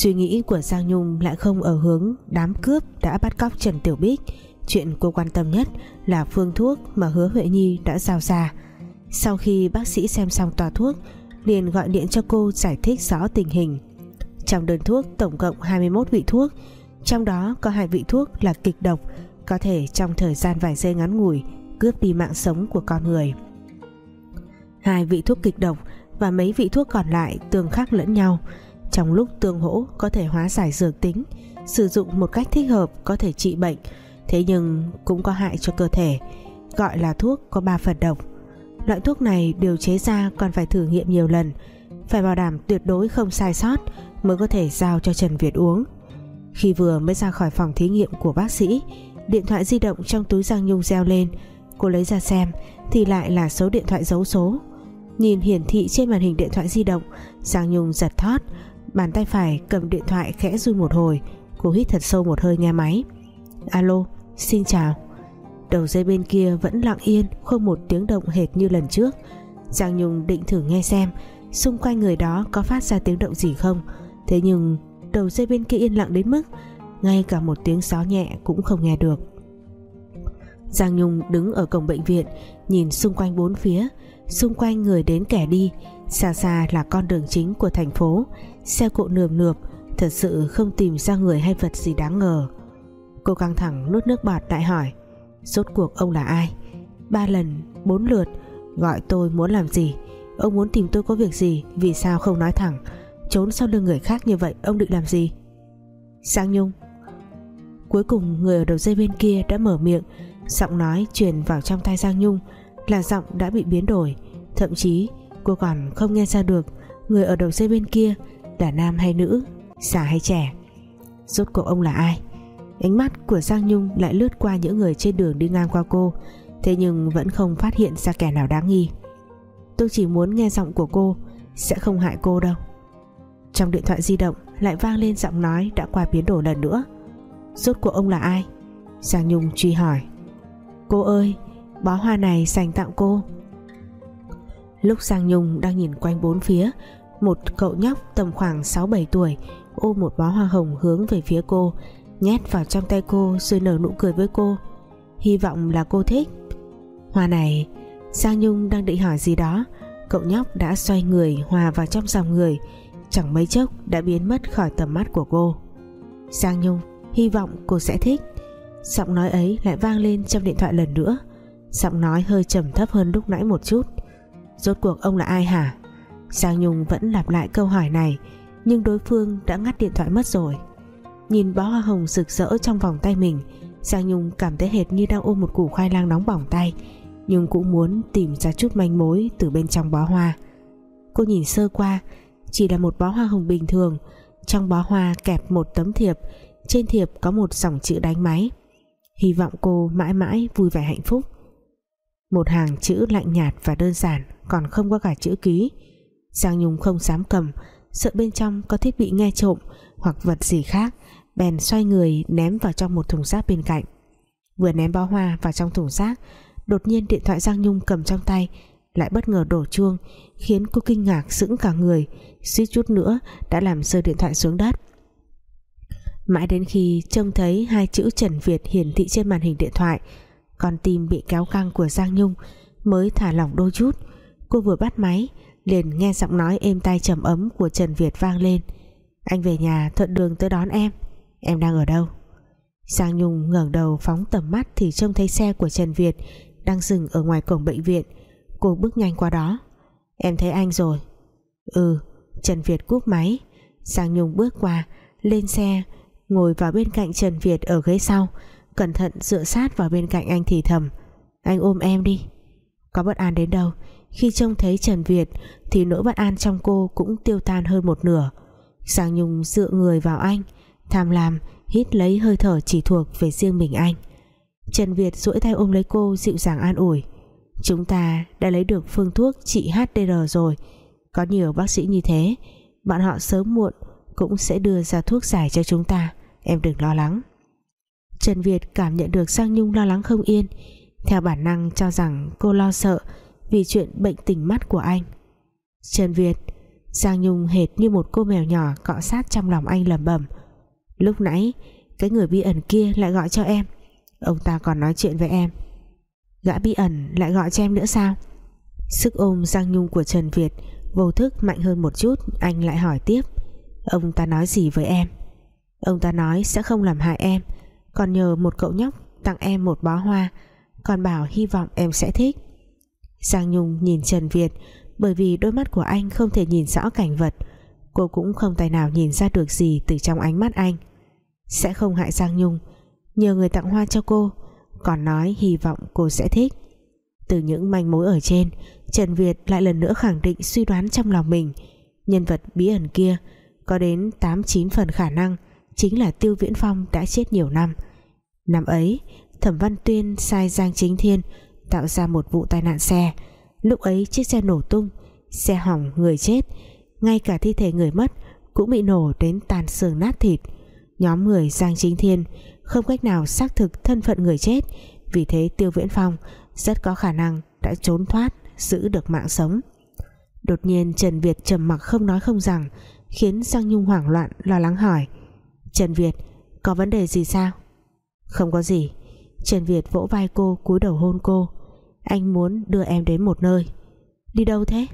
Suy nghĩ của Giang Nhung lại không ở hướng đám cướp đã bắt cóc Trần Tiểu Bích. Chuyện cô quan tâm nhất là phương thuốc mà hứa Huệ Nhi đã giao ra. Sau khi bác sĩ xem xong tòa thuốc, liền gọi điện cho cô giải thích rõ tình hình. Trong đơn thuốc tổng cộng 21 vị thuốc, Trong đó có hai vị thuốc là kịch độc, Có thể trong thời gian vài giây ngắn ngủi Cướp đi mạng sống của con người. Hai vị thuốc kịch độc Và mấy vị thuốc còn lại tương khắc lẫn nhau. Trong lúc tương hỗ có thể hóa giải dược tính, Sử dụng một cách thích hợp có thể trị bệnh. Thế nhưng cũng có hại cho cơ thể, Gọi là thuốc có 3 phần độc. Loại thuốc này điều chế ra còn phải thử nghiệm nhiều lần, Phải bảo đảm tuyệt đối không sai sót Mới có thể giao cho Trần Việt uống. Khi vừa mới ra khỏi phòng thí nghiệm của bác sĩ, Điện thoại di động trong túi Giang Nhung reo lên. Cô lấy ra xem, Thì lại là số điện thoại giấu số. Nhìn hiển thị trên màn hình điện thoại di động, Giang Nhung giật thót Bàn tay phải cầm điện thoại khẽ run một hồi, Cô hít thật sâu một hơi nghe máy. Alo, xin chào. Đầu dây bên kia vẫn lặng yên, Không một tiếng động hệt như lần trước. Giang Nhung định thử nghe xem, Xung quanh người đó có phát ra tiếng động gì không. Thế nhưng, đầu dây bên kia yên lặng đến mức, Ngay cả một tiếng gió nhẹ cũng không nghe được. Giang Nhung đứng ở cổng bệnh viện, Nhìn xung quanh bốn phía. Xung quanh người đến kẻ đi Xa xa là con đường chính của thành phố. Xe cộ nườm nượp Thật sự không tìm ra người hay vật gì đáng ngờ. Cô căng thẳng nuốt nước bọt lại hỏi Rốt cuộc ông là ai? Ba lần, bốn lượt. Gọi tôi muốn làm gì? Ông muốn tìm tôi có việc gì? Vì sao không nói thẳng? Trốn sau lưng người khác như vậy Ông định làm gì? Sang Nhung. Cuối cùng người ở đầu dây bên kia đã mở miệng Giọng nói truyền vào trong tay Giang Nhung Là giọng đã bị biến đổi Thậm chí cô còn không nghe ra được Người ở đầu dây bên kia Là nam hay nữ, Già hay trẻ. Rốt cuộc ông là ai? Ánh mắt của Giang Nhung lại lướt qua những người trên đường đi ngang qua cô, Thế nhưng vẫn không phát hiện ra kẻ nào đáng nghi. Tôi chỉ muốn nghe giọng của cô, Sẽ không hại cô đâu. Trong điện thoại di động lại vang lên giọng nói đã qua biến đổi lần nữa. Rốt cuộc ông là ai? Giang Nhung truy hỏi. Cô ơi, Bó hoa này dành tặng cô. Lúc Giang Nhung đang nhìn quanh bốn phía, Một cậu nhóc tầm khoảng 6-7 tuổi Ôm một bó hoa hồng hướng về phía cô, nhét vào trong tay cô rồi nở nụ cười với cô. Hy vọng là cô thích. Hoa này Giang Nhung đang định hỏi gì đó. Cậu nhóc đã xoay người hòa vào trong dòng người, chẳng mấy chốc đã biến mất khỏi tầm mắt của cô. Giang Nhung, hy vọng cô sẽ thích. Giọng nói ấy lại vang lên trong điện thoại lần nữa. Giọng nói hơi trầm thấp hơn lúc nãy một chút rốt cuộc ông là ai hả? Giang Nhung vẫn lặp lại câu hỏi này, nhưng đối phương đã ngắt điện thoại mất rồi. Nhìn bó hoa hồng rực rỡ trong vòng tay mình, Giang Nhung cảm thấy hệt như đang ôm một củ khoai lang nóng bỏng tay, Nhưng cũng muốn tìm ra chút manh mối từ bên trong bó hoa. Cô nhìn sơ qua, Chỉ là một bó hoa hồng bình thường. Trong bó hoa kẹp một tấm thiệp, Trên thiệp có một dòng chữ đánh máy. Hy vọng cô mãi mãi vui vẻ hạnh phúc. Một hàng chữ lạnh nhạt và đơn giản. Còn không có cả chữ ký. Giang Nhung không dám cầm, Sợ bên trong có thiết bị nghe trộm Hoặc vật gì khác, bèn xoay người ném vào trong một thùng rác bên cạnh. Vừa ném bó hoa vào trong thùng rác, đột nhiên điện thoại Giang Nhung cầm trong tay lại bất ngờ đổ chuông, khiến cô kinh ngạc sững cả người, suýt chút nữa đã làm rơi điện thoại xuống đất. Mãi đến khi trông thấy hai chữ Trần Việt hiển thị trên màn hình điện thoại, con tim bị kéo căng của Giang Nhung mới thả lỏng đôi chút cô vừa bắt máy, liền nghe giọng nói êm tai trầm ấm của Trần Việt vang lên. Anh về nhà thuận đường tới đón em. Em đang ở đâu? Giang Nhung ngẩng đầu phóng tầm mắt Thì trông thấy xe của Trần Việt Đang dừng ở ngoài cổng bệnh viện. Cô bước nhanh qua đó. Em thấy anh rồi. Ừ. Trần Việt cúp máy. Giang Nhung bước qua, lên xe, Ngồi vào bên cạnh Trần Việt ở ghế sau, Cẩn thận dựa sát vào bên cạnh anh thì thầm, Anh ôm em đi. Có bất an đến đâu khi trông thấy Trần Việt, Thì nỗi bất an trong cô cũng tiêu tan hơn một nửa. Giang Nhung dựa người vào anh, Tham lam, hít lấy hơi thở chỉ thuộc về riêng mình anh. Trần Việt duỗi tay ôm lấy cô, dịu dàng an ủi. Chúng ta đã lấy được phương thuốc trị HDR rồi. Có nhiều bác sĩ như thế, Bọn họ sớm muộn Cũng sẽ đưa ra thuốc giải cho chúng ta. Em đừng lo lắng. Trần Việt cảm nhận được Sang Nhung lo lắng không yên. Theo bản năng cho rằng cô lo sợ vì chuyện bệnh tình mắt của anh. Trần Việt, Giang Nhung hệt như một cô mèo nhỏ cọ sát trong lòng anh lẩm bẩm. Lúc nãy, cái người bí ẩn kia lại gọi cho em. Ông ta còn nói chuyện với em. Gã bí ẩn lại gọi cho em nữa sao? Sức ôm Giang Nhung của Trần Việt vô thức mạnh hơn một chút, anh lại hỏi tiếp. Ông ta nói gì với em? Ông ta nói sẽ không làm hại em, còn nhờ một cậu nhóc tặng em một bó hoa, còn bảo hy vọng em sẽ thích. Giang Nhung nhìn Trần Việt, bởi vì đôi mắt của anh không thể nhìn rõ cảnh vật. Cô cũng không tài nào nhìn ra được gì từ trong ánh mắt anh. Sẽ không hại Giang Nhung, nhờ người tặng hoa cho cô, còn nói hy vọng cô sẽ thích. Từ những manh mối ở trên, Trần Việt lại lần nữa khẳng định suy đoán trong lòng mình. Nhân vật bí ẩn kia có đến 8-9 phần khả năng chính là Tiêu Viễn Phong đã chết nhiều năm. Năm ấy, Thẩm Văn Tuyên sai Giang Chính Thiên tạo ra một vụ tai nạn xe. Lúc ấy chiếc xe nổ tung, xe hỏng, người chết. Ngay cả thi thể người mất cũng bị nổ đến tàn xương nát thịt. Nhóm người Giang Chính Thiên không cách nào xác thực thân phận người chết, vì thế Tiêu Viễn Phong rất có khả năng đã trốn thoát, giữ được mạng sống. Đột nhiên Trần Việt trầm mặc không nói không rằng, khiến Giang Nhung hoảng loạn, lo lắng hỏi, Trần Việt, có vấn đề gì sao? Không có gì. Trần Việt vỗ vai cô, cúi đầu hôn cô anh muốn đưa em đến một nơi. Đi đâu thế?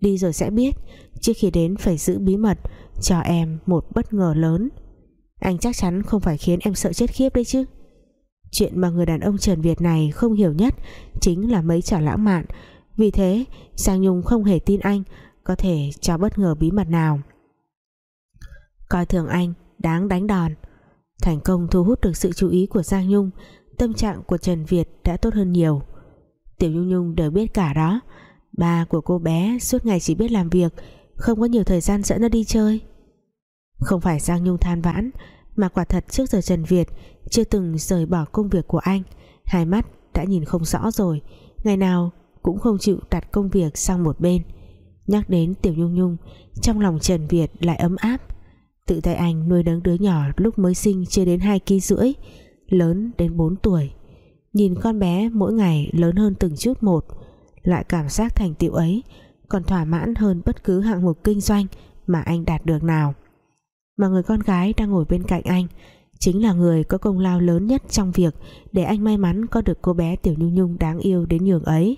Đi rồi sẽ biết. Trước khi đến phải giữ bí mật, cho em một bất ngờ lớn. Anh chắc chắn không phải khiến em sợ chết khiếp đấy chứ. Chuyện mà người đàn ông Trần Việt này không hiểu nhất chính là mấy trò lãng mạn. Vì thế, Giang Nhung không hề tin anh có thể cho bất ngờ bí mật nào. Coi thường anh, đáng đánh đòn. Thành công thu hút được sự chú ý của Giang Nhung, tâm trạng của Trần Việt đã tốt hơn nhiều. Tiểu Nhung Nhung đều biết cả đó. Ba của cô bé suốt ngày chỉ biết làm việc, Không có nhiều thời gian dẫn nó đi chơi. Không phải Giang Nhung than vãn, Mà quả thật trước giờ Trần Việt Chưa từng rời bỏ công việc của anh. Hai mắt đã nhìn không rõ rồi, Ngày nào cũng không chịu đặt công việc sang một bên. Nhắc đến Tiểu Nhung Nhung, Trong lòng Trần Việt lại ấm áp. Tự tay anh nuôi nấng đứa nhỏ Lúc mới sinh chưa đến 2 kg rưỡi, Lớn đến 4 tuổi. Nhìn con bé mỗi ngày lớn hơn từng chút một, Loại cảm giác thành tựu ấy Còn thỏa mãn hơn bất cứ hạng mục kinh doanh Mà anh đạt được nào. Mà người con gái đang ngồi bên cạnh anh Chính là người có công lao lớn nhất trong việc Để anh may mắn có được cô bé Tiểu Nhung Nhung đáng yêu đến nhường ấy.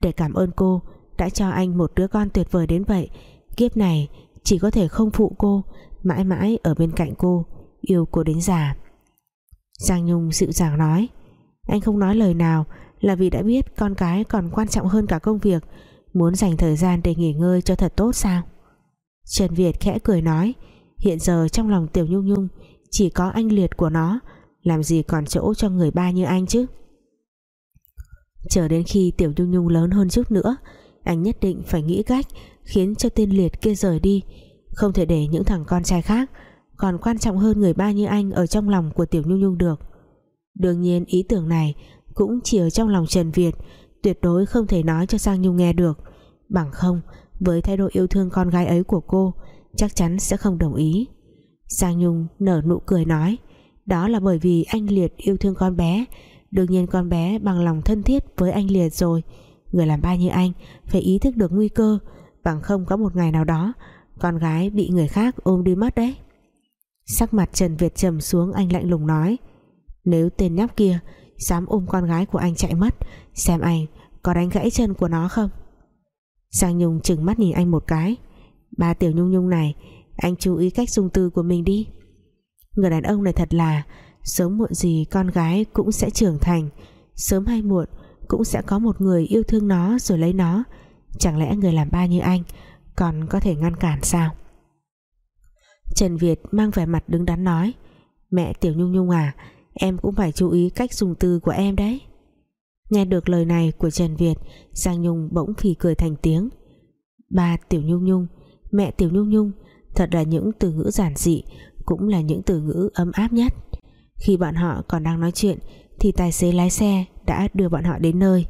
Để cảm ơn cô Đã cho anh một đứa con tuyệt vời đến vậy, Kiếp này chỉ có thể không phụ cô, Mãi mãi ở bên cạnh cô, Yêu cô đến già. Giang Nhung dịu dàng nói anh không nói lời nào, Là vì đã biết con cái còn quan trọng hơn cả công việc, Muốn dành thời gian để nghỉ ngơi cho thật tốt sao? Trần Việt khẽ cười nói, Hiện giờ trong lòng Tiểu Nhung Nhung, Chỉ có anh liệt của nó, Làm gì còn chỗ cho người ba như anh chứ? Chờ đến khi Tiểu Nhung Nhung lớn hơn chút nữa, Anh nhất định phải nghĩ cách Khiến cho tên liệt kia rời đi, Không thể để những thằng con trai khác Còn quan trọng hơn người ba như anh Ở trong lòng của Tiểu Nhung Nhung được. Đương nhiên ý tưởng này Cũng chỉ ở trong lòng Trần Việt, Tuyệt đối không thể nói cho Giang Nhung nghe được. Bằng không, Với thái độ yêu thương con gái ấy của cô, Chắc chắn sẽ không đồng ý. Giang Nhung nở nụ cười nói, Đó là bởi vì anh Liệt yêu thương con bé. Đương nhiên con bé bằng lòng thân thiết với anh Liệt rồi. Người làm ba như anh Phải ý thức được nguy cơ. Bằng không có một ngày nào đó, Con gái bị người khác ôm đi mất đấy. Sắc mặt Trần Việt trầm xuống, Anh lạnh lùng nói nếu tên nhóc kia Dám ôm con gái của anh chạy mất, Xem anh có đánh gãy chân của nó không? Giang Nhung chừng mắt nhìn anh một cái. Ba tiểu nhung nhung này, Anh chú ý cách dùng từ của mình đi. Người đàn ông này thật là Sớm muộn gì con gái cũng sẽ trưởng thành. Sớm hay muộn Cũng sẽ có một người yêu thương nó Rồi lấy nó. Chẳng lẽ người làm ba như anh Còn có thể ngăn cản sao? Trần Việt mang vẻ mặt đứng đắn nói, Mẹ Tiểu Nhung Nhung à Em cũng phải chú ý cách dùng từ của em đấy. Nghe được lời này của Trần Việt, Giang Nhung bỗng phì cười thành tiếng. Ba Tiểu Nhung Nhung, Mẹ Tiểu Nhung Nhung, Thật là những từ ngữ giản dị, Cũng là những từ ngữ ấm áp nhất. Khi bọn họ còn đang nói chuyện, Thì tài xế lái xe đã đưa bọn họ đến nơi.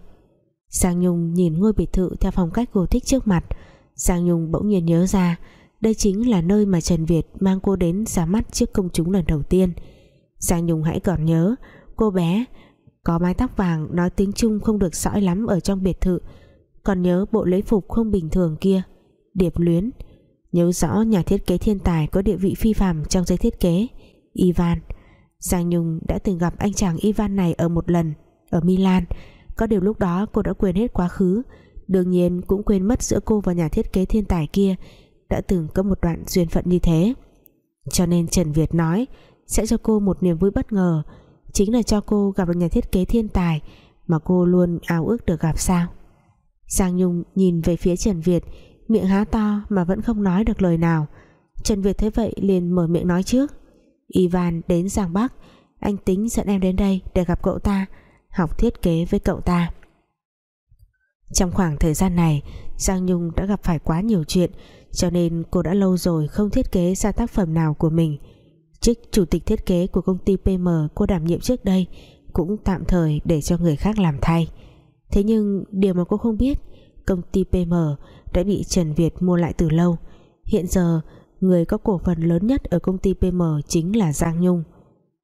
Giang Nhung nhìn ngôi biệt thự Theo phong cách cô thích trước mặt. Giang Nhung bỗng nhiên nhớ ra, Đây chính là nơi mà Trần Việt mang cô đến ra mắt trước công chúng lần đầu tiên. Giang Nhung hãy còn nhớ. Cô bé, có mái tóc vàng, Nói tiếng Trung không được sõi lắm ở trong biệt thự. Còn nhớ bộ lễ phục không bình thường kia. Điệp luyến, nhớ rõ nhà thiết kế thiên tài có địa vị phi phàm trong giới thiết kế. Ivan, Giang Nhung đã từng gặp anh chàng Ivan này ở một lần, ở Milan. Có điều lúc đó cô đã quên hết quá khứ. Đương nhiên cũng quên mất giữa cô và nhà thiết kế thiên tài kia, đã từng có một đoạn duyên phận như thế. Cho nên Trần Việt nói sẽ cho cô một niềm vui bất ngờ. Chính là cho cô gặp được nhà thiết kế thiên tài mà cô luôn ao ước được gặp sao? Giang Nhung nhìn về phía Trần Việt, miệng há to mà vẫn không nói được lời nào. Trần Việt thấy vậy liền mở miệng nói trước. Ivan đến Giang Bắc, anh tính dẫn em đến đây để gặp cậu ta, học thiết kế với cậu ta. Trong khoảng thời gian này, Giang Nhung đã gặp phải quá nhiều chuyện, cho nên cô đã lâu rồi không thiết kế ra tác phẩm nào của mình chức chủ tịch thiết kế của công ty PM cô đảm nhiệm trước đây cũng tạm thời để cho người khác làm thay. Thế nhưng điều mà cô không biết, công ty PM đã bị Trần Việt mua lại từ lâu. Hiện giờ, người có cổ phần lớn nhất ở công ty PM chính là Giang Nhung.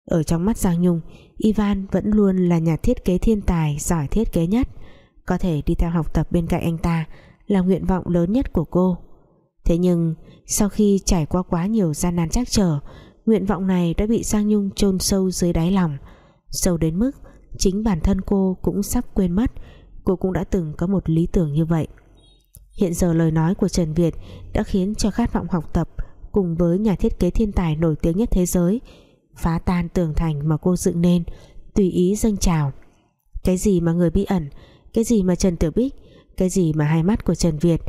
Ở trong mắt Giang Nhung, Ivan vẫn luôn là nhà thiết kế thiên tài, giỏi thiết kế nhất. Có thể đi theo học tập bên cạnh anh ta là nguyện vọng lớn nhất của cô. Thế nhưng, sau khi trải qua quá nhiều gian nan trắc trở nguyện vọng này đã bị Giang Nhung chôn sâu dưới đáy lòng. Sâu đến mức chính bản thân cô cũng sắp quên mất. Cô cũng đã từng có một lý tưởng như vậy. Hiện giờ lời nói của Trần Việt đã khiến cho khát vọng học tập cùng với nhà thiết kế thiên tài nổi tiếng nhất thế giới phá tan tường thành mà cô dựng nên tùy ý dâng trào. Cái gì mà người bí ẩn, cái gì mà Trần Tiểu Bích, cái gì mà hai mắt của Trần Việt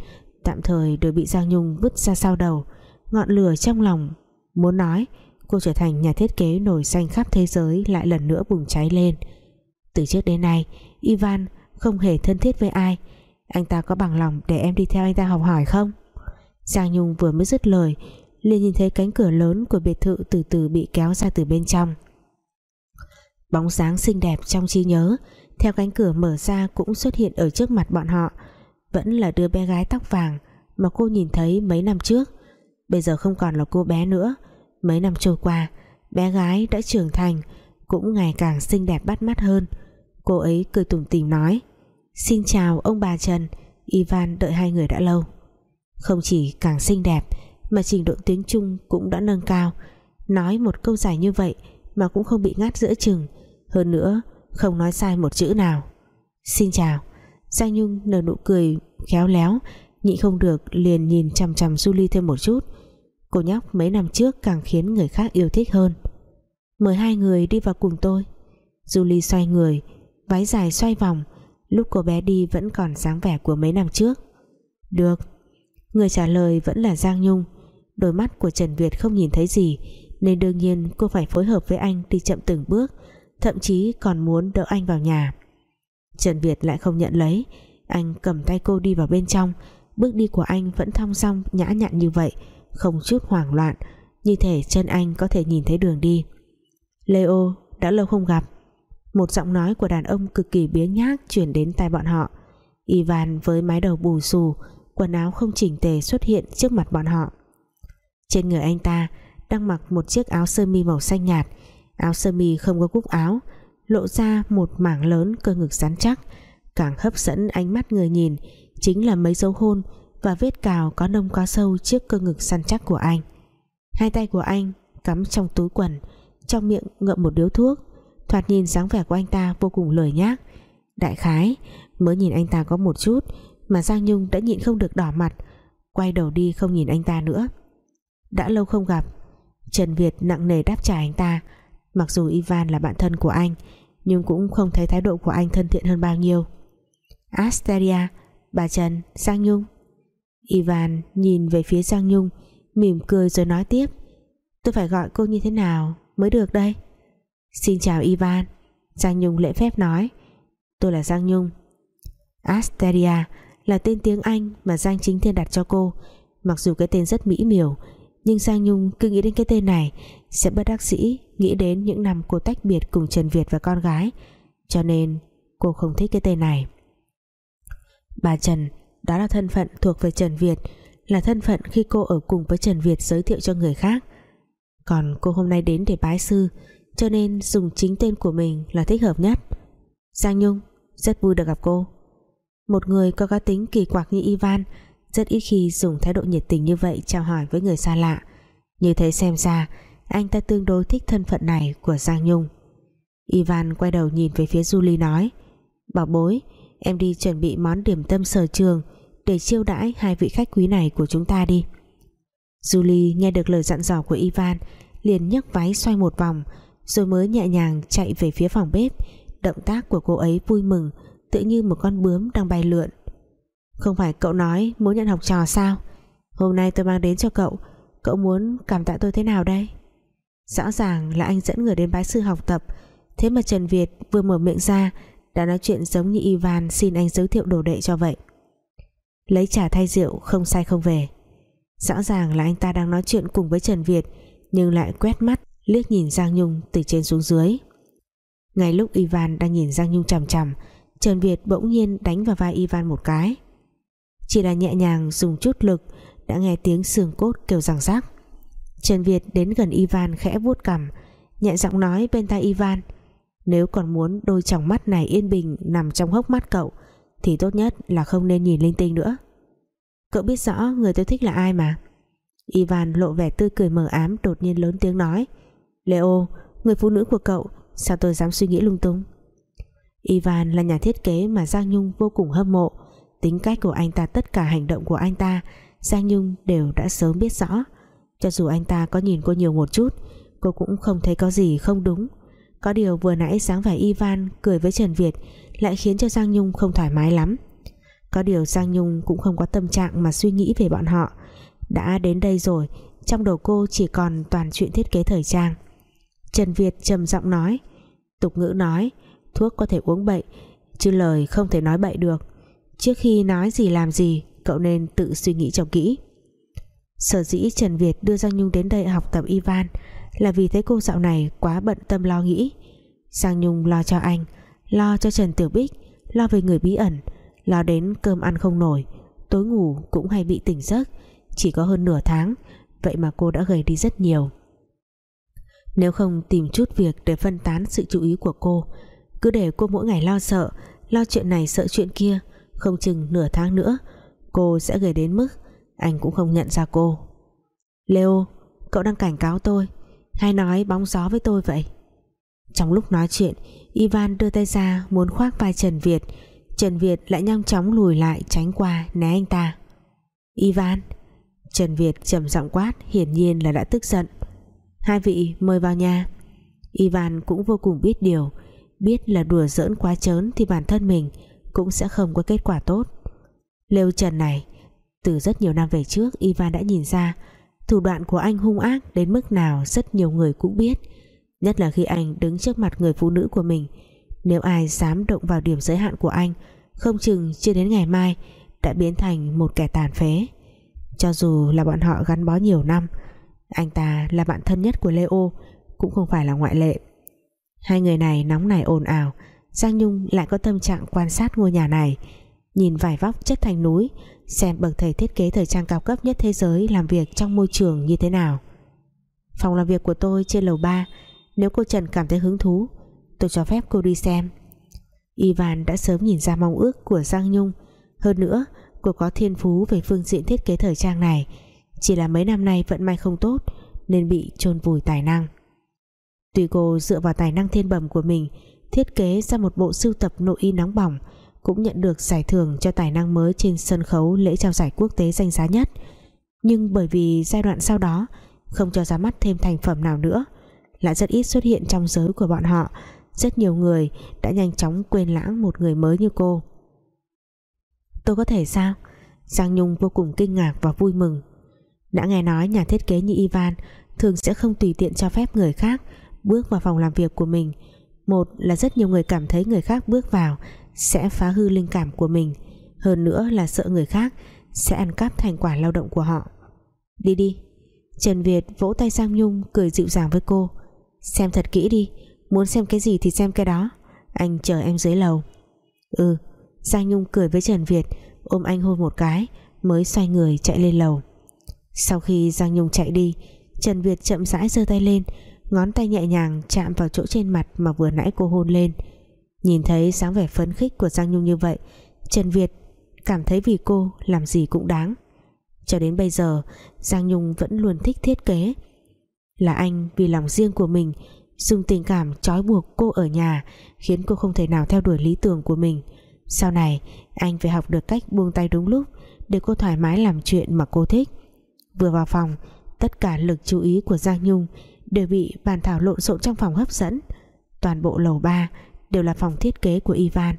tạm thời đều bị Giang Nhung vứt ra sau đầu. Ngọn lửa trong lòng muốn nói cô trở thành nhà thiết kế nổi danh khắp thế giới lại lần nữa bùng cháy lên. Từ trước đến nay, Ivan không hề thân thiết với ai. Anh ta có bằng lòng để em đi theo anh ta học hỏi không? Giang Nhung vừa mới dứt lời, liền nhìn thấy cánh cửa lớn của biệt thự từ từ bị kéo ra từ bên trong. Bóng dáng xinh đẹp trong trí nhớ, theo cánh cửa mở ra cũng xuất hiện ở trước mặt bọn họ. Vẫn là đứa bé gái tóc vàng mà cô nhìn thấy mấy năm trước. Bây giờ không còn là cô bé nữa mấy năm trôi qua, bé gái đã trưởng thành, cũng ngày càng xinh đẹp bắt mắt hơn. Cô ấy cười tủm tỉm nói, xin chào ông bà Trần, Ivan đợi hai người đã lâu. Không chỉ càng xinh đẹp, mà trình độ tiếng Trung cũng đã nâng cao. Nói một câu dài như vậy mà cũng không bị ngắt giữa chừng. Hơn nữa, không nói sai một chữ nào. Xin chào. Giang Nhung nở nụ cười khéo léo, nhị không được liền nhìn chằm chằm Julie thêm một chút cô nhóc mấy năm trước càng khiến người khác yêu thích hơn. Mời hai người đi vào cùng tôi. Julie xoay người, váy dài xoay vòng, lúc cô bé đi vẫn còn dáng vẻ của mấy năm trước. Được. Người trả lời vẫn là Giang Nhung. Đôi mắt của Trần Việt không nhìn thấy gì, nên đương nhiên cô phải phối hợp với anh đi chậm từng bước, thậm chí còn muốn đỡ anh vào nhà. Trần Việt lại không nhận lấy. Anh cầm tay cô đi vào bên trong. Bước đi của anh vẫn thong song nhã nhặn như vậy không chút hoảng loạn, như thể chân anh có thể nhìn thấy đường đi. Leo đã lâu không gặp. Một giọng nói của đàn ông cực kỳ biếng nhác chuyển đến tai bọn họ. Ivan với mái đầu bù xù, quần áo không chỉnh tề xuất hiện trước mặt bọn họ. Trên người anh ta đang mặc một chiếc áo sơ mi màu xanh nhạt. Áo sơ mi không có cúc áo, lộ ra một mảng lớn cơ ngực rắn chắc. Càng hấp dẫn ánh mắt người nhìn chính là mấy dấu hôn và vết cào có nông quá sâu trước cơ ngực săn chắc của anh. Hai tay của anh cắm trong túi quần, trong miệng ngậm một điếu thuốc. Thoạt nhìn dáng vẻ của anh ta vô cùng lười nhác. Đại khái, mới nhìn anh ta có một chút, mà Giang Nhung đã nhịn không được đỏ mặt, quay đầu đi không nhìn anh ta nữa. Đã lâu không gặp, Trần Việt nặng nề đáp trả anh ta. Mặc dù Ivan là bạn thân của anh, nhưng cũng không thấy thái độ của anh thân thiện hơn bao nhiêu. Asteria, bà Trần, Giang Nhung. Ivan nhìn về phía Giang Nhung, mỉm cười rồi nói tiếp. Tôi phải gọi cô như thế nào mới được đây? Xin chào Ivan, Giang Nhung lễ phép nói. Tôi là Giang Nhung. Asteria là tên tiếng Anh mà Giang Chính Thiên đặt cho cô. Mặc dù cái tên rất mỹ miều, nhưng Giang Nhung cứ nghĩ đến cái tên này sẽ bất đắc dĩ nghĩ đến những năm cô tách biệt cùng Trần Việt và con gái. Cho nên cô không thích cái tên này. Bà Trần đó là thân phận thuộc về Trần Việt, là thân phận khi cô ở cùng với Trần Việt giới thiệu cho người khác. Còn cô hôm nay đến để bái sư, cho nên dùng chính tên của mình là thích hợp nhất. Giang Nhung, rất vui được gặp cô. Một người có cá tính kỳ quặc như Ivan, rất ít khi dùng thái độ nhiệt tình như vậy chào hỏi với người xa lạ. Như thế xem ra, anh ta tương đối thích thân phận này của Giang Nhung. Ivan quay đầu nhìn về phía Julie nói, Bảo bối, Em đi chuẩn bị món điểm tâm sở trường để chiêu đãi hai vị khách quý này của chúng ta đi. Julie nghe được lời dặn dò của Ivan, liền nhấc váy xoay một vòng, rồi mới nhẹ nhàng chạy về phía phòng bếp. Động tác của cô ấy vui mừng tự như một con bướm đang bay lượn. Không phải cậu nói muốn nhận học trò sao? Hôm nay tôi mang đến cho cậu cậu muốn cảm tạ tôi thế nào đây? Rõ ràng là anh dẫn người đến bái sư học tập, thế mà Trần Việt vừa mở miệng ra, đã nói chuyện giống như Ivan xin anh giới thiệu đồ đệ cho vậy lấy trà thay rượu, không sai không về. Rõ ràng là anh ta đang nói chuyện cùng với Trần Việt, nhưng lại quét mắt, liếc nhìn Giang Nhung từ trên xuống dưới. Ngay lúc Ivan đang nhìn Giang Nhung chằm chằm, Trần Việt bỗng nhiên đánh vào vai Ivan một cái. Chỉ là nhẹ nhàng, dùng chút lực, đã nghe tiếng xương cốt kêu răng rác. Trần Việt đến gần Ivan khẽ vuốt cằm, nhẹ giọng nói bên tai Ivan, nếu còn muốn đôi tròng mắt này yên bình nằm trong hốc mắt cậu thì tốt nhất là không nên nhìn linh tinh nữa. Cậu biết rõ người tôi thích là ai mà. Ivan lộ vẻ tươi cười mờ ám đột nhiên lớn tiếng nói, Leo, người phụ nữ của cậu, sao tôi dám suy nghĩ lung tung? Ivan là nhà thiết kế mà Giang Nhung vô cùng hâm mộ. Tính cách của anh ta, tất cả hành động của anh ta, Giang Nhung đều đã sớm biết rõ. Cho dù anh ta có nhìn cô nhiều một chút, cô cũng không thấy có gì không đúng. Có điều vừa nãy sáng vẻ Ivan cười với Trần Việt lại khiến cho Giang Nhung không thoải mái lắm. Có điều Giang Nhung cũng không có tâm trạng mà suy nghĩ về bọn họ. Đã đến đây rồi, trong đầu cô chỉ còn toàn chuyện thiết kế thời trang. Trần Việt trầm giọng nói, tục ngữ nói, thuốc có thể uống bậy, chứ lời không thể nói bậy được. Trước khi nói gì làm gì, cậu nên tự suy nghĩ cho kỹ. Sở dĩ Trần Việt đưa Giang Nhung đến đây học tập Ivan là vì thấy cô dạo này quá bận tâm lo nghĩ. Giang Nhung lo cho anh lo cho Trần Tiểu Bích, lo về người bí ẩn, lo đến cơm ăn không nổi, tối ngủ cũng hay bị tỉnh giấc. Chỉ có hơn nửa tháng, vậy mà cô đã gầy đi rất nhiều. Nếu không tìm chút việc để phân tán sự chú ý của cô, cứ để cô mỗi ngày lo sợ, lo chuyện này sợ chuyện kia, không chừng nửa tháng nữa, cô sẽ gầy đến mức anh cũng không nhận ra cô. Leo cậu đang cảnh cáo tôi, hay nói bóng gió với tôi vậy? Trong lúc nói chuyện, Ivan đưa tay ra muốn khoác vai Trần Việt. Trần Việt lại nhanh chóng lùi lại tránh qua né anh ta. Ivan, Trần Việt trầm giọng quát, hiển nhiên là đã tức giận. Hai vị mời vào nhà. Ivan cũng vô cùng biết điều, biết là đùa giỡn quá chớn thì bản thân mình cũng sẽ không có kết quả tốt. Lêu Trần này, từ rất nhiều năm về trước, Ivan đã nhìn ra thủ đoạn của anh hung ác đến mức nào rất nhiều người cũng biết nhất là khi anh đứng trước mặt người phụ nữ của mình. Nếu ai dám động vào điểm giới hạn của anh, không chừng chưa đến ngày mai đã biến thành một kẻ tàn phế. Cho dù là bọn họ gắn bó nhiều năm, anh ta là bạn thân nhất của Leo, cũng không phải là ngoại lệ. Hai người này nóng nảy ồn ào, Giang Nhung lại có tâm trạng quan sát ngôi nhà này, nhìn vải vóc chất thành núi, xem bậc thầy thiết kế thời trang cao cấp nhất thế giới làm việc trong môi trường như thế nào. Phòng làm việc của tôi trên lầu 3 nếu cô Trần cảm thấy hứng thú, tôi cho phép cô đi xem. Ivan đã sớm nhìn ra mong ước của Giang Nhung. Hơn nữa, cô có thiên phú về phương diện thiết kế thời trang này. Chỉ là mấy năm nay vận may không tốt, nên bị chôn vùi tài năng. Tuy cô dựa vào tài năng thiên bẩm của mình, thiết kế ra một bộ sưu tập nội y nóng bỏng, cũng nhận được giải thưởng cho tài năng mới trên sân khấu lễ trao giải quốc tế danh giá nhất. Nhưng bởi vì giai đoạn sau đó, không cho ra mắt thêm thành phẩm nào nữa lại rất ít xuất hiện trong giới của bọn họ. Rất nhiều người đã nhanh chóng quên lãng một người mới như cô. Tôi có thể sao? Giang Nhung vô cùng kinh ngạc và vui mừng. Đã nghe nói nhà thiết kế như Ivan thường sẽ không tùy tiện cho phép người khác bước vào phòng làm việc của mình. Một là rất nhiều người cảm thấy người khác bước vào sẽ phá hư linh cảm của mình. Hơn nữa là sợ người khác sẽ ăn cắp thành quả lao động của họ. Đi đi. Trần Việt vỗ tay Giang Nhung cười dịu dàng với cô xem thật kỹ đi. Muốn xem cái gì thì xem cái đó. Anh chờ em dưới lầu. Ừ. Giang Nhung cười với Trần Việt, ôm anh hôn một cái, mới xoay người chạy lên lầu. Sau khi Giang Nhung chạy đi, Trần Việt chậm rãi giơ tay lên, ngón tay nhẹ nhàng chạm vào chỗ trên mặt mà vừa nãy cô hôn lên. Nhìn thấy sáng vẻ phấn khích của Giang Nhung như vậy, Trần Việt cảm thấy vì cô làm gì cũng đáng. Cho đến bây giờ, Giang Nhung vẫn luôn thích thiết kế là anh vì lòng riêng của mình, dùng tình cảm trói buộc cô ở nhà, khiến cô không thể nào theo đuổi lý tưởng của mình. Sau này, anh phải học được cách buông tay đúng lúc để cô thoải mái làm chuyện mà cô thích. Vừa vào phòng, tất cả lực chú ý của Giang Nhung đều bị bàn thảo lộn xộn trong phòng hấp dẫn. Toàn bộ lầu 3 đều là phòng thiết kế của Ivan.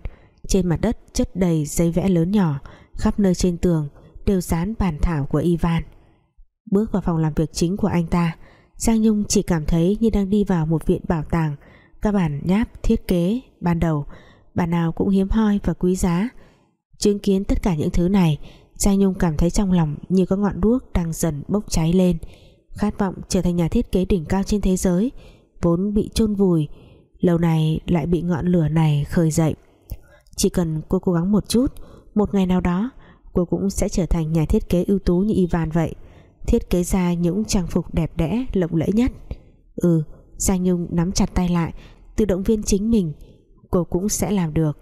Trên mặt đất chất đầy giấy vẽ lớn nhỏ, khắp nơi trên tường đều dán bàn thảo của Ivan. Bước vào phòng làm việc chính của anh ta Giang Nhung chỉ cảm thấy như đang đi vào một viện bảo tàng. Các bản nháp, thiết kế, ban đầu, bản nào cũng hiếm hoi và quý giá. Chứng kiến tất cả những thứ này, Giang Nhung cảm thấy trong lòng như có ngọn đuốc đang dần bốc cháy lên. Khát vọng trở thành nhà thiết kế đỉnh cao trên thế giới, vốn bị chôn vùi, lâu này lại bị ngọn lửa này khơi dậy. Chỉ cần cô cố gắng một chút, một ngày nào đó, cô cũng sẽ trở thành nhà thiết kế ưu tú như Ivan vậy thiết kế ra những trang phục đẹp đẽ, lộng lẫy nhất. Ừ Giang Nhung nắm chặt tay lại, tự động viên chính mình, cô cũng sẽ làm được.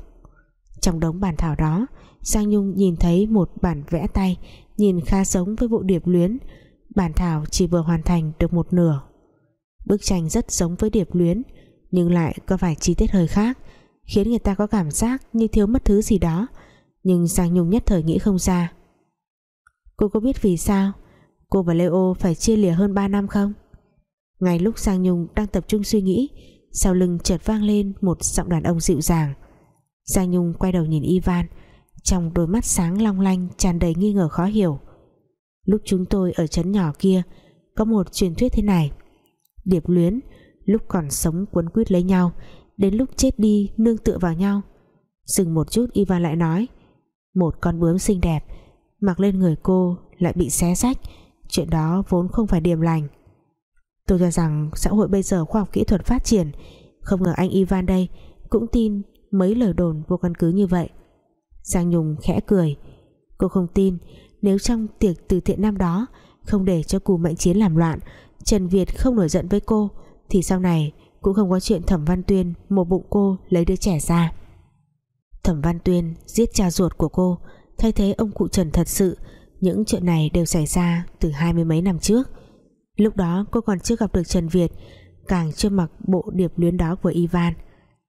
Trong đống bản thảo đó Giang Nhung nhìn thấy một bản vẽ tay, nhìn khá giống với bộ điệp luyến. Bản thảo chỉ vừa hoàn thành được một nửa. Bức tranh rất giống với điệp luyến, nhưng lại có vài chi tiết hơi khác, khiến người ta có cảm giác như thiếu mất thứ gì đó. Nhưng Giang Nhung nhất thời nghĩ không ra. Cô có biết vì sao? Cô và Leo phải chia lìa hơn 3 năm không? Ngay lúc Giang Nhung đang tập trung suy nghĩ, sau lưng chợt vang lên một giọng đàn ông dịu dàng. Giang Nhung quay đầu nhìn Ivan, trong đôi mắt sáng long lanh tràn đầy nghi ngờ khó hiểu. Lúc chúng tôi ở trấn nhỏ kia, có một truyền thuyết thế này. Điệp luyến, lúc còn sống quấn quýt lấy nhau, đến lúc chết đi nương tựa vào nhau. Dừng một chút, Ivan lại nói, một con bướm xinh đẹp, mặc lên người cô lại bị xé rách chuyện đó vốn không phải điểm lành. Tôi cho rằng xã hội bây giờ khoa học kỹ thuật phát triển, không ngờ anh Ivan đây cũng tin mấy lời đồn vô căn cứ như vậy. Giang Nhung khẽ cười. Cô không tin, nếu trong tiệc từ thiện năm đó không để cho cù mạnh chiến làm loạn, Trần Việt không nổi giận với cô, thì sau này cũng không có chuyện Thẩm Văn Tuyên một bụng cô lấy đứa trẻ ra. Thẩm Văn Tuyên giết cha ruột của cô, thay thế ông cụ Trần thật sự những chuyện này đều xảy ra từ hai mươi mấy năm trước. Lúc đó cô còn chưa gặp được Trần Việt, càng chưa mặc bộ điệp luyến đó của Ivan.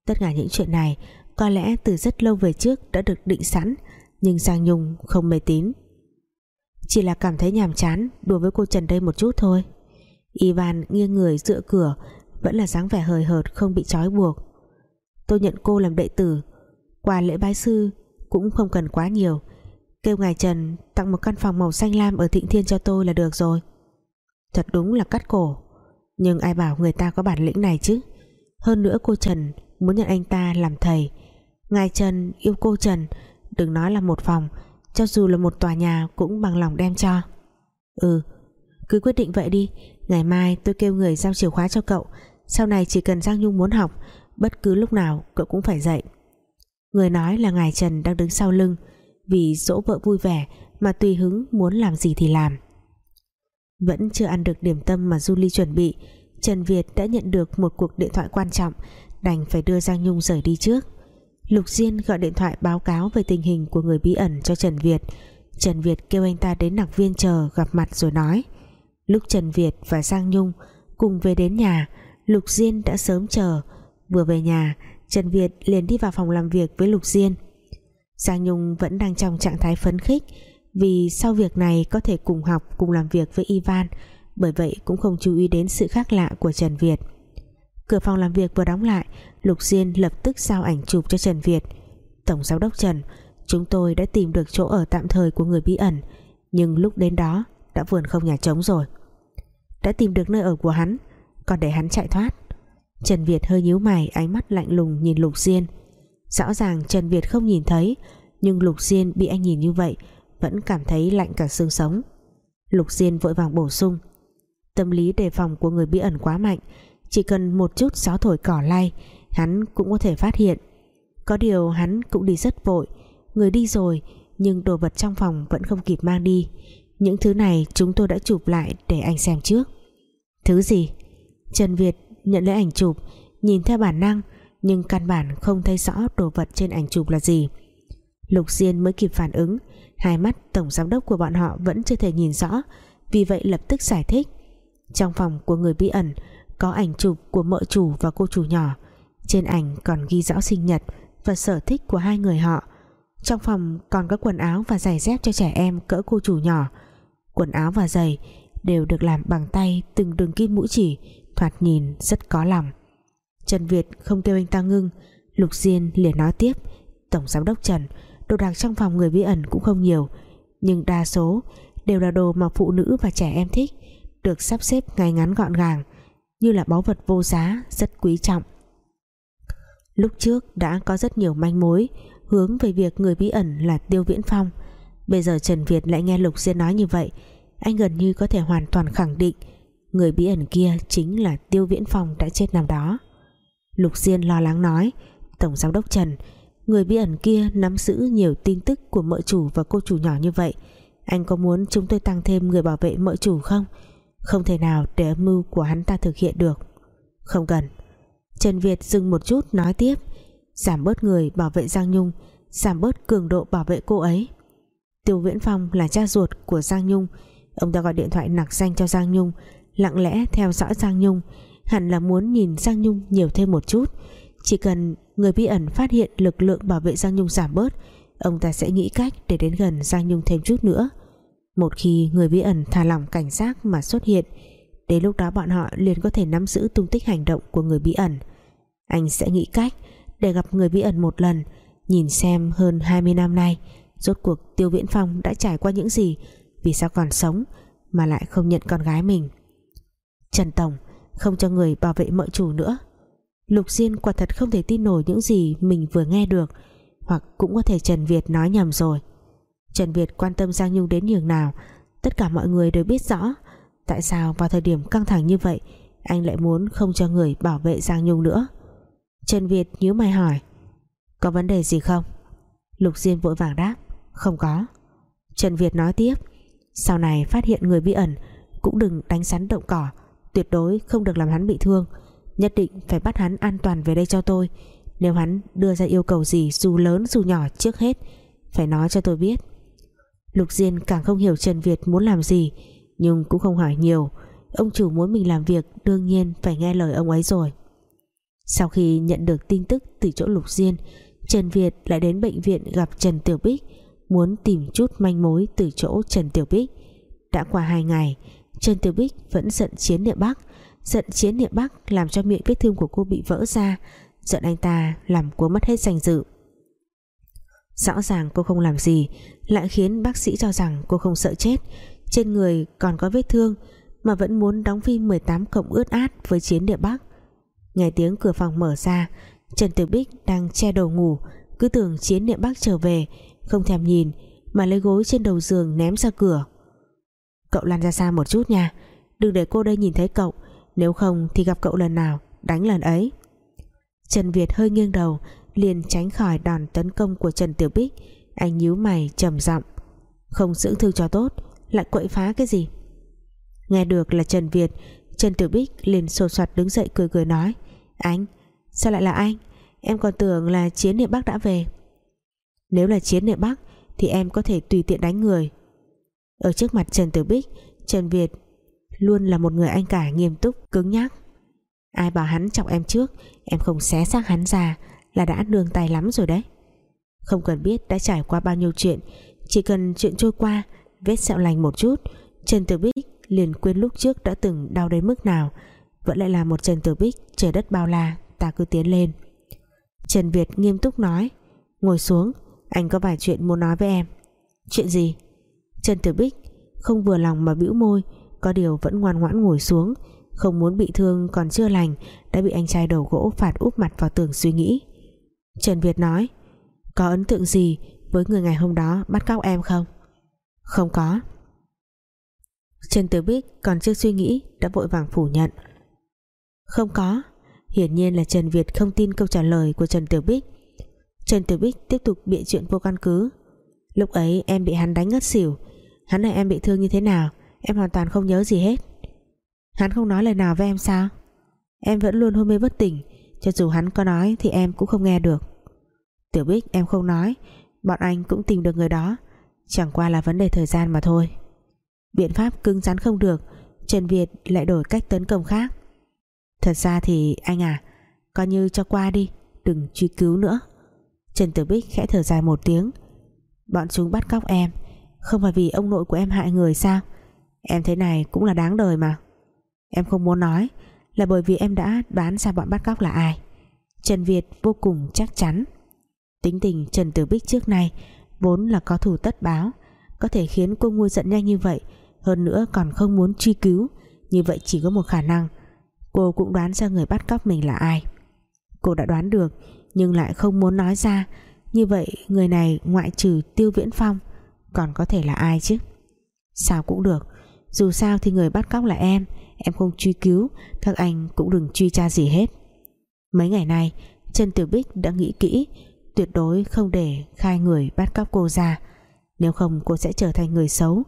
Tất cả những chuyện này có lẽ từ rất lâu về trước đã được định sẵn, nhưng Giang Nhung không mê tín. Chỉ là cảm thấy nhàm chán đùa với cô Trần đây một chút thôi. Ivan nghiêng người dựa cửa, vẫn là dáng vẻ hời hợt không bị trói buộc. Tôi nhận cô làm đệ tử quà lễ bái sư cũng không cần quá nhiều kêu ngài Trần tặng một căn phòng màu xanh lam ở Thịnh Thiên cho tôi là được rồi. Thật đúng là cắt cổ. Nhưng ai bảo người ta có bản lĩnh này chứ? Hơn nữa cô Trần muốn nhận anh ta làm thầy. Ngài Trần yêu cô Trần, đừng nói là một phòng, cho dù là một tòa nhà cũng bằng lòng đem cho. Ừ cứ quyết định vậy đi. Ngày mai tôi kêu người giao chìa khóa cho cậu. Sau này chỉ cần Giang Nhung muốn học, bất cứ lúc nào cậu cũng phải dậy người nói là ngài Trần đang đứng sau lưng vì dỗ vợ vui vẻ mà tùy hứng muốn làm gì thì làm. Vẫn chưa ăn được điểm tâm mà Julie chuẩn bị, Trần Việt đã nhận được một cuộc điện thoại quan trọng, đành phải đưa Giang Nhung rời đi trước. Lục Diên gọi điện thoại báo cáo về tình hình của người bí ẩn cho Trần Việt. Trần Việt kêu anh ta đến nặc viên chờ gặp mặt rồi nói. Lúc Trần Việt và Giang Nhung cùng về đến nhà, Lục Diên đã sớm chờ. Vừa về nhà, Trần Việt liền đi vào phòng làm việc với Lục Diên. Giang Nhung vẫn đang trong trạng thái phấn khích vì sau việc này có thể cùng học, cùng làm việc với Ivan. Bởi vậy cũng không chú ý đến sự khác lạ của Trần Việt. Cửa phòng làm việc vừa đóng lại, Lục Diên lập tức giao ảnh chụp cho Trần Việt. Tổng giám đốc Trần, chúng tôi đã tìm được chỗ ở tạm thời của người bí ẩn, nhưng lúc đến đó đã vườn không nhà trống rồi. Đã tìm được nơi ở của hắn, còn để hắn chạy thoát. Trần Việt hơi nhíu mày, ánh mắt lạnh lùng nhìn Lục Diên rõ ràng Trần Việt không nhìn thấy, nhưng Lục Diên bị anh nhìn như vậy, vẫn cảm thấy lạnh cả xương sống. Lục Diên vội vàng bổ sung, tâm lý đề phòng của người bí ẩn quá mạnh, chỉ cần một chút gió thổi cỏ lay hắn cũng có thể phát hiện. Có điều hắn cũng đi rất vội, người đi rồi, nhưng đồ vật trong phòng vẫn không kịp mang đi. Những thứ này chúng tôi đã chụp lại để anh xem trước. Thứ gì? Trần Việt nhận lấy ảnh chụp, nhìn theo bản năng nhưng căn bản không thấy rõ đồ vật trên ảnh chụp là gì. Lục Diên mới kịp phản ứng, Hai mắt tổng giám đốc của bọn họ vẫn chưa thể nhìn rõ, Vì vậy lập tức giải thích. Trong phòng của người bí ẩn, Có ảnh chụp của mợ chủ và cô chủ nhỏ. Trên ảnh còn ghi rõ sinh nhật Và sở thích của hai người họ. Trong phòng còn có quần áo và giày dép cho trẻ em cỡ cô chủ nhỏ. Quần áo và giày Đều được làm bằng tay từng đường kim mũi chỉ, Thoạt nhìn rất có lòng. Trần Việt không kêu anh ta ngưng. Lục Diên liền nói tiếp, Tổng giám đốc Trần, Đồ đạc trong phòng người bí ẩn cũng không nhiều, Nhưng đa số đều là đồ mà phụ nữ và trẻ em thích, Được sắp xếp ngay ngắn gọn gàng, Như là báu vật vô giá, Rất quý trọng. Lúc trước đã có rất nhiều manh mối Hướng về việc người bí ẩn là Tiêu Viễn Phong. Bây giờ Trần Việt lại nghe Lục Diên nói như vậy, Anh gần như có thể hoàn toàn khẳng định Người bí ẩn kia chính là Tiêu Viễn Phong đã chết năm đó. Lục Diên lo lắng nói. Tổng giám đốc Trần, Người bí ẩn kia nắm giữ nhiều tin tức của mợ chủ và cô chủ nhỏ như vậy. Anh có muốn chúng tôi tăng thêm người bảo vệ mợ chủ không? Không thể nào để âm mưu của hắn ta thực hiện được. Không cần. Trần Việt dừng một chút nói tiếp. Giảm bớt người bảo vệ Giang Nhung, Giảm bớt cường độ bảo vệ cô ấy. Tiêu Viễn Phong là cha ruột của Giang Nhung. Ông ta gọi điện thoại nặc danh cho Giang Nhung, Lặng lẽ theo dõi Giang Nhung. Hẳn là muốn nhìn Giang Nhung nhiều thêm một chút. Chỉ cần người bí ẩn phát hiện lực lượng bảo vệ Giang Nhung giảm bớt, ông ta sẽ nghĩ cách để đến gần Giang Nhung thêm chút nữa. Một khi người bí ẩn thả lỏng cảnh giác mà xuất hiện, đến lúc đó bọn họ liền có thể nắm giữ tung tích hành động của người bí ẩn. Anh sẽ nghĩ cách để gặp người bí ẩn một lần, nhìn xem hơn 20 năm nay, rốt cuộc Tiêu Viễn Phong đã trải qua những gì, vì sao còn sống mà lại không nhận con gái mình. Trần Tổng không cho người bảo vệ mợ chủ nữa. Lục Diên quả thật không thể tin nổi những gì mình vừa nghe được, hoặc cũng có thể Trần Việt nói nhầm rồi. Trần Việt quan tâm Giang Nhung đến nhường nào, tất cả mọi người đều biết rõ. Tại sao vào thời điểm căng thẳng như vậy, anh lại muốn không cho người bảo vệ Giang Nhung nữa? Trần Việt nhíu mày hỏi. Có vấn đề gì không? Lục Diên vội vàng đáp. Không có. Trần Việt nói tiếp. Sau này phát hiện người bí ẩn, cũng đừng đánh sắn động cỏ tuyệt đối không được làm hắn bị thương. Nhất định phải bắt hắn an toàn về đây cho tôi. Nếu hắn đưa ra yêu cầu gì, dù lớn dù nhỏ, trước hết, phải nói cho tôi biết. Lục Diên càng không hiểu Trần Việt muốn làm gì, nhưng cũng không hỏi nhiều. Ông chủ muốn mình làm việc, đương nhiên phải nghe lời ông ấy rồi. Sau khi nhận được tin tức từ chỗ Lục Diên, Trần Việt lại đến bệnh viện gặp Trần Tiểu Bích, muốn tìm chút manh mối từ chỗ Trần Tiểu Bích. Đã qua hai ngày Trần Tiểu Bích vẫn giận chiến niệm Bắc. Giận chiến niệm Bắc làm cho miệng vết thương của cô bị vỡ ra. Giận anh ta làm cô mất hết danh dự. Rõ ràng cô không làm gì, lại khiến bác sĩ cho rằng cô không sợ chết. Trên người còn có vết thương, mà vẫn muốn đóng phim 18 cộng ướt át với chiến địa Bắc. Nghe tiếng cửa phòng mở ra, Trần Tiểu Bích đang che đầu ngủ. Cứ tưởng chiến địa Bắc trở về, không thèm nhìn, mà lấy gối trên đầu giường ném ra cửa cậu lăn ra xa một chút nha. Đừng để cô đây nhìn thấy cậu. Nếu không thì gặp cậu lần nào, đánh lần ấy. Trần Việt hơi nghiêng đầu, liền tránh khỏi đòn tấn công của Trần Tiểu Bích. Anh nhíu mày, trầm giọng. Không dưỡng thương cho tốt, lại quậy phá cái gì? Nghe được là Trần Việt, Trần Tiểu Bích liền sột soạt đứng dậy cười cười nói. Anh, sao lại là anh? Em còn tưởng là chiến niệm Bắc đã về. Nếu là chiến niệm Bắc thì em có thể tùy tiện đánh người ở trước mặt Trần Tử Bích, Trần Việt luôn là một người anh cả nghiêm túc, cứng nhắc. Ai bảo hắn chọc em trước, em không xé xác hắn ra là đã nương tay lắm rồi đấy. Không cần biết đã trải qua bao nhiêu chuyện, chỉ cần chuyện trôi qua, vết sẹo lành một chút, Trần Tử Bích liền quên lúc trước đã từng đau đến mức nào, vẫn lại là một Trần Tử Bích trời đất bao la, ta cứ tiến lên. Trần Việt nghiêm túc nói, ngồi xuống, anh có vài chuyện muốn nói với em. Chuyện gì? Trần Tử Bích, không vừa lòng mà bĩu môi, có điều vẫn ngoan ngoãn ngồi xuống, không muốn bị thương còn chưa lành, đã bị anh trai đầu gỗ phạt úp mặt vào tường suy nghĩ. Trần Việt nói, có ấn tượng gì với người ngày hôm đó bắt cóc em không? Không có. Trần Tử Bích còn chưa suy nghĩ đã vội vàng phủ nhận. Không có, hiển nhiên là Trần Việt không tin câu trả lời của Trần Tử Bích. Trần Tử Bích tiếp tục bịa chuyện vô căn cứ lúc ấy em bị hắn đánh ngất xỉu. Hắn hỏi em bị thương như thế nào, em hoàn toàn không nhớ gì hết. Hắn không nói lời nào với em sao? Em vẫn luôn hôn mê bất tỉnh, cho dù hắn có nói thì em cũng không nghe được. Tiểu Bích, em không nói, Bọn anh cũng tìm được người đó. Chẳng qua là vấn đề thời gian mà thôi. Biện pháp cứng rắn không được, Trần Việt lại đổi cách tấn công khác. Thật ra thì, anh à Coi như cho qua đi, Đừng truy cứu nữa. Trần Tử Bích khẽ thở dài một tiếng Bọn chúng bắt cóc em. Không phải vì ông nội của em hại người sao? Em thế này cũng là đáng đời mà. Em không muốn nói, Là bởi vì em đã đoán ra bọn bắt cóc là ai. Trần Việt vô cùng chắc chắn. Tính tình Trần Tử Bích trước nay Vốn là có thủ tất báo, Có thể khiến cô nguôi giận nhanh như vậy, Hơn nữa còn không muốn truy cứu. Như vậy chỉ có một khả năng, Cô cũng đoán ra người bắt cóc mình là ai. Cô đã đoán được, Nhưng lại không muốn nói ra như vậy, người này ngoại trừ Tiêu Viễn Phong Còn có thể là ai chứ? Sao cũng được. Dù sao thì người bắt cóc là em. Em không truy cứu, Các anh cũng đừng truy tra gì hết. Mấy ngày nay, Trần Tiểu Bích đã nghĩ kỹ, Tuyệt đối không để khai người bắt cóc cô ra. Nếu không, cô sẽ trở thành người xấu,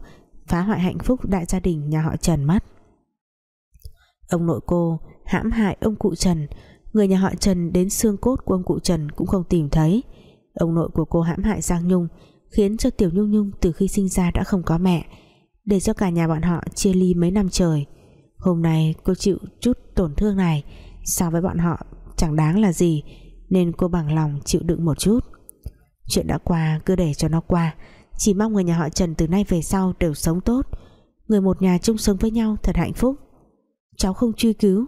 Phá hoại hạnh phúc đại gia đình nhà họ Trần mất. Ông nội cô hãm hại ông cụ Trần. Người nhà họ Trần đến xương cốt của ông cụ Trần cũng không tìm thấy. Ông nội của cô hãm hại Giang Nhung, Khiến cho Tiểu Nhung Nhung từ khi sinh ra đã không có mẹ, Để cho cả nhà bọn họ chia ly mấy năm trời. Hôm nay cô chịu chút tổn thương này, So với bọn họ chẳng đáng là gì, Nên cô bằng lòng chịu đựng một chút. Chuyện đã qua, cứ để cho nó qua. Chỉ mong người nhà họ Trần từ nay về sau đều sống tốt. Người một nhà chung sống với nhau thật hạnh phúc. Cháu không truy cứu.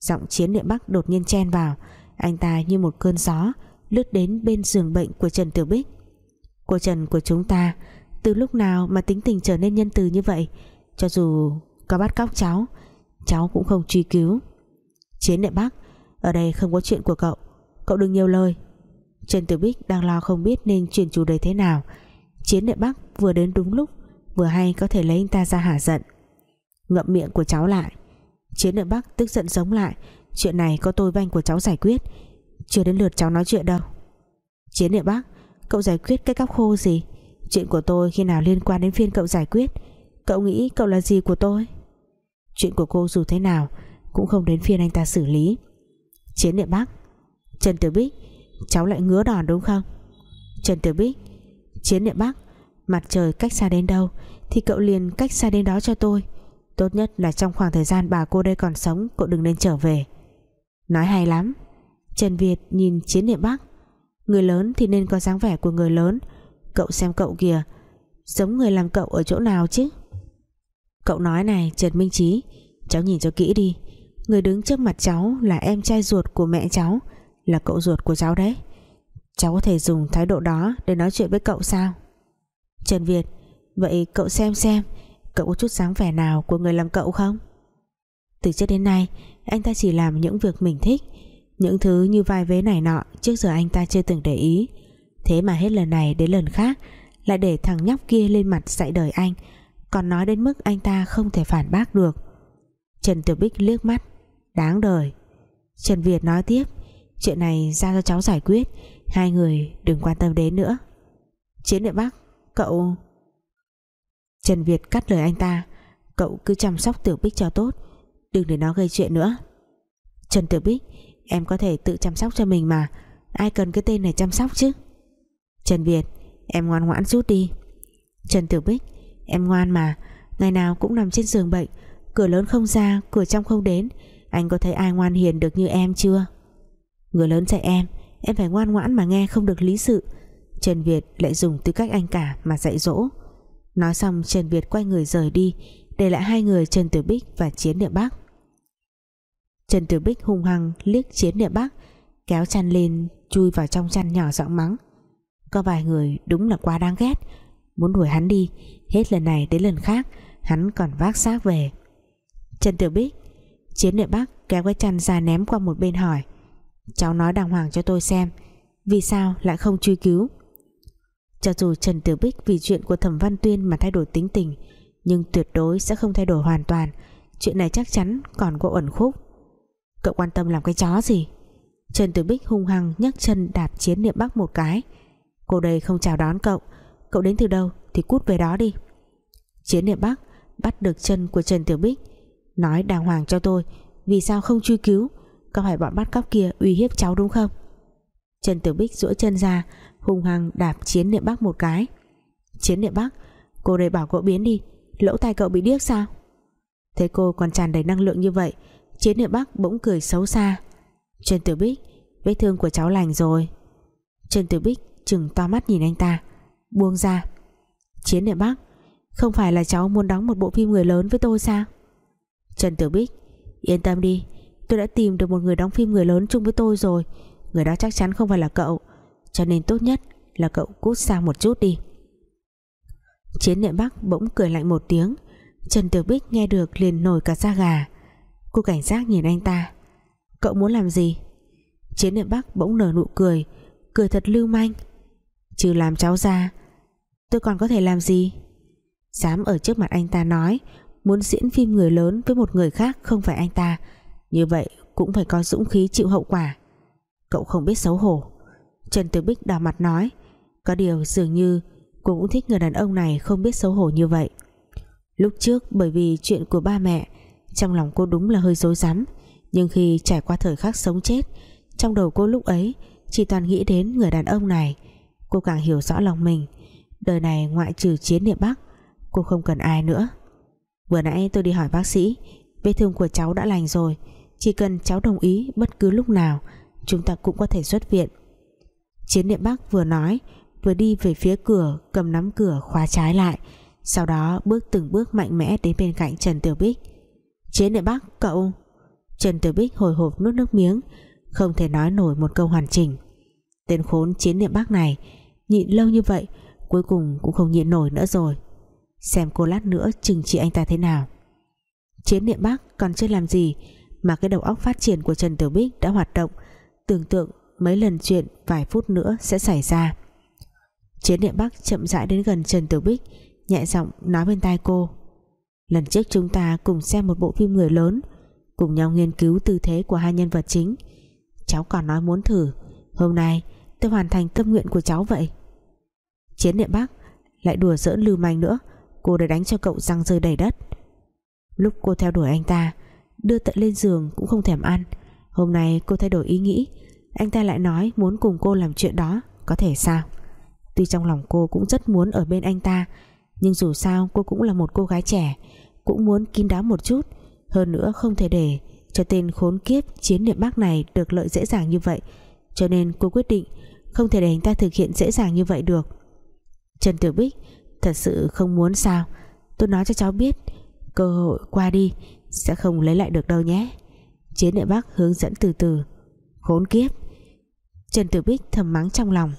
Giọng chiến địa Bắc đột nhiên chen vào. Anh ta như một cơn gió Lướt đến bên giường bệnh của Trần Tiểu Bích. Cô Trần của chúng ta, Từ lúc nào mà tính tình trở nên nhân từ như vậy? Cho dù có bắt cóc cháu Cháu cũng không truy cứu. Chiến Đại Bắc, Ở đây không có chuyện của cậu. Cậu đừng nhiều lời. Trần Tiểu Bích đang lo không biết nên chuyển chủ đề thế nào. Chiến Đại Bắc vừa đến đúng lúc, Vừa hay có thể lấy anh ta ra hả giận. Ngậm miệng của cháu lại. Chiến Đại Bắc tức giận giống lại. Chuyện này có tôi vanh của cháu giải quyết. Chưa đến lượt cháu nói chuyện đâu. Chiến địa Bắc Cậu giải quyết cái cóc khô gì? Chuyện của tôi khi nào liên quan đến phiên cậu giải quyết? Cậu nghĩ cậu là gì của tôi? Chuyện của cô dù thế nào Cũng không đến phiên anh ta xử lý. Chiến địa Bắc Trần Tử Bích, Cháu lại ngứa đòn đúng không? Trần Tử Bích, Chiến địa Bắc Mặt trời cách xa đến đâu Thì cậu liền cách xa đến đó cho tôi. Tốt nhất là trong khoảng thời gian bà cô đây còn sống, Cậu đừng nên trở về. Nói hay lắm. Trần Việt nhìn chiến địa Bắc Người lớn thì nên có dáng vẻ của người lớn. Cậu xem cậu kìa. Giống người làm cậu ở chỗ nào chứ? Cậu nói này, Trần Minh Trí Cháu nhìn cho kỹ đi. Người đứng trước mặt cháu là em trai ruột của mẹ cháu. Là cậu ruột của cháu đấy. Cháu có thể dùng thái độ đó Để nói chuyện với cậu sao? Trần Việt, Vậy cậu xem xem, Cậu có chút dáng vẻ nào của người làm cậu không? Từ trước đến nay, Anh ta chỉ làm những việc mình thích. Những thứ như vai vế này nọ, Trước giờ anh ta chưa từng để ý. Thế mà hết lần này đến lần khác, Lại để thằng nhóc kia lên mặt dạy đời anh, Còn nói đến mức anh ta không thể phản bác được. Trần Tiểu Bích liếc mắt, Đáng đời. Trần Việt nói tiếp, Chuyện này giao cho cháu giải quyết, Hai người đừng quan tâm đến nữa. Chiến địa Bắc Cậu Trần Việt cắt lời anh ta, Cậu cứ chăm sóc Tiểu Bích cho tốt, Đừng để nó gây chuyện nữa. Trần Tiểu Bích Em có thể tự chăm sóc cho mình mà. Ai cần cái tên này chăm sóc chứ? Trần Việt, Em ngoan ngoãn rút đi. Trần Tiểu Bích, Em ngoan mà. Ngày nào cũng nằm trên giường bệnh. Cửa lớn không ra, Cửa trong không đến. Anh có thấy ai ngoan hiền được như em chưa? Người lớn dạy em. Em phải ngoan ngoãn mà nghe không được lý sự. Trần Việt lại dùng tư cách anh cả mà dạy dỗ. Nói xong, Trần Việt quay người rời đi, Để lại hai người Trần Tử Bích và Chiến Địa Bắc. Trần Tử Bích hung hăng liếc Chiến Địa Bắc Kéo chăn lên, Chui vào trong chăn nhỏ giọng mắng. Có vài người đúng là quá đáng ghét, Muốn đuổi hắn đi. Hết lần này đến lần khác, Hắn còn vác xác về. Trần Tử Bích, Chiến Địa Bắc kéo cái chăn ra ném qua một bên hỏi, Cháu nói đàng hoàng cho tôi xem, Vì sao lại không truy cứu? Cho dù Trần Tiểu Bích vì chuyện của Thẩm Văn Tuyên mà thay đổi tính tình, Nhưng tuyệt đối sẽ không thay đổi hoàn toàn. Chuyện này chắc chắn còn có ẩn khúc. Cậu quan tâm làm cái chó gì? Trần Tiểu Bích hung hăng nhấc chân đạp chiến niệm bắc một cái. Cô đây không chào đón cậu. Cậu đến từ đâu thì cút về đó đi. Chiến niệm bắc bắt được chân của Trần Tiểu Bích, Nói đàng hoàng cho tôi, Vì sao không truy cứu? Có phải bọn bắt cóc kia uy hiếp cháu đúng không? Trần Tiểu Bích duỗi chân ra, hung hăng đạp chiến niệm bắc một cái. Chiến niệm bắc, cô đây bảo cậu biến đi, lỗ tai cậu bị điếc sao? Thấy cô còn tràn đầy năng lượng như vậy chiến địa bắc bỗng cười xấu xa. Trần Tiểu Bích, vết thương của cháu lành rồi. Trần Tiểu Bích chừng to mắt nhìn anh ta, buông ra. Chiến địa bắc, không phải là cháu muốn đóng một bộ phim người lớn với tôi sao? Trần Tiểu Bích, Yên tâm đi, Tôi đã tìm được một người đóng phim người lớn chung với tôi rồi. Người đó chắc chắn không phải là cậu, Cho nên tốt nhất là cậu cút xa một chút đi. Chiến địa Bắc bỗng cười lạnh một tiếng. Trần Tiểu Bích nghe được liền nổi cả da gà. Cô cảnh giác nhìn anh ta. Cậu muốn làm gì? Chiến niệm Bắc bỗng nở nụ cười Cười thật lưu manh. Trừ làm cháu ra, Tôi còn có thể làm gì? Dám ở trước mặt anh ta nói, Muốn diễn phim người lớn với một người khác Không phải anh ta. Như vậy cũng phải có dũng khí chịu hậu quả. Cậu không biết xấu hổ. Trần Tử Bích đào mặt nói, Có điều dường như cô cũng thích người đàn ông này Không biết xấu hổ như vậy. Lúc trước bởi vì chuyện của ba mẹ trong lòng cô đúng là hơi dối rắm. Nhưng khi trải qua thời khắc sống chết, Trong đầu cô lúc ấy, Chỉ toàn nghĩ đến người đàn ông này. Cô càng hiểu rõ lòng mình. Đời này ngoại trừ chiến địa Bắc, Cô không cần ai nữa. Vừa nãy tôi đi hỏi bác sĩ, Vết thương của cháu đã lành rồi. Chỉ cần cháu đồng ý bất cứ lúc nào, Chúng ta cũng có thể xuất viện. Chiến địa Bắc vừa nói, Vừa đi về phía cửa, Cầm nắm cửa khóa trái lại. Sau đó bước từng bước mạnh mẽ đến bên cạnh Trần Tiểu Bích. Chiến niệm Bắc cậu. Trần Tử Bích hồi hộp nuốt nước miếng, Không thể nói nổi một câu hoàn chỉnh. Tên khốn chiến niệm Bắc này, Nhịn lâu như vậy, Cuối cùng cũng không nhịn nổi nữa rồi. Xem cô lát nữa chừng trị anh ta thế nào. Chiến niệm Bắc còn chưa làm gì Mà cái đầu óc phát triển của Trần Tử Bích đã hoạt động, Tưởng tượng mấy lần chuyện Vài phút nữa sẽ xảy ra. Chiến niệm Bắc chậm rãi đến gần Trần Tử Bích, Nhẹ giọng nói bên tai cô. Lần trước chúng ta cùng xem một bộ phim người lớn, Cùng nhau nghiên cứu tư thế của hai nhân vật chính. Cháu còn nói muốn thử, Hôm nay tôi hoàn thành tâm nguyện của cháu vậy. Chiến niệm Bắc Lại đùa giỡn lưu manh nữa, Cô đã đánh cho cậu răng rơi đầy đất. Lúc cô theo đuổi anh ta, Đưa tận lên giường cũng không thèm ăn. Hôm nay cô thay đổi ý nghĩ, Anh ta lại nói muốn cùng cô làm chuyện đó, Có thể sao? Tuy trong lòng cô cũng rất muốn ở bên anh ta nhưng dù sao, cô cũng là một cô gái trẻ, Cũng muốn kín đáo một chút. Hơn nữa không thể để Cho tên khốn kiếp chiến niệm bác này Được lợi dễ dàng như vậy. Cho nên cô quyết định Không thể để anh ta thực hiện dễ dàng như vậy được. Trần Tiểu Bích, Thật sự không muốn sao? Tôi nói cho cháu biết, Cơ hội qua đi, Sẽ không lấy lại được đâu nhé. Chiến địa Bắc hướng dẫn từ từ. Khốn kiếp. Trần Tử Bích thầm mắng trong lòng.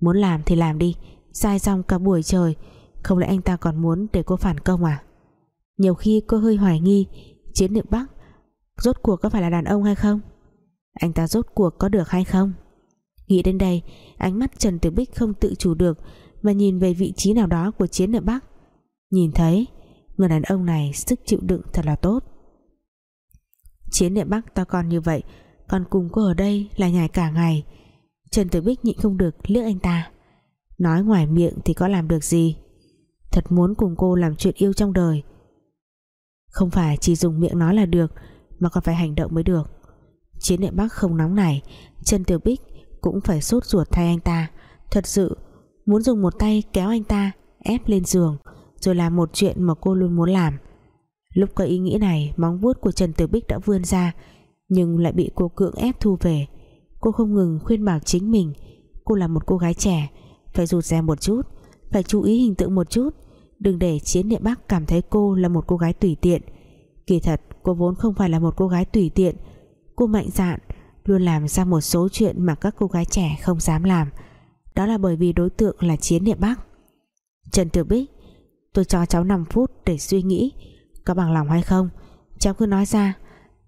Muốn làm thì làm đi, Sai xong cả buổi trời. Không lẽ anh ta còn muốn để cô phản công à? Nhiều khi cô hơi hoài nghi, Chiến địa Bắc Rốt cuộc có phải là đàn ông hay không? Anh ta rốt cuộc có được hay không? Nghĩ đến đây, Ánh mắt Trần Tử Bích không tự chủ được Mà nhìn về vị trí nào đó của chiến địa Bắc Nhìn thấy, Người đàn ông này sức chịu đựng thật là tốt. Chiến địa Bắc to con như vậy, Còn cùng cô ở đây là nhảy cả ngày. Trần Tử Bích nhịn không được liếc anh ta. Nói ngoài miệng thì có làm được gì? Thật muốn cùng cô làm chuyện yêu trong đời. Không phải chỉ dùng miệng nói là được, Mà còn phải hành động mới được. Chiến địa Bắc không nóng này Trần Tiểu Bích cũng phải sốt ruột thay anh ta. Thật sự, Muốn dùng một tay kéo anh ta, Ép lên giường, Rồi làm một chuyện mà cô luôn muốn làm. Lúc có ý nghĩ này, Móng vuốt của Trần tiểu Bích đã vươn ra, Nhưng lại bị cô cưỡng ép thu về. Cô không ngừng khuyên bảo chính mình, Cô là một cô gái trẻ, Phải rụt rè một chút. Phải chú ý hình tượng một chút. Đừng để chiến địa Bắc cảm thấy cô là một cô gái tùy tiện. Kỳ thật, cô vốn không phải là một cô gái tùy tiện. Cô mạnh dạn, Luôn làm ra một số chuyện mà các cô gái trẻ không dám làm. Đó là bởi vì đối tượng là chiến địa Bắc. Trần Tiểu Bích, Tôi cho cháu 5 phút để suy nghĩ, Có bằng lòng hay không? Cháu cứ nói ra,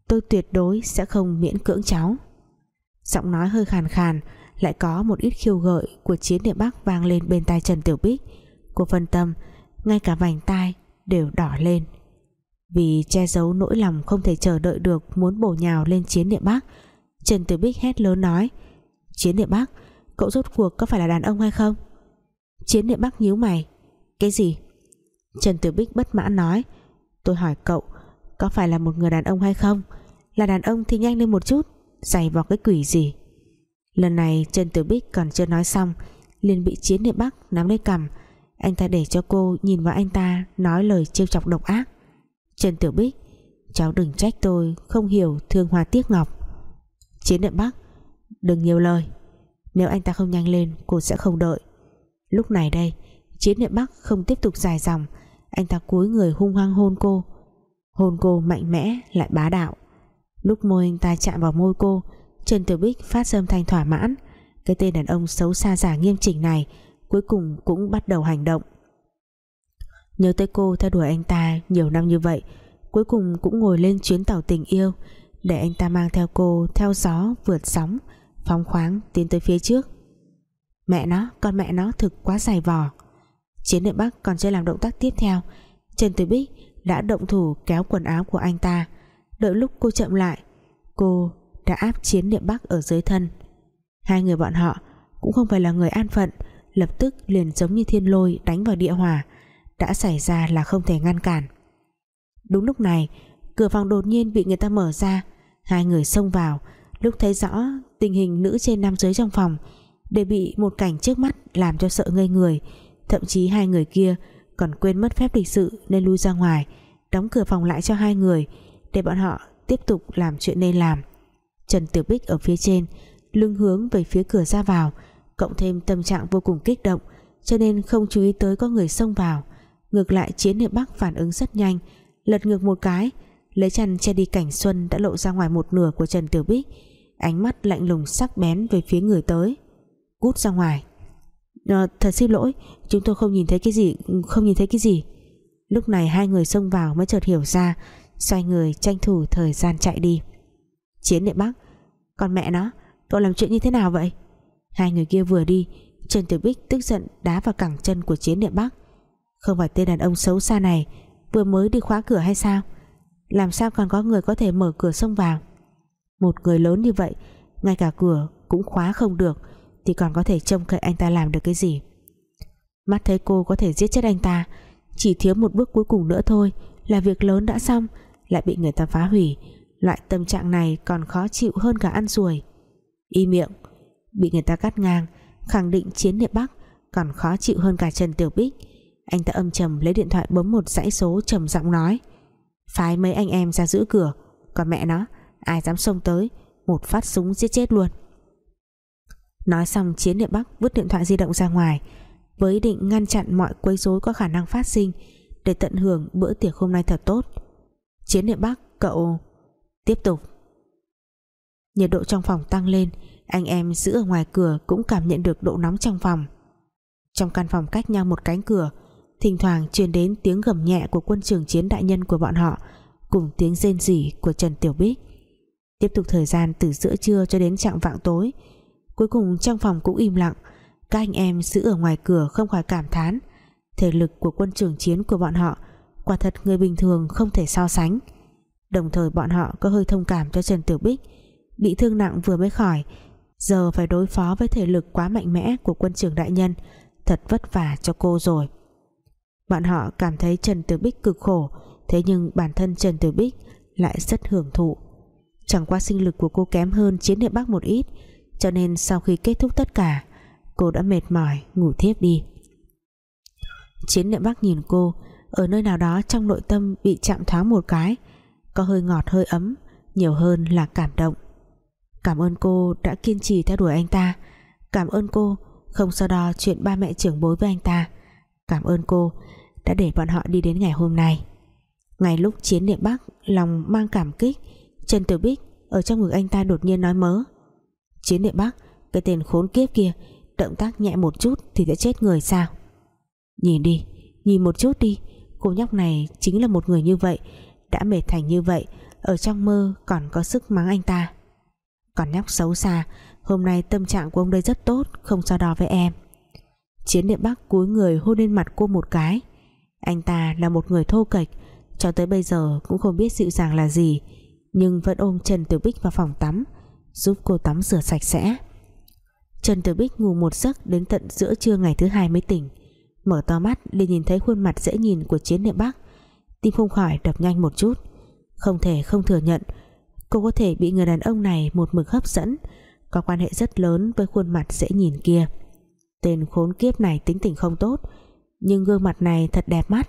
Tôi tuyệt đối sẽ không miễn cưỡng cháu. Giọng nói hơi khàn khàn lại có một ít khiêu gợi Của chiến địa Bắc vang lên bên tai Trần Tiểu Bích. Cô phân tâm, Ngay cả vành tai đều đỏ lên. Vì che giấu nỗi lòng không thể chờ đợi được Muốn bổ nhào lên chiến địa Bắc, Trần Tiểu Bích hét lớn nói, Chiến địa Bắc, Cậu rốt cuộc có phải là đàn ông hay không? Chiến địa Bắc nhíu mày, Cái gì? Trần Tiểu Bích bất mãn nói, Tôi hỏi cậu, Có phải là một người đàn ông hay không? Là đàn ông thì nhanh lên một chút, Giày vào cái quỷ gì? Lần này Trần Tử Bích còn chưa nói xong, liền bị chiến Địa bắc nắm lấy cầm. Anh ta để cho cô nhìn vào anh ta, nói lời trêu chọc độc ác. Trần Tử Bích, cháu đừng trách tôi không hiểu thương hoa tiếc ngọc. Chiến Địa bắc, đừng nhiều lời. Nếu anh ta không nhanh lên, cô sẽ không đợi. Lúc này đây, chiến Địa bắc không tiếp tục dài dòng. Anh ta cúi người hung hăng hôn cô. Hôn cô mạnh mẽ, lại bá đạo. Lúc môi anh ta chạm vào môi cô Trần Tiểu Bích phát ra âm thanh thỏa mãn. Cái tên đàn ông xấu xa giả nghiêm chỉnh này cuối cùng cũng bắt đầu hành động. Nhớ tới cô theo đuổi anh ta nhiều năm như vậy, cuối cùng cũng ngồi lên chuyến tàu tình yêu, để anh ta mang theo cô theo gió vượt sóng, phóng khoáng tiến tới phía trước. Mẹ nó, con mẹ nó thực quá dài vò. Chiến địa bắc còn chưa làm động tác tiếp theo, Trần Tử Bích đã động thủ kéo quần áo của anh ta. Đợi lúc cô chậm lại, cô đã áp chiến niệm bắc ở dưới thân. Hai người bọn họ cũng không phải là người an phận, lập tức liền giống như thiên lôi đánh vào địa hỏa, đã xảy ra là không thể ngăn cản. Đúng lúc này, cửa phòng đột nhiên bị người ta mở ra, hai người xông vào, lúc thấy rõ tình hình nữ trên nam dưới trong phòng, để bị một cảnh trước mắt làm cho sợ ngây người, thậm chí hai người kia còn quên mất phép lịch sự nên lui ra ngoài, đóng cửa phòng lại cho hai người, để bọn họ tiếp tục làm chuyện nên làm. Trần Tiểu Bích ở phía trên lưng hướng về phía cửa ra vào cộng thêm tâm trạng vô cùng kích động cho nên không chú ý tới có người xông vào. Ngược lại chiến hiệp bắc phản ứng rất nhanh lật ngược một cái lấy chăn che đi cảnh xuân đã lộ ra ngoài một nửa của Trần Tiểu Bích. Ánh mắt lạnh lùng sắc bén về phía người tới cút ra ngoài. À, thật xin lỗi chúng tôi không nhìn thấy cái gì không nhìn thấy cái gì. Lúc này hai người xông vào mới chợt hiểu ra xoay người tranh thủ thời gian chạy đi chiến địa bắc còn mẹ nó, cậu làm chuyện như thế nào vậy? Hai người kia vừa đi, Trần Tiểu Bích tức giận đá vào cẳng chân của chiến địa bắc không phải tên đàn ông xấu xa này, vừa mới đi khóa cửa hay sao? Làm sao còn có người có thể mở cửa xông vào? Một người lớn như vậy, ngay cả cửa cũng khóa không được, thì còn có thể trông cậy anh ta làm được cái gì? Mắt thấy cô có thể giết chết anh ta, chỉ thiếu một bước cuối cùng nữa thôi là việc lớn đã xong, lại bị người ta phá hủy loại tâm trạng này còn khó chịu hơn cả ăn ruồi. Y miệng, bị người ta cắt ngang, khẳng định chiến địa bắc còn khó chịu hơn cả Trần Tiểu Bích. Anh ta âm trầm lấy điện thoại bấm một dãy số trầm giọng nói, phái mấy anh em ra giữ cửa, còn mẹ nó, ai dám xông tới, một phát súng giết chết luôn. Nói xong, chiến địa bắc vứt điện thoại di động ra ngoài, với ý định ngăn chặn mọi quấy rối có khả năng phát sinh, để tận hưởng bữa tiệc hôm nay thật tốt. Chiến địa bắc, cậu tiếp tục. Nhiệt độ trong phòng tăng lên, anh em giữ ở ngoài cửa cũng cảm nhận được độ nóng trong phòng. Trong căn phòng cách nhau một cánh cửa, thỉnh thoảng truyền đến tiếng gầm nhẹ của quân trưởng chiến đại nhân của bọn họ, cùng tiếng rên rỉ của Trần Tiểu Bích. Tiếp tục thời gian từ giữa trưa cho đến trạng vạng tối, cuối cùng trong phòng cũng im lặng, các anh em giữ ở ngoài cửa không khỏi cảm thán, thể lực của quân trưởng chiến của bọn họ quả thật người bình thường không thể so sánh đồng thời bọn họ có hơi thông cảm cho Trần Tiểu Bích. Bị thương nặng vừa mới khỏi, giờ phải đối phó với thể lực quá mạnh mẽ của quân trưởng đại nhân. Thật vất vả cho cô rồi. Bọn họ cảm thấy Trần Tiểu Bích cực khổ, thế nhưng bản thân Trần Tiểu Bích lại rất hưởng thụ. Chẳng qua sinh lực của cô kém hơn chiến địa Bắc một ít, cho nên sau khi kết thúc tất cả, cô đã mệt mỏi, ngủ thiếp đi. Chiến địa Bắc nhìn cô, ở nơi nào đó trong nội tâm bị chạm thoáng một cái có hơi ngọt, hơi ấm, nhiều hơn là cảm động. Cảm ơn cô đã kiên trì theo đuổi anh ta. Cảm ơn cô không so đo chuyện ba mẹ trưởng bối với anh ta. Cảm ơn cô đã để bọn họ đi đến ngày hôm nay. Ngay lúc chiến niệm bắc, lòng mang cảm kích, Trần tử Bích ở trong ngực anh ta đột nhiên nói mớ. Chiến niệm bắc, cái tên khốn kiếp kia, động tác nhẹ một chút thì sẽ chết người sao? Nhìn đi, nhìn một chút đi, cô nhóc này chính là một người như vậy đã mệt thành như vậy, ở trong mơ còn có sức mắng anh ta. Còn nhóc xấu xa, hôm nay tâm trạng của ông đây rất tốt, không so đo với em. Chiến địa bắc cúi người hôn lên mặt cô một cái. Anh ta là một người thô kệch, cho tới bây giờ cũng không biết dịu dàng là gì, nhưng vẫn ôm Trần Tiểu Bích vào phòng tắm, giúp cô tắm rửa sạch sẽ. Trần Tiểu Bích ngủ một giấc đến tận giữa trưa ngày thứ hai mới tỉnh, mở to mắt liền nhìn thấy khuôn mặt dễ nhìn của chiến địa bắc tim không khỏi đập nhanh một chút. Không thể không thừa nhận, cô có thể bị người đàn ông này một mực hấp dẫn, có quan hệ rất lớn với khuôn mặt dễ nhìn kia. Tên khốn kiếp này tính tình không tốt, Nhưng gương mặt này thật đẹp mắt.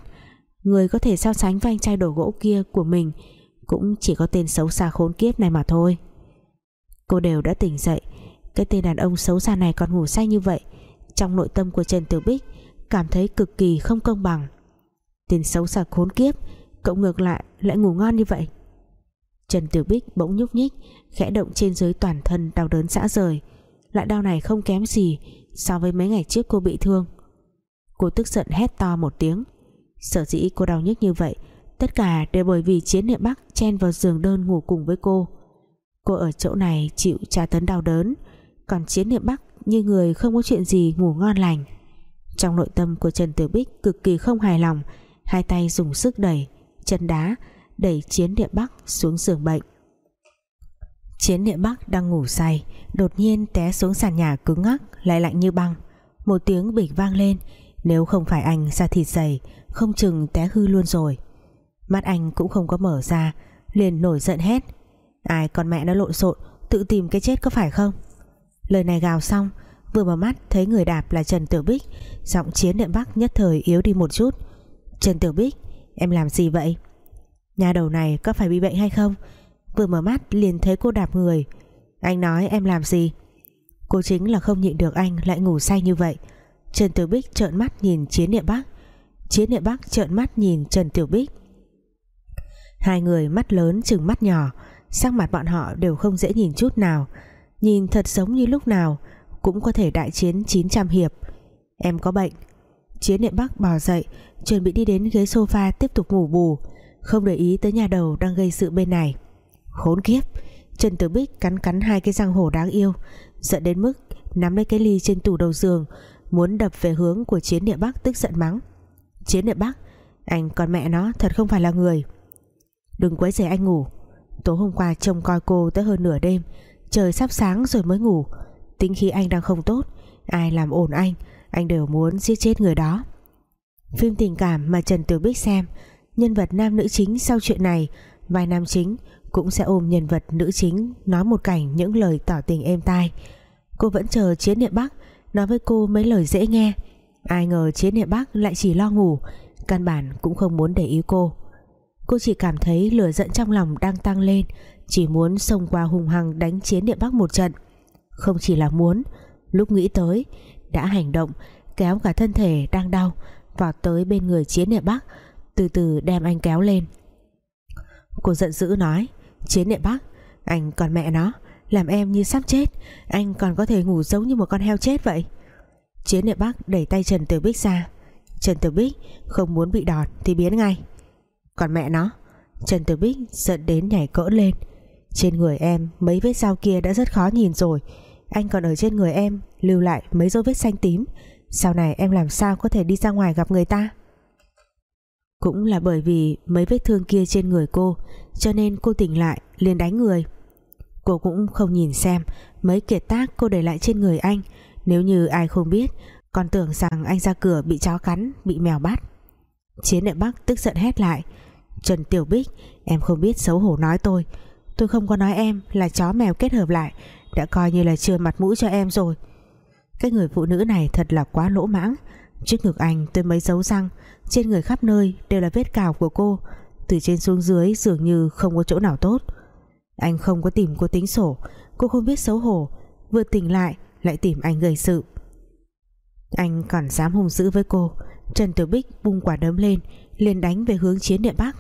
Người có thể so sánh với anh trai đổ gỗ kia của mình Cũng chỉ có tên xấu xa khốn kiếp này mà thôi. Cô đều đã tỉnh dậy, Cái tên đàn ông xấu xa này còn ngủ say như vậy, Trong nội tâm của Trần Tiểu Bích Cảm thấy cực kỳ không công bằng. Tên xấu xa khốn kiếp, Cậu ngược lại lại ngủ ngon như vậy. Trần Tiểu Bích bỗng nhúc nhích, Khẽ động trên dưới toàn thân đau đớn xã rời. Loại đau này không kém gì So với mấy ngày trước cô bị thương. Cô tức giận hét to một tiếng. Sở dĩ cô đau nhức như vậy, Tất cả đều bởi vì chiến niệm Bắc Chen vào giường đơn ngủ cùng với cô. Cô ở chỗ này chịu tra tấn đau đớn, Còn chiến niệm Bắc Như người không có chuyện gì ngủ ngon lành. Trong nội tâm của Trần Tiểu Bích Cực kỳ không hài lòng Hai tay dùng sức đẩy, Chân đá, đẩy chiến địa Bắc xuống giường bệnh. Chiến địa Bắc đang ngủ say, Đột nhiên té xuống sàn nhà cứng ngắc, Lại lạnh như băng. Một tiếng bịch vang lên, Nếu không phải anh ra thịt dày, Không chừng té hư luôn rồi. Mắt anh cũng không có mở ra, Liền nổi giận hét, Ai, con mẹ nó lộn xộn, Tự tìm cái chết có phải không? Lời này gào xong, Vừa mở mắt thấy người đạp là Trần Tiểu Bích, Giọng chiến địa Bắc nhất thời yếu đi một chút. Trần Tiểu Bích, Em làm gì vậy? Nhà đầu này có phải bị bệnh hay không? Vừa mở mắt liền thấy cô đạp người. Anh nói em làm gì? Cô chính là không nhịn được anh lại ngủ say như vậy. Trần Tiểu Bích trợn mắt nhìn Chiến Niệm Bắc. Chiến Niệm Bắc trợn mắt nhìn Trần Tiểu Bích. Hai người mắt lớn chừng mắt nhỏ, Sắc mặt bọn họ đều không dễ nhìn chút nào. Nhìn thật giống như lúc nào Cũng có thể đại chiến 900 hiệp. Em có bệnh Chiến Niệm Bắc bò dậy, Chuẩn bị đi đến ghế sofa tiếp tục ngủ bù. Không để ý tới nhà đầu đang gây sự bên này. Khốn kiếp, Trần Tử Bích cắn cắn hai cái răng hổ đáng yêu, Giận đến mức nắm lấy cái ly trên tủ đầu giường, Muốn đập về hướng của Chiến Địa Bắc tức giận mắng. Chiến Địa Bắc, Anh con mẹ nó thật không phải là người. Đừng quấy rầy anh ngủ. Tối hôm qua trông coi cô tới hơn nửa đêm, Trời sắp sáng rồi mới ngủ. Tính khí anh đang không tốt, Ai làm ổn anh anh đều muốn giết chết người đó. Phim tình cảm mà Trần Tử Bích xem, Nhân vật nam nữ chính sau chuyện này, Vai nam chính cũng sẽ ôm nhân vật nữ chính nói một cảnh những lời tỏ tình êm tai. Cô vẫn chờ chiến niệm bắc nói với cô mấy lời dễ nghe. Ai ngờ chiến niệm bắc lại chỉ lo ngủ, căn bản cũng không muốn để ý cô. Cô chỉ cảm thấy lửa giận trong lòng đang tăng lên, chỉ muốn xông qua hùng hăng đánh chiến niệm bắc một trận. Không chỉ là muốn, lúc nghĩ tới đã hành động, kéo cả thân thể đang đau vào tới bên người chiến địa bắc, từ từ đem anh kéo lên. Cô giận dữ nói, Chiến địa Bắc, Anh còn mẹ nó, Làm em như sắp chết, Anh còn có thể ngủ giống như một con heo chết vậy. Chiến địa Bắc đẩy tay Trần Tiểu Bích ra. Trần Tiểu Bích, không muốn bị đòn thì biến ngay. Còn mẹ nó, Trần Tiểu Bích giận đến nhảy cỡ lên. Trên người em mấy vết dao kia đã rất khó nhìn rồi anh còn ở trên người em, Lưu lại mấy dấu vết xanh tím. Sau này em làm sao có thể đi ra ngoài gặp người ta? Cũng là bởi vì mấy vết thương kia trên người cô, cho nên cô tỉnh lại, liền đánh người. Cô cũng không nhìn xem mấy kiệt tác cô để lại trên người anh. Nếu như ai không biết, còn tưởng rằng anh ra cửa bị chó cắn, bị mèo bắt. Chiến đệ bắc tức giận hét lại. Trần Tiểu Bích, em không biết xấu hổ nói tôi. Tôi không có nói em là chó mèo kết hợp lại đã coi như là chưa mặt mũi cho em rồi. Cái người phụ nữ này thật là quá lỗ mãng. Trước ngực anh tôi mới giấu răng, trên người khắp nơi đều là vết cào của cô. Từ trên xuống dưới dường như không có chỗ nào tốt. Anh không có tìm cô tính sổ, cô không biết xấu hổ. Vừa tỉnh lại lại tìm anh gây sự. Anh còn dám hung dữ với cô. Trần Tiểu Bích bung quả đấm lên, liền đánh về hướng chiến địa Bắc.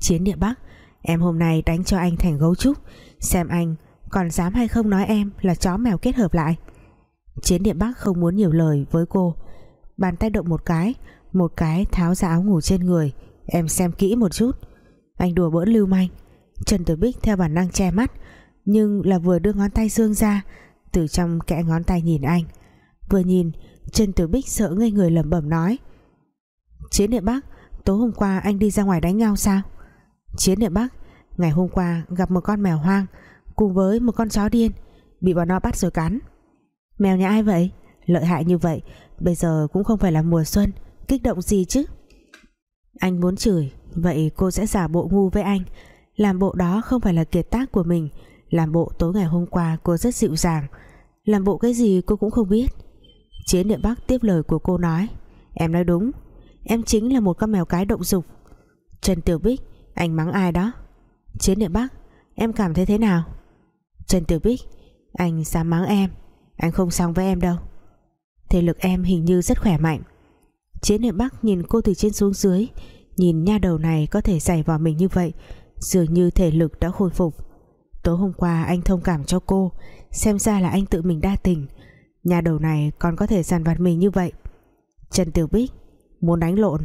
Chiến địa Bắc, em hôm nay đánh cho anh thành gấu trúc. Xem anh còn dám hay không nói em là chó mèo kết hợp lại. Chiến địa Bắc không muốn nhiều lời với cô. Bàn tay động một cái một cái tháo ra áo ngủ trên người. Em xem kỹ một chút. Anh đùa bỡn lưu manh. Trần Tử Bích theo bản năng che mắt, nhưng là vừa đưa ngón tay dương ra, từ trong kẽ ngón tay nhìn anh. Vừa nhìn, Trần Tử Bích sợ ngây người lẩm bẩm nói, Chiến địa Bắc, tối hôm qua anh đi ra ngoài đánh nhau sao? Chiến địa Bắc, ngày hôm qua gặp một con mèo hoang cùng với một con chó điên, bị bọn nó bắt rồi cắn. Mèo nhà ai vậy? Lợi hại như vậy, bây giờ cũng không phải là mùa xuân, kích động gì chứ? Anh muốn chửi, vậy cô sẽ giả bộ ngu với anh. Làm bộ đó không phải là kiệt tác của mình, làm bộ tối ngày hôm qua cô rất dịu dàng. Làm bộ cái gì cô cũng không biết. Chiến Niệm Bắc tiếp lời của cô nói, Em nói đúng, Em chính là một con mèo cái động dục. Trần Tiểu Bích, Anh mắng ai đó? Chiến Niệm Bắc, Em cảm thấy thế nào? Trần Tiểu Bích, Anh dám mắng em, Anh không xong với em đâu. Thể lực em hình như rất khỏe mạnh. Chiến Niệm Bắc nhìn cô từ trên xuống dưới, Nhìn nha đầu này có thể giày vào mình như vậy, Dường như thể lực đã khôi phục. Tối hôm qua anh thông cảm cho cô, Xem ra là anh tự mình đa tình. Nhà đầu này còn có thể dằn vặt mình như vậy. Trần Tiểu Bích, Muốn đánh lộn.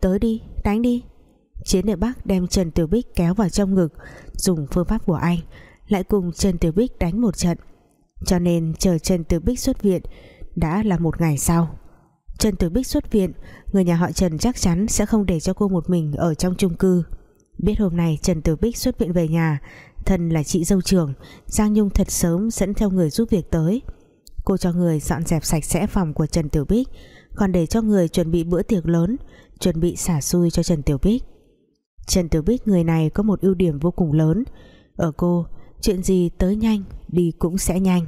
Tới đi, đánh đi. Chiến địa Bắc đem Trần Tiểu Bích kéo vào trong ngực, Dùng phương pháp của anh lại cùng Trần Tiểu Bích đánh một trận. Cho nên chờ Trần Tiểu Bích xuất viện, Đã là một ngày sau. Trần Tiểu Bích xuất viện, Người nhà họ Trần chắc chắn sẽ không để cho cô một mình Ở trong chung cư. Biết hôm nay Trần Tiểu Bích xuất viện về nhà, Thân là chị dâu trưởng, Giang Nhung thật sớm dẫn theo người giúp việc tới. Cô cho người dọn dẹp sạch sẽ phòng của Trần Tiểu Bích, Còn để cho người chuẩn bị bữa tiệc lớn, Chuẩn bị xả xui cho Trần Tiểu Bích. Trần Tiểu Bích người này có một ưu điểm vô cùng lớn. Ở cô Chuyện gì tới nhanh Đi cũng sẽ nhanh.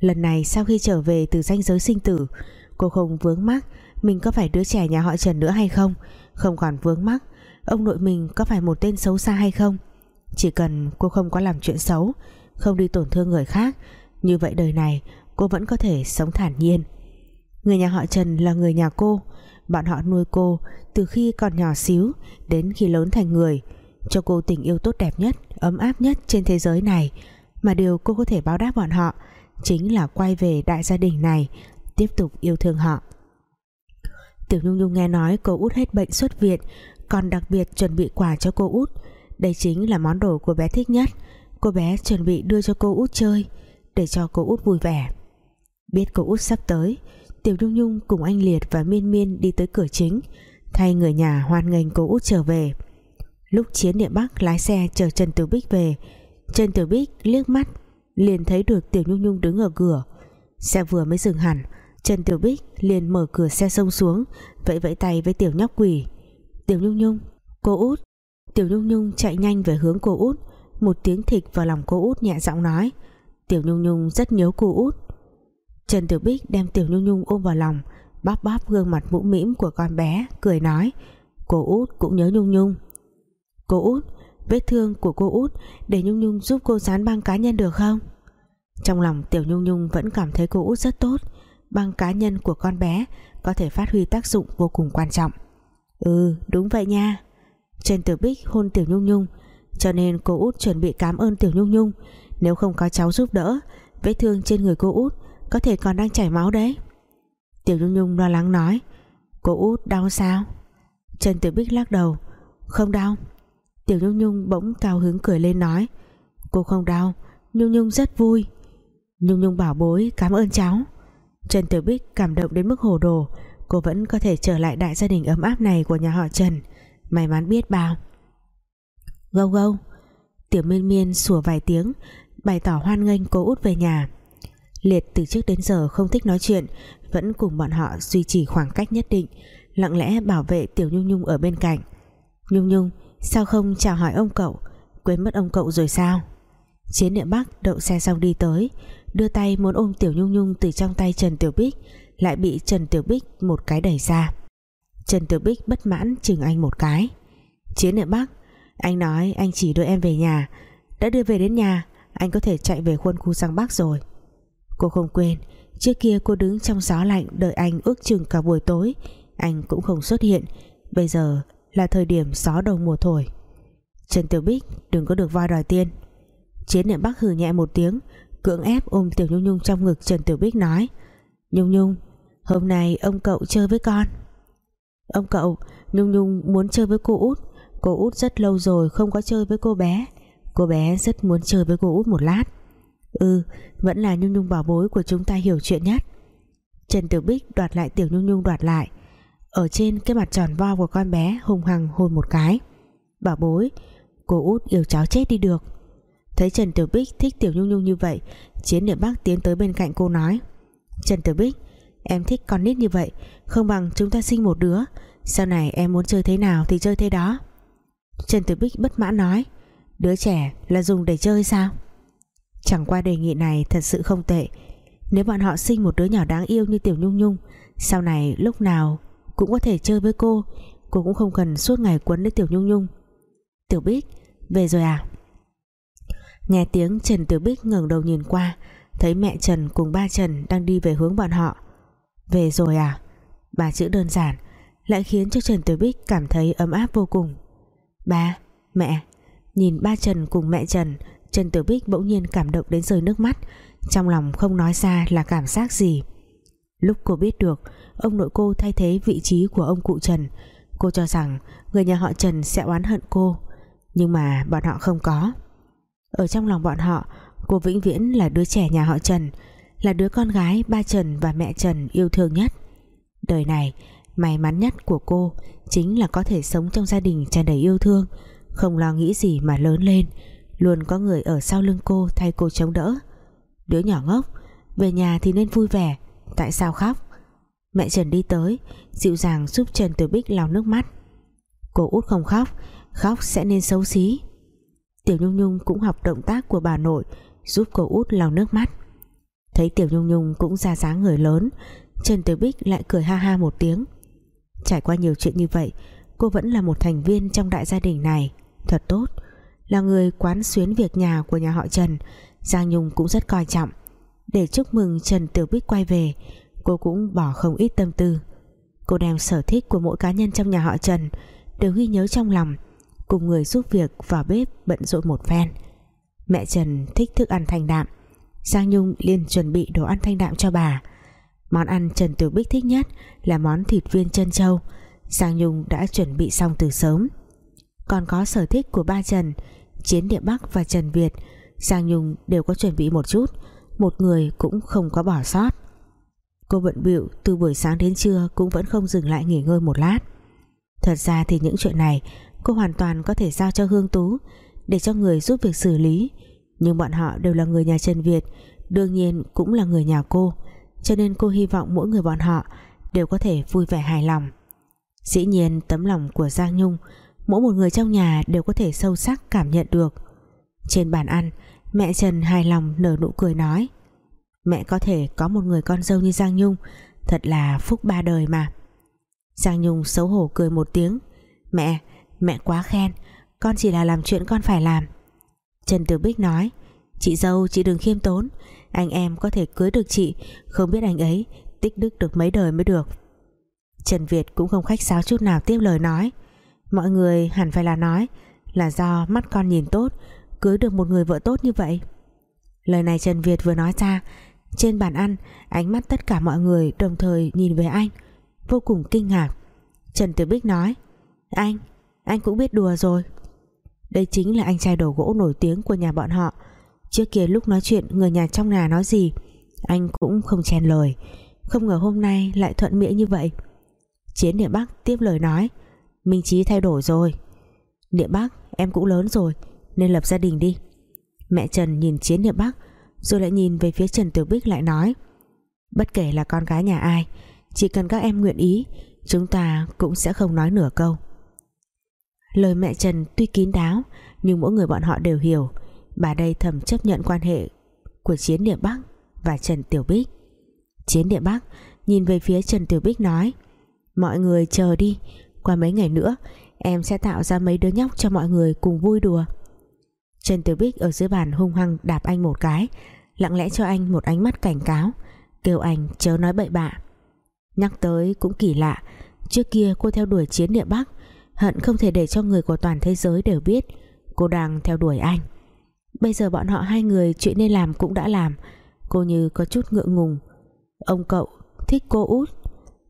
Lần này sau khi trở về từ danh giới sinh tử, Cô không vướng mắc Mình có phải đứa trẻ nhà họ Trần nữa hay không? Không còn vướng mắc, Ông nội mình có phải một tên xấu xa hay không? Chỉ cần cô không có làm chuyện xấu, Không đi tổn thương người khác, Như vậy đời này cô vẫn có thể sống thản nhiên. Người nhà họ Trần là người nhà cô. Bọn họ nuôi cô từ khi còn nhỏ xíu Đến khi lớn thành người, Cho cô tình yêu tốt đẹp nhất. Ấm áp nhất trên thế giới này. Mà điều cô có thể báo đáp bọn họ Chính là quay về đại gia đình này, Tiếp tục yêu thương họ. Tiểu Nhung Nhung nghe nói cô út hết bệnh xuất viện, Còn đặc biệt chuẩn bị quà cho cô út. Đây chính là món đồ cô bé thích nhất. Cô bé chuẩn bị đưa cho cô út chơi, Để cho cô út vui vẻ. Biết cô út sắp tới, Tiểu Nhung Nhung cùng anh Liệt và Miên Miên đi tới cửa chính. Thay người nhà hoan nghênh cô út trở về lúc Chiến Niệm Bắc lái xe chờ Trần Tiểu Bích về, Trần Tiểu Bích liếc mắt, liền thấy được Tiểu Nhung Nhung đứng ở cửa. Xe vừa mới dừng hẳn, Trần Tiểu Bích liền mở cửa xe xông xuống, vẫy vẫy tay với Tiểu Nhóc Quỷ. Tiểu Nhung Nhung, cô út. Tiểu Nhung Nhung chạy nhanh về hướng cô út. Một tiếng thịch vào lòng cô út nhẹ giọng nói. Tiểu Nhung Nhung rất nhớ cô út. Trần Tiểu Bích đem Tiểu Nhung Nhung ôm vào lòng, bóp bóp gương mặt mũm mĩm của con bé, cười nói. Cô út cũng nhớ Nhung Nhung cô út, vết thương của cô út để Nhung Nhung giúp cô dán băng cá nhân được không? Trong lòng Tiểu Nhung Nhung vẫn cảm thấy cô út rất tốt. Băng cá nhân của con bé có thể phát huy tác dụng vô cùng quan trọng. Ừ đúng vậy nha. Trần Tiểu Bích hôn Tiểu Nhung Nhung, cho nên cô út chuẩn bị cảm ơn Tiểu Nhung Nhung. Nếu không có cháu giúp đỡ, vết thương trên người cô út có thể còn đang chảy máu đấy. Tiểu Nhung Nhung lo lắng nói, Cô út đau sao? Trần Tiểu Bích lắc đầu, Không đau. Tiểu Nhung Nhung bỗng cao hứng cười lên nói, Cô không đau, Nhung Nhung rất vui. Nhung Nhung bảo bối, cảm ơn cháu. Trần Tiểu Bích cảm động đến mức hồ đồ, Cô vẫn có thể trở lại đại gia đình ấm áp này Của nhà họ Trần. May mắn biết bao. Gâu gâu, Tiểu miên miên sủa vài tiếng, Bày tỏ hoan nghênh cô út về nhà. Liệt từ trước đến giờ không thích nói chuyện, Vẫn cùng bọn họ duy trì khoảng cách nhất định, Lặng lẽ bảo vệ Tiểu Nhung Nhung ở bên cạnh. Nhung Nhung Sao không chào hỏi ông cậu? Quên mất ông cậu rồi sao? Chiến Niệm Bắc đậu xe xong đi tới, Đưa tay muốn ôm Tiểu Nhung Nhung từ trong tay Trần Tiểu Bích, Lại bị Trần Tiểu Bích một cái đẩy ra. Trần Tiểu Bích bất mãn chừng anh một cái. Chiến Niệm Bắc, Anh nói anh chỉ đưa em về nhà. Đã đưa về đến nhà, Anh có thể chạy về khuôn khu sang Bắc rồi. Cô không quên, Trước kia cô đứng trong gió lạnh đợi anh ước chừng cả buổi tối. Anh cũng không xuất hiện. Bây giờ là thời điểm gió đầu mùa thổi. Trần Tiểu Bích, đừng có được voi đòi tiên Chiến niệm Bắc hừ nhẹ một tiếng, Cưỡng ép ôm Tiểu Nhung Nhung trong ngực Trần Tiểu Bích nói, Nhung Nhung, Hôm nay ông cậu chơi với con. Ông cậu, Nhung Nhung muốn chơi với cô út. Cô út rất lâu rồi không có chơi với cô bé. Cô bé rất muốn chơi với cô út một lát. Ừ Vẫn là Nhung Nhung bảo bối của chúng ta hiểu chuyện nhất. Trần Tiểu Bích đoạt lại Tiểu Nhung Nhung đoạt lại. Ở trên cái mặt tròn vo của con bé Hùng hằng hôn một cái. Bảo bối, Cô út yêu cháu chết đi được. Thấy Trần Tiểu Bích thích Tiểu Nhung Nhung như vậy, Chiến Niệm Bắc tiến tới bên cạnh cô nói, Trần Tiểu Bích, Em thích con nít như vậy, Không bằng chúng ta sinh một đứa. Sau này em muốn chơi thế nào thì chơi thế đó. Trần Tiểu Bích bất mãn nói, Đứa trẻ là dùng để chơi sao? Chẳng qua đề nghị này thật sự không tệ. Nếu bọn họ sinh một đứa nhỏ đáng yêu như Tiểu Nhung Nhung, Sau này lúc nào cũng có thể chơi với cô. Cô cũng không cần suốt ngày quấn lấy Tiểu Nhung Nhung. Tiểu Bích Về rồi à? Nghe tiếng Trần Tiểu Bích ngẩng đầu nhìn qua Thấy mẹ Trần cùng ba Trần đang đi về hướng bọn họ. Về rồi à? Ba chữ đơn giản Lại khiến cho Trần Tiểu Bích cảm thấy ấm áp vô cùng. Ba, mẹ. Nhìn ba Trần cùng mẹ Trần Trần Tiểu Bích bỗng nhiên cảm động đến rơi nước mắt. Trong lòng không nói ra là cảm giác gì. Lúc cô biết được, Ông nội cô thay thế vị trí của ông cụ Trần. Cô cho rằng Người nhà họ Trần sẽ oán hận cô, Nhưng mà bọn họ không có. Ở trong lòng bọn họ, Cô vĩnh viễn là đứa trẻ nhà họ Trần, Là đứa con gái ba Trần và mẹ Trần yêu thương nhất. Đời này, May mắn nhất của cô Chính là có thể sống trong gia đình tràn đầy yêu thương, Không lo nghĩ gì mà lớn lên, Luôn có người ở sau lưng cô Thay cô chống đỡ. Đứa nhỏ ngốc, Về nhà thì nên vui vẻ Tại sao khóc? Mẹ Trần đi tới, Dịu dàng giúp Trần Tiểu Bích lau nước mắt. Cô út không khóc Khóc sẽ nên xấu xí. Tiểu Nhung Nhung cũng học động tác của bà nội, Giúp cô út lau nước mắt. Thấy Tiểu Nhung Nhung cũng ra dáng người lớn, Trần Tiểu Bích lại cười ha ha một tiếng. Trải qua nhiều chuyện như vậy, Cô vẫn là một thành viên trong đại gia đình này. Thật tốt. Là người quán xuyến việc nhà của nhà họ Trần, Giang Nhung cũng rất coi trọng. Để chúc mừng Trần Tiểu Bích quay về, Cô cũng bỏ không ít tâm tư. Cô đem sở thích của mỗi cá nhân trong nhà họ Trần Đều ghi nhớ trong lòng, Cùng người giúp việc vào bếp bận rộn một phen. Mẹ Trần thích thức ăn thanh đạm, Giang Nhung liền chuẩn bị đồ ăn thanh đạm cho bà. Món ăn Trần Tiểu Bích thích nhất là món thịt viên chân trâu Giang Nhung đã chuẩn bị xong từ sớm. Còn có sở thích của ba Trần, Chiến Địa Bắc và Trần Việt, Giang Nhung đều có chuẩn bị một chút. Một người cũng không có bỏ sót. Cô bận bịu từ buổi sáng đến trưa Cũng vẫn không dừng lại nghỉ ngơi một lát. Thật ra thì những chuyện này Cô hoàn toàn có thể giao cho Hương Tú Để cho người giúp việc xử lý. Nhưng bọn họ đều là người nhà Trần Việt, Đương nhiên cũng là người nhà cô, cho nên cô hy vọng mỗi người bọn họ đều có thể vui vẻ hài lòng. Dĩ nhiên tấm lòng của Giang Nhung, mỗi một người trong nhà đều có thể sâu sắc cảm nhận được. Trên bàn ăn mẹ Trần hài lòng nở nụ cười nói. Mẹ có thể có một người con dâu như Giang Nhung thật là phúc ba đời mà. Giang Nhung xấu hổ cười một tiếng. Mẹ, mẹ quá khen con chỉ là làm chuyện con phải làm. Trần Tử Bích nói chị dâu chị đừng khiêm tốn anh em có thể cưới được chị Không biết anh ấy tích đức được mấy đời mới được. Trần Việt cũng không khách sáo chút nào tiếp lời nói. Mọi người hẳn phải là nói Là do mắt con nhìn tốt Cưới được một người vợ tốt như vậy? Lời này Trần Việt vừa nói ra Trên bàn ăn Ánh mắt tất cả mọi người đồng thời nhìn về anh Vô cùng kinh ngạc. Trần Tử Bích nói Anh, anh cũng biết đùa rồi. Đây chính là anh trai đồ gỗ nổi tiếng của nhà bọn họ. Trước kia lúc nói chuyện người nhà trong nhà nói gì Anh cũng không chen lời. Không ngờ hôm nay lại thuận miệng như vậy. Chiến địa Bắc tiếp lời nói Minh Trí thay đổi rồi. Địa Bắc em cũng lớn rồi. Nên lập gia đình đi. Mẹ Trần nhìn Chiến địa Bắc, Rồi lại nhìn về phía Trần Tiểu Bích lại nói, Bất kể là con gái nhà ai, Chỉ cần các em nguyện ý, Chúng ta cũng sẽ không nói nửa câu. Lời mẹ Trần tuy kín đáo, Nhưng mỗi người bọn họ đều hiểu, bà đây thầm chấp nhận quan hệ của Chiến Địa Bắc và Trần Tiểu Bích. Chiến Địa Bắc nhìn về phía Trần Tiểu Bích nói, mọi người chờ đi, qua mấy ngày nữa, em sẽ tạo ra mấy đứa nhóc cho mọi người cùng vui đùa. Trần Tiểu Bích ở dưới bàn hung hăng đạp anh một cái, lặng lẽ cho anh một ánh mắt cảnh cáo, kêu anh, chớ nói bậy bạ. Nhắc tới cũng kỳ lạ, trước kia cô theo đuổi chiến địa Bắc, hận không thể để cho người của toàn thế giới đều biết, cô đang theo đuổi anh. Bây giờ bọn họ hai người chuyện nên làm cũng đã làm, Cô như có chút ngượng ngùng. Ông cậu thích cô út.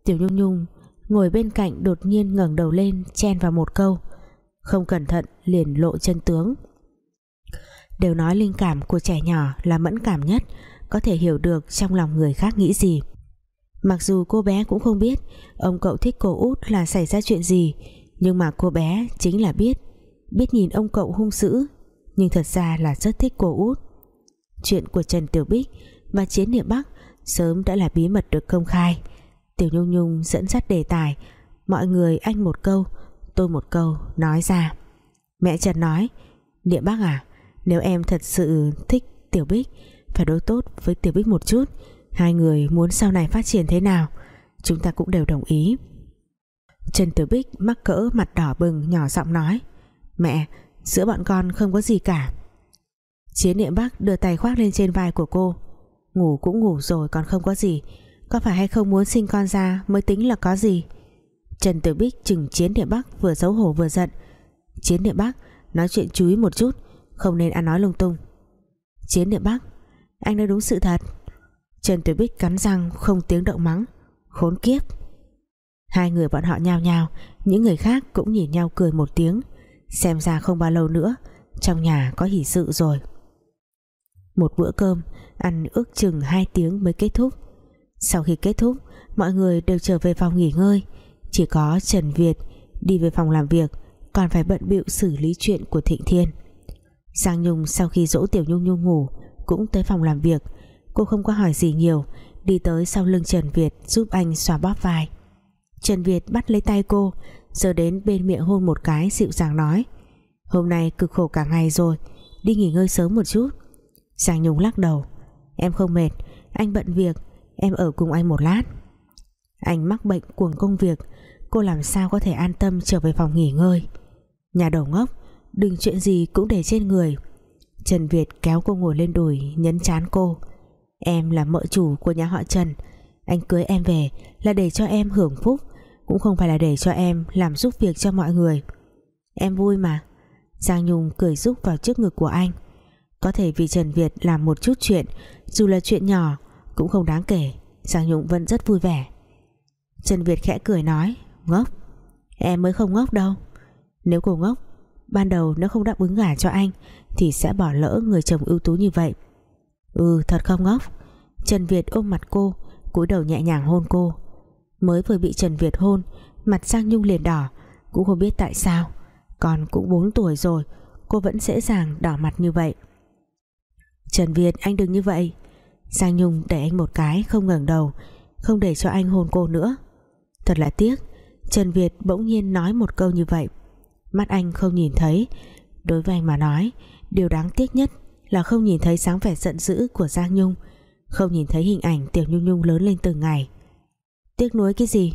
Tiểu Nhung Nhung ngồi bên cạnh đột nhiên ngẩng đầu lên chen vào một câu, không cẩn thận liền lộ chân tướng đều nói linh cảm của trẻ nhỏ là mẫn cảm nhất, có thể hiểu được trong lòng người khác nghĩ gì. Mặc dù cô bé cũng không biết ông cậu thích cô út là xảy ra chuyện gì, nhưng mà cô bé chính là biết biết nhìn ông cậu hung dữ, nhưng thật ra là rất thích cô út. Chuyện của Trần Tiểu Bích và Chiến Niệm Bắc sớm đã là bí mật được công khai. Tiểu Nhung Nhung dẫn dắt đề tài, mọi người anh một câu, tôi một câu nói ra. Mẹ Trần nói Niệm Bắc à nếu em thật sự thích Tiểu Bích, phải đối tốt với Tiểu Bích một chút. Hai người muốn sau này phát triển thế nào, chúng ta cũng đều đồng ý. Trần Tiểu Bích mắc cỡ mặt đỏ bừng, nhỏ giọng nói, Mẹ, giữa bọn con không có gì cả. Chiến niệm Bắc đưa tay khoác lên trên vai của cô, Ngủ cũng ngủ rồi, còn không có gì. Có phải hay không muốn sinh con ra Mới tính là có gì? Trần Tử Bích chừng Chiến niệm Bắc vừa xấu hổ vừa giận. Chiến niệm Bắc, Nói chuyện chú ý một chút. Không nên ăn nói lung tung. Chiến niệm Bắc Anh nói đúng sự thật. Trần tuyết Bích cắn răng không tiếng động mắng, Khốn kiếp. Hai người bọn họ nhao nhao, Những người khác cũng nhìn nhau cười một tiếng. Xem ra không bao lâu nữa, Trong nhà có hỷ sự rồi. Một bữa cơm, Ăn ước chừng hai tiếng mới kết thúc. Sau khi kết thúc, Mọi người đều trở về phòng nghỉ ngơi. Chỉ có Trần Việt đi về phòng làm việc, Còn phải bận bịu xử lý chuyện của Thịnh Thiên. Giang Nhung sau khi dỗ Tiểu Nhung Nhung ngủ Cũng tới phòng làm việc. Cô không có hỏi gì nhiều, Đi tới sau lưng Trần Việt giúp anh xòa bóp vai. Trần Việt bắt lấy tay cô Giờ đến bên miệng hôn một cái dịu dàng nói, Hôm nay cực khổ cả ngày rồi, Đi nghỉ ngơi sớm một chút. Giang Nhung lắc đầu, Em không mệt, Anh bận việc, Em ở cùng anh một lát. Anh mắc bệnh cuồng công việc, Cô làm sao có thể an tâm trở về phòng nghỉ ngơi? Nhà đầu ngốc Đừng chuyện gì cũng để trên người. Trần Việt kéo cô ngồi lên đùi, Nhấn chán cô. Em là mợ chủ của nhà họ Trần. Anh cưới em về là để cho em hưởng phúc, Cũng không phải là để cho em Làm giúp việc cho mọi người. Em vui mà. Giang Nhung cười rúc vào trước ngực của anh. Có thể vì Trần Việt làm một chút chuyện, Dù là chuyện nhỏ, Cũng không đáng kể. Giang Nhung vẫn rất vui vẻ. Trần Việt khẽ cười nói, Ngốc, Em mới không ngốc đâu. Nếu cô ngốc Ban đầu nếu không đáp ứng gả cho anh, Thì sẽ bỏ lỡ người chồng ưu tú như vậy. Ừ thật không ngốc? Trần Việt ôm mặt cô, cúi đầu nhẹ nhàng hôn cô. Mới vừa bị Trần Việt hôn, mặt Giang Nhung liền đỏ, cũng không biết tại sao. Còn cũng 4 tuổi rồi, cô vẫn dễ dàng đỏ mặt như vậy. Trần Việt, anh đừng như vậy. Giang Nhung để anh một cái, không ngẩng đầu, không để cho anh hôn cô nữa. Thật là tiếc, Trần Việt bỗng nhiên nói một câu như vậy mắt anh không nhìn thấy. Đối với anh mà nói, điều đáng tiếc nhất là không nhìn thấy sáng vẻ giận dữ của Giang Nhung, không nhìn thấy hình ảnh Tiểu Nhung Nhung lớn lên từng ngày. Tiếc nuối cái gì?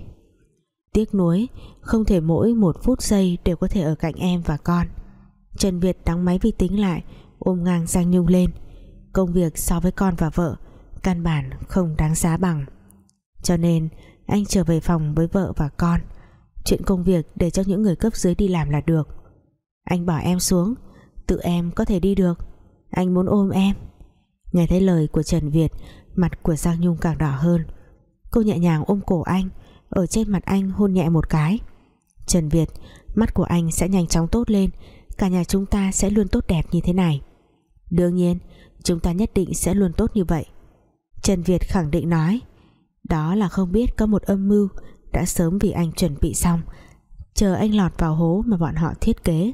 Tiếc nuối, không thể mỗi một phút giây đều có thể ở cạnh em và con. Trần Việt đóng máy vi tính lại, ôm ngang Giang Nhung lên. Công việc so với con và vợ, căn bản không đáng giá bằng. Cho nên, anh trở về phòng với vợ và con chuyện công việc để cho những người cấp dưới đi làm là được. Anh bỏ em xuống, tự em có thể đi được. Anh muốn ôm em. Nghe thấy lời của Trần Việt, mặt của Giang Nhung càng đỏ hơn. Cô nhẹ nhàng ôm cổ anh, ở trên mặt anh hôn nhẹ một cái. Trần Việt, mắt của anh sẽ nhanh chóng tốt lên, cả nhà chúng ta sẽ luôn tốt đẹp như thế này. Đương nhiên, chúng ta nhất định sẽ luôn tốt như vậy. Trần Việt khẳng định nói, đó là không biết có một âm mưu đã sớm vì anh chuẩn bị xong. Chờ anh lọt vào hố mà bọn họ thiết kế.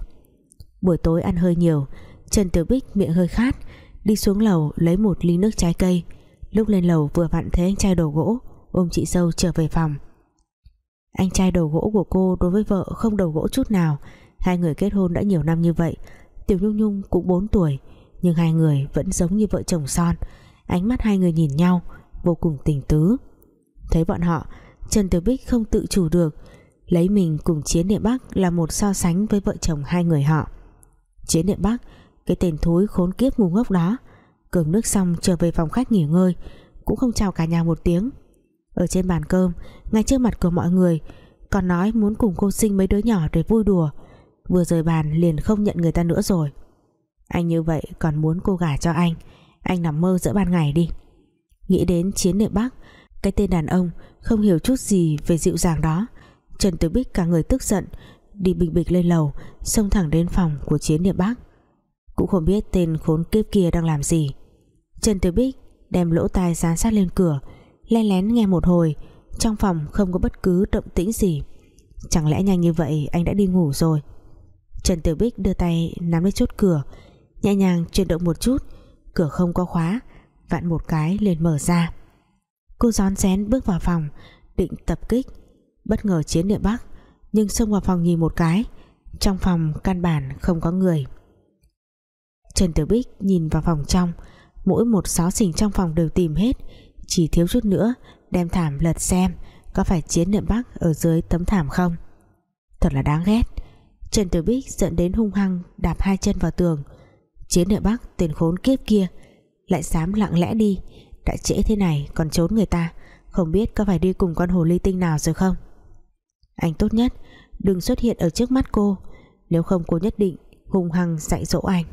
Buổi tối ăn hơi nhiều, Trần Tiểu Bích miệng hơi khát, đi xuống lầu lấy một ly nước trái cây. Lúc lên lầu vừa vặn thấy anh trai đồ gỗ, ôm chị dâu trở về phòng. Anh trai đầu gỗ của cô đối với vợ không đầu gỗ chút nào. Hai người kết hôn đã nhiều năm như vậy. Tiểu Nhung Nhung cũng 4 tuổi, nhưng hai người vẫn giống như vợ chồng son. Ánh mắt hai người nhìn nhau, vô cùng tình tứ. Thấy bọn họ Trần Tử Bích không tự chủ được, lấy mình cùng Chiến địa Bắc là một so sánh với vợ chồng hai người họ. Chiến địa Bắc, cái tên thối khốn kiếp ngu ngốc đó cường nước xong trở về phòng khách nghỉ ngơi, Cũng không chào cả nhà một tiếng. Ở trên bàn cơm, Ngay trước mặt của mọi người, Còn nói muốn cùng cô sinh mấy đứa nhỏ để vui đùa. Vừa rời bàn liền không nhận người ta nữa rồi. Anh như vậy còn muốn cô gả cho anh Anh nằm mơ giữa ban ngày đi. Nghĩ đến chiến địa Bắc cái tên đàn ông không hiểu chút gì về dịu dàng đó. Trần Tử Bích cả người tức giận, Đi bình bịch lên lầu, Xông thẳng đến phòng của chiến niệm Bắc cũng không biết tên khốn kiếp kia đang làm gì. Trần Tử Bích đem lỗ tai dán sát lên cửa, len lén nghe một hồi, trong phòng không có bất cứ động tĩnh gì. Chẳng lẽ nhanh như vậy anh đã đi ngủ rồi? Trần Tử Bích đưa tay nắm lấy chốt cửa, nhẹ nhàng chuyển động một chút, cửa không có khóa, vặn một cái liền mở ra cô rón rén bước vào phòng, định tập kích. Bất ngờ chiến địa bắc, nhưng xông vào phòng nhìn một cái. Trong phòng căn bản không có người. Trần Tử Bích nhìn vào phòng trong. Mỗi một xó xỉnh trong phòng đều tìm hết. Chỉ thiếu chút nữa, đem thảm lật xem có phải chiến niệm bắc ở dưới tấm thảm không. Thật là đáng ghét. Trần Tử Bích giận đến hung hăng đạp hai chân vào tường. Chiến niệm bắc tên khốn kiếp kia, lại dám lặng lẽ đi đã trễ thế này, còn trốn người ta. Không biết có phải đi cùng con hồ ly tinh nào rồi không? Anh tốt nhất, đừng xuất hiện ở trước mắt cô. Nếu không cô nhất định hung hăng dạy dỗ anh.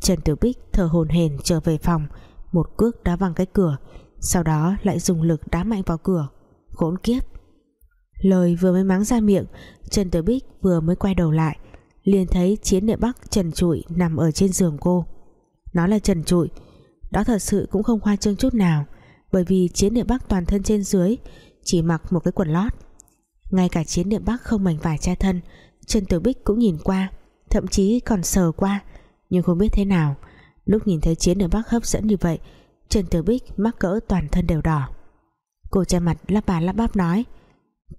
Trần Tử Bích thở hồn hển trở về phòng, một cước đá văng cái cửa, sau đó lại dùng lực đá mạnh vào cửa. Khốn kiếp! Lời vừa mới mắng ra miệng, Trần Tử Bích vừa mới quay đầu lại, liền thấy chiến địa bắc trần trụi nằm ở trên giường cô. Nó là trần trụi đó thật sự cũng không khoa trương chút nào, bởi vì chiến địa bắc toàn thân trên dưới chỉ mặc một cái quần lót. Ngay cả chiến địa bắc không mảnh vải che thân, Trần Tử Bích cũng nhìn qua, thậm chí còn sờ qua, nhưng không biết thế nào. Lúc nhìn thấy chiến địa bắc hấp dẫn như vậy, Trần Tử Bích mắc cỡ toàn thân đều đỏ. Cô che mặt lắp bà lắp bắp nói,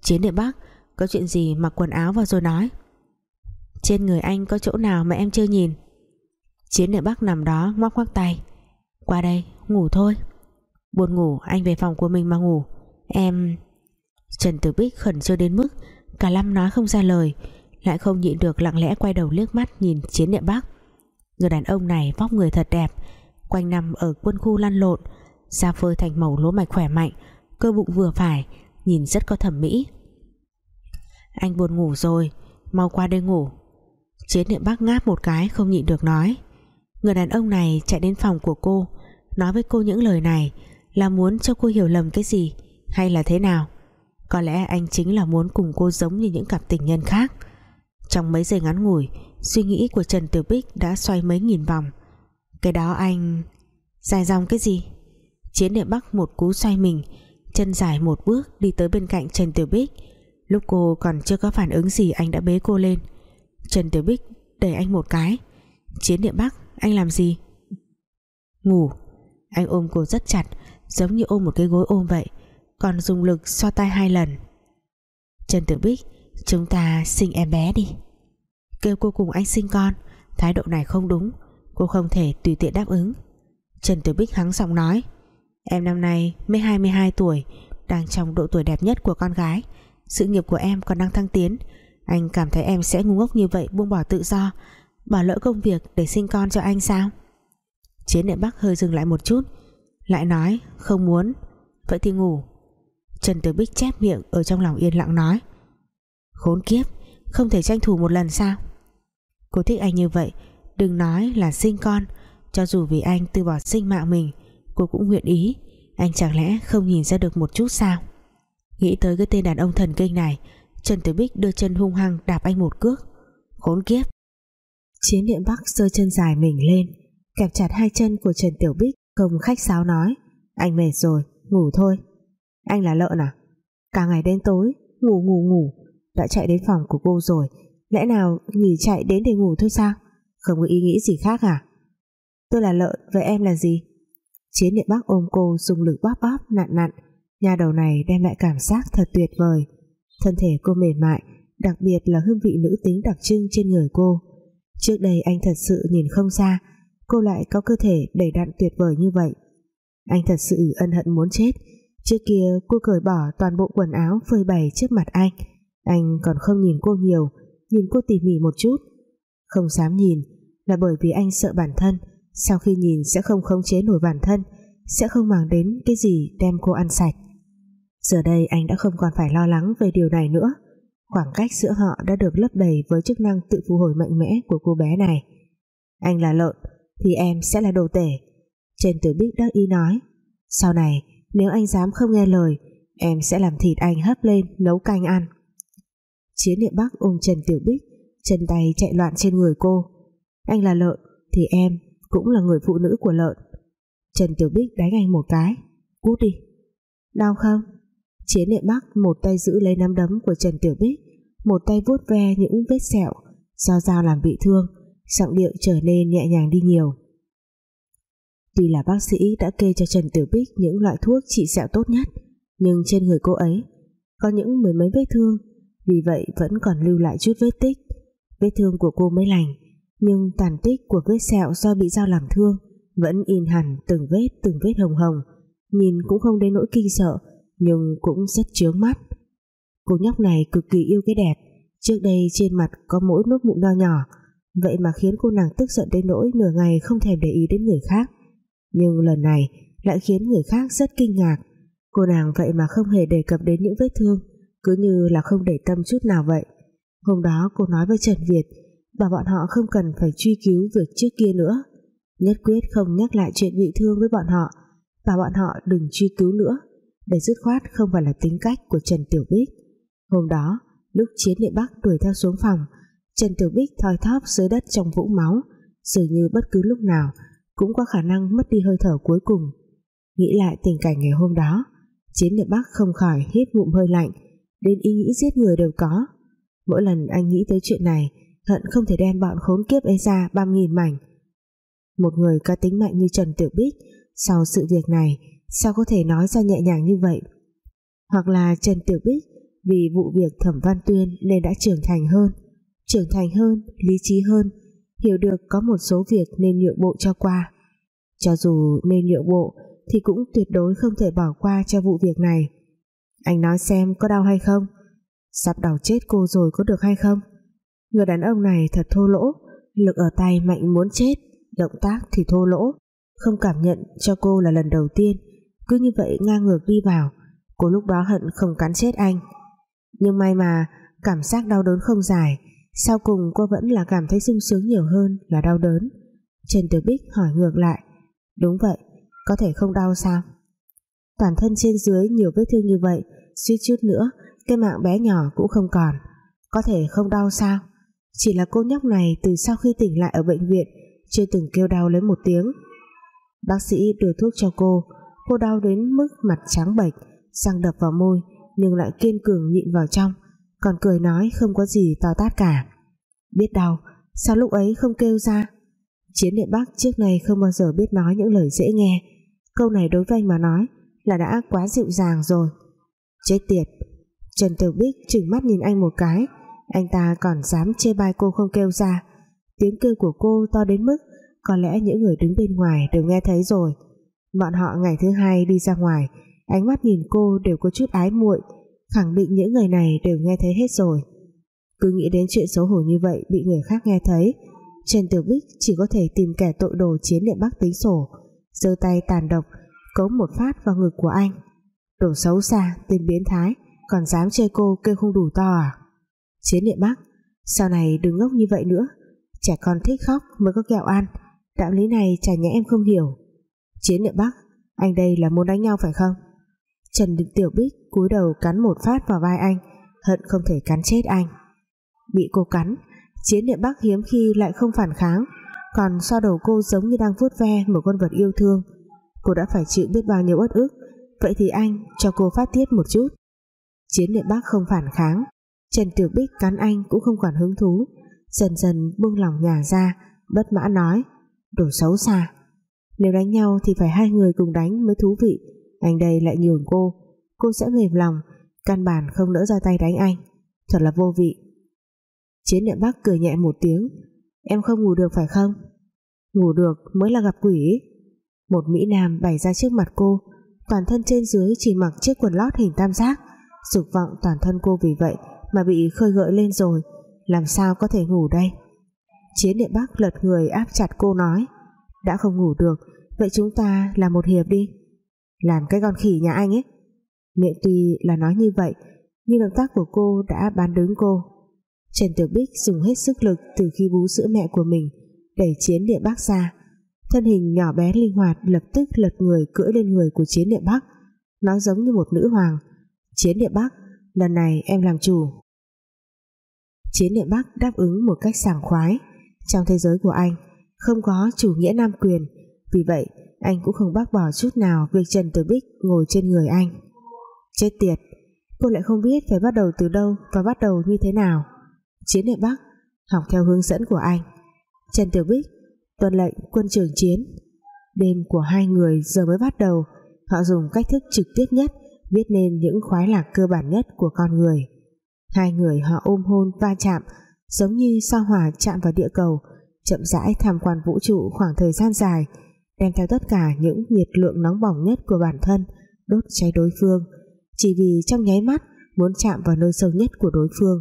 chiến địa bắc, có chuyện gì mặc quần áo vào rồi nói. Trên người anh có chỗ nào mà em chưa nhìn? Chiến địa bắc nằm đó ngoắc ngoắc tay qua đây, ngủ thôi. Buồn ngủ, anh về phòng của mình mà ngủ. Em Trần Tử Bích khẩn trương đến mức cả Lâm nói không ra lời, lại không nhịn được lặng lẽ quay đầu liếc mắt nhìn chiến địa Bắc. Người đàn ông này vóc người thật đẹp, quanh năm ở quân khu lăn lộn, da phơi thành màu lúa mạch khỏe mạnh, cơ bụng vừa phải, nhìn rất có thẩm mỹ. Anh buồn ngủ rồi, mau qua đây ngủ. Chiến địa Bắc ngáp một cái, không nhịn được nói người đàn ông này chạy đến phòng của cô, nói với cô những lời này, là muốn cho cô hiểu lầm cái gì, hay là thế nào? Có lẽ anh chính là muốn cùng cô giống như những cặp tình nhân khác. Trong mấy giây ngắn ngủi, suy nghĩ của Trần Tiểu Bích đã xoay mấy nghìn vòng. Cái đó anh dài dòng cái gì? Chiến địa bắc một cú xoay mình, chân dài một bước đi tới bên cạnh Trần Tiểu Bích. Lúc cô còn chưa có phản ứng gì anh đã bế cô lên. Trần Tiểu Bích đẩy anh một cái. Chiến địa bắc anh làm gì? Ngủ. Anh ôm cô rất chặt, giống như ôm một cái gối ôm vậy, còn dùng lực xoa tay hai lần. Trần Tử Bích, chúng ta sinh em bé đi. Kêu cô cùng anh sinh con, thái độ này không đúng, cô không thể tùy tiện đáp ứng. Trần Tử Bích hắng giọng nói, em năm nay mới 22 tuổi, đang trong độ tuổi đẹp nhất của con gái. Sự nghiệp của em còn đang thăng tiến. Anh cảm thấy em sẽ ngu ngốc như vậy, buông bỏ tự do bỏ lỡ công việc để sinh con cho anh sao? Chiến Điện Bắc hơi dừng lại một chút, lại nói, không muốn. Vậy thì ngủ. Trần Tử Bích chép miệng ở trong lòng yên lặng nói, Khốn kiếp, Không thể tranh thủ một lần sao? Cô thích anh như vậy, Đừng nói là sinh con, Cho dù vì anh từ bỏ sinh mạng mình, Cô cũng nguyện ý. Anh chẳng lẽ không nhìn ra được một chút sao? Nghĩ tới cái tên đàn ông thần kinh này, Trần Tử Bích đưa chân hung hăng đạp anh một cước. Khốn kiếp Chiến điện Bắc giơ chân dài mình lên Kẹp chặt hai chân của Trần Tiểu Bích Không khách sáo nói Anh mệt rồi, ngủ thôi. Anh là lợn à? Cả ngày đến tối Ngủ ngủ ngủ Đã chạy đến phòng của cô rồi Lẽ nào nghỉ chạy đến để ngủ thôi sao? Không có ý nghĩ gì khác à? Tôi là lợn Vậy em là gì? Chiến điện Bắc ôm cô dùng lực bóp bóp nặn nặn. Nhà đầu này đem lại cảm giác thật tuyệt vời. Thân thể cô mềm mại Đặc biệt là hương vị nữ tính đặc trưng trên người cô. Trước đây anh thật sự nhìn không ra Cô lại có cơ thể đầy đặn tuyệt vời như vậy. Anh thật sự ân hận muốn chết. Trước kia, cô cởi bỏ toàn bộ quần áo phơi bày trước mặt anh. Anh còn không nhìn cô nhiều, Nhìn cô tỉ mỉ một chút. Không dám nhìn Là bởi vì anh sợ bản thân. Sau khi nhìn sẽ không khống chế nổi bản thân, Sẽ không mang đến cái gì đem cô ăn sạch. Giờ đây anh đã không còn phải lo lắng về điều này nữa. Khoảng cách giữa họ đã được lấp đầy Với chức năng tự phục hồi mạnh mẽ của cô bé này. Anh là lợn Thì em sẽ là đồ tể. Trên tử bích đắc y nói, Sau này, nếu anh dám không nghe lời, Em sẽ làm thịt anh hấp lên Nấu canh ăn. Chiến địa Bắc ôm Trần Tiểu Bích, Chân tay chạy loạn trên người cô. Anh là lợn thì em cũng là người phụ nữ của lợn Trần Tiểu Bích đánh anh một cái, Cút đi. Đau không? Chiến địa Bắc một tay giữ lấy nắm đấm của Trần Tiểu Bích một tay vuốt ve những vết sẹo Do dao làm bị thương Giọng điệu trở nên nhẹ nhàng đi nhiều Tuy là bác sĩ đã kê cho Trần Tiểu Bích những loại thuốc trị sẹo tốt nhất, nhưng trên người cô ấy có những mười mấy vết thương, vì vậy vẫn còn lưu lại chút vết tích. Vết thương của cô mới lành, nhưng tàn tích của vết sẹo do bị dao làm thương vẫn in hẳn từng vết từng vết hồng hồng, nhìn cũng không đến nỗi kinh sợ nhưng cũng rất chướng mắt cô nhóc này cực kỳ yêu cái đẹp. Trước đây trên mặt có mỗi nốt mụn nho nhỏ. Vậy mà khiến cô nàng tức giận đến nỗi nửa ngày không thèm để ý đến người khác. Nhưng lần này lại khiến người khác rất kinh ngạc. Cô nàng vậy mà không hề đề cập đến những vết thương, cứ như là không để tâm chút nào vậy. Hôm đó cô nói với Trần Việt, bảo bọn họ không cần phải truy cứu việc trước kia nữa. Nhất quyết không nhắc lại chuyện bị thương với bọn họ và bọn họ đừng truy cứu nữa. Để dứt khoát không phải là tính cách của Trần Tiểu Bích hôm đó, lúc chiến địa Bắc đuổi theo xuống phòng, Trần Tiểu Bích thoi thóp dưới đất trong vũng máu, dường như bất cứ lúc nào cũng có khả năng mất đi hơi thở cuối cùng. Nghĩ lại tình cảnh ngày hôm đó, chiến địa Bắc không khỏi hít ngụm hơi lạnh đến ý nghĩ giết người đều có. Mỗi lần anh nghĩ tới chuyện này, hận không thể đem bọn khốn kiếp ấy ra băm nghìn mảnh. Một người có tính mạnh như Trần Tiểu Bích, sau sự việc này, sao có thể nói ra nhẹ nhàng như vậy? Hoặc là Trần Tiểu Bích vì vụ việc Thẩm Văn Tuyên nên đã trưởng thành hơn. Trưởng thành hơn, lý trí hơn hiểu được có một số việc nên nhượng bộ cho qua. Cho dù nên nhượng bộ thì cũng tuyệt đối không thể bỏ qua cho vụ việc này. Anh nói xem có đau hay không? Sắp đau chết cô rồi có được hay không? Người đàn ông này thật thô lỗ lực ở tay mạnh muốn chết động tác thì thô lỗ. Không cảm nhận cho cô là lần đầu tiên cứ như vậy ngang ngược đi vào. Cô lúc đó hận không cắn chết anh nhưng may mà, cảm giác đau đớn không dài. Sau cùng cô vẫn là cảm thấy sung sướng nhiều hơn là đau đớn. Trần Tử Bích hỏi ngược lại, đúng vậy, có thể không đau sao? Toàn thân trên dưới nhiều vết thương như vậy, suýt chút nữa, cái mạng bé nhỏ cũng không còn. Có thể không đau sao? Chỉ là cô nhóc này từ sau khi tỉnh lại ở bệnh viện, chưa từng kêu đau lấy một tiếng. Bác sĩ đưa thuốc cho cô. Cô đau đến mức mặt trắng bệch, răng đập vào môi nhưng lại kiên cường nhịn vào trong, còn cười nói không có gì to tát cả. Biết đau sao lúc ấy không kêu ra? Chiến địa bắc trước này không bao giờ biết nói những lời dễ nghe. Câu này đối với anh mà nói là đã quá dịu dàng rồi. Chết tiệt! Trần Tiểu Bích trừng mắt nhìn anh một cái. Anh ta còn dám chê bai cô không kêu ra. Tiếng kêu của cô to đến mức có lẽ những người đứng bên ngoài đều nghe thấy rồi. Bọn họ ngày thứ hai đi ra ngoài ánh mắt nhìn cô đều có chút ái muội, khẳng định những người này đều nghe thấy hết rồi. Cứ nghĩ đến chuyện xấu hổ như vậy bị người khác nghe thấy Trần Tử Bích chỉ có thể tìm kẻ tội đồ chiến địa Bắc tính sổ, giơ tay tàn độc, cấu một phát vào ngực của anh. Đồ xấu xa, tên biến thái, còn dám chơi cô kêu không đủ to à? Chiến địa Bắc sau này đừng ngốc như vậy nữa. Trẻ con thích khóc mới có kẹo ăn, đạo lý này chả nhẽ em không hiểu. Chiến địa Bắc anh đây là muốn đánh nhau phải không? Trần Tiểu Bích cúi đầu cắn một phát vào vai anh, hận không thể cắn chết anh. Bị cô cắn, chiến điện Bắc hiếm khi lại không phản kháng. Còn so đầu cô giống như đang vuốt ve một con vật yêu thương. Cô đã phải chịu biết bao nhiêu uất ức, vậy thì anh cho cô phát tiết một chút. Chiến điện Bắc không phản kháng. Trần Tiểu Bích cắn anh cũng không còn hứng thú. Dần dần buông lòng nhà ra, bất mãn nói, đồ xấu xa. Nếu đánh nhau thì phải hai người cùng đánh mới thú vị anh đây lại nhường cô. Cô sẽ mềm lòng, căn bản không nỡ ra tay đánh anh. Thật là vô vị. Chiến niệm bắc cười nhẹ một tiếng. Em không ngủ được phải không? Ngủ được mới là gặp quỷ. Một mỹ nam bày ra trước mặt cô. Toàn thân trên dưới chỉ mặc chiếc quần lót hình tam giác. Dục vọng toàn thân cô vì vậy mà bị khơi gợi lên rồi. Làm sao có thể ngủ đây? Chiến niệm bắc lật người áp chặt cô nói. Đã không ngủ được, vậy chúng ta làm một hiệp đi làm cái con khỉ nhà anh ấy. Miệng tuy là nói như vậy, nhưng động tác của cô đã bán đứng cô. Trần Tiểu Bích dùng hết sức lực từ khi bú sữa mẹ của mình đẩy chiến địa bắc ra. Thân hình nhỏ bé linh hoạt lập tức lật người cưỡi lên người của chiến địa bắc. Nó giống như một nữ hoàng. Chiến địa bắc, lần này em làm chủ. Chiến địa bắc đáp ứng một cách sảng khoái. Trong thế giới của anh, không có chủ nghĩa nam quyền. Vì vậy anh cũng không bác bỏ chút nào việc Trần Tử Bích ngồi trên người anh. Chết tiệt, cô lại không biết phải bắt đầu từ đâu và bắt đầu như thế nào. Chiến địa Bắc học theo hướng dẫn của anh. Trần Tử Bích tuân lệnh quân trường chiến. Đêm của hai người giờ mới bắt đầu, họ dùng cách thức trực tiếp nhất viết nên những khoái lạc cơ bản nhất của con người. Hai người họ ôm hôn va chạm, giống như sao hỏa chạm vào địa cầu, chậm rãi tham quan vũ trụ khoảng thời gian dài đem theo tất cả những nhiệt lượng nóng bỏng nhất của bản thân, đốt cháy đối phương. Chỉ vì trong nháy mắt muốn chạm vào nơi sâu nhất của đối phương.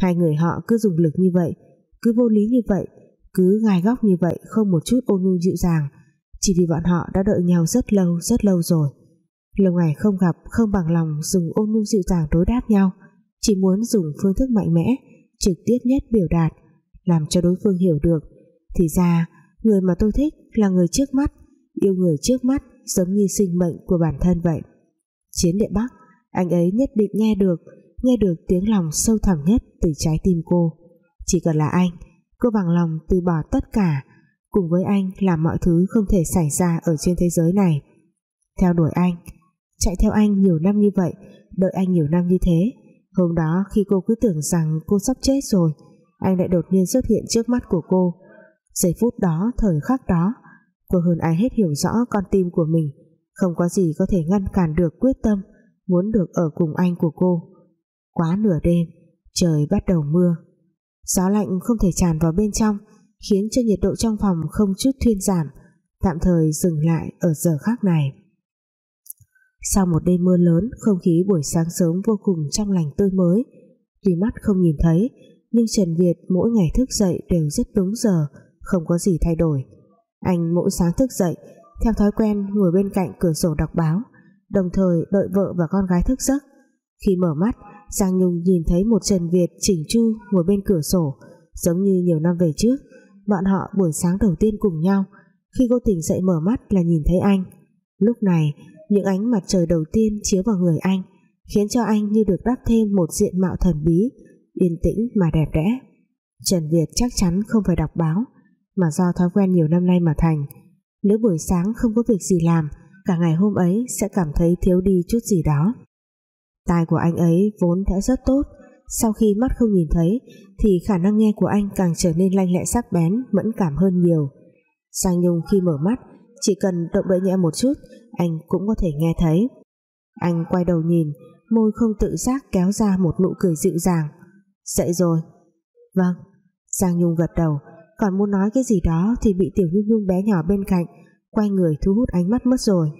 Hai người họ cứ dùng lực như vậy, cứ vô lý như vậy, cứ gai góc như vậy không một chút ôn nhu dịu dàng. Chỉ vì bọn họ đã đợi nhau rất lâu rất lâu rồi. Lâu ngày không gặp, không bằng lòng dùng ôn nhu dịu dàng đối đáp nhau. Chỉ muốn dùng phương thức mạnh mẽ, trực tiếp nhất biểu đạt, làm cho đối phương hiểu được. Thì ra, người mà tôi thích là người trước mắt, yêu người trước mắt giống như sinh mệnh của bản thân vậy. Chiến địa Bắc, anh ấy nhất định nghe được nghe được tiếng lòng sâu thẳm nhất từ trái tim cô. Chỉ cần là anh, cô bằng lòng từ bỏ tất cả, cùng với anh làm mọi thứ không thể xảy ra ở trên thế giới này. Theo đuổi anh, chạy theo anh nhiều năm như vậy, đợi anh nhiều năm như thế, hôm đó khi cô cứ tưởng rằng cô sắp chết rồi, anh lại đột nhiên xuất hiện trước mắt của cô. Giây phút đó, thời khắc đó cô hơn ai hết hiểu rõ con tim của mình. Không có gì có thể ngăn cản được quyết tâm muốn được ở cùng anh của cô. Quá nửa đêm, trời bắt đầu mưa. Gió lạnh không thể tràn vào bên trong, khiến cho nhiệt độ trong phòng không chút thuyên giảm. Tạm thời dừng lại ở giờ khác này. Sau một đêm mưa lớn, không khí buổi sáng sớm vô cùng trong lành tươi mới. Tuy mắt không nhìn thấy, nhưng Trần Việt mỗi ngày thức dậy đều rất đúng giờ, không có gì thay đổi anh mỗi sáng thức dậy, theo thói quen ngồi bên cạnh cửa sổ đọc báo, đồng thời đợi vợ và con gái thức giấc. Khi mở mắt, Giang Nhung nhìn thấy một Trần Việt chỉnh chu ngồi bên cửa sổ, giống như nhiều năm về trước. Bọn họ buổi sáng đầu tiên cùng nhau, khi cô tỉnh dậy mở mắt là nhìn thấy anh. Lúc này, những ánh mặt trời đầu tiên chiếu vào người anh, khiến cho anh như được đắp thêm một diện mạo thần bí, yên tĩnh mà đẹp đẽ. Trần Việt chắc chắn không phải đọc báo mà do thói quen nhiều năm nay mà thành. Nếu buổi sáng không có việc gì làm, cả ngày hôm ấy sẽ cảm thấy thiếu đi chút gì đó. Tai của anh ấy vốn đã rất tốt. Sau khi mắt không nhìn thấy, thì khả năng nghe của anh càng trở nên lanh lẹ sắc bén, mẫn cảm hơn nhiều. Sang Nhung khi mở mắt, chỉ cần động đậy nhẹ một chút, anh cũng có thể nghe thấy. Anh quay đầu nhìn, môi không tự giác kéo ra một nụ cười dịu dàng. Dậy rồi. Vâng. Giang Nhung gật đầu còn muốn nói cái gì đó thì bị Tiểu Nhung Nhung bé nhỏ bên cạnh, quay người thu hút ánh mắt mất rồi.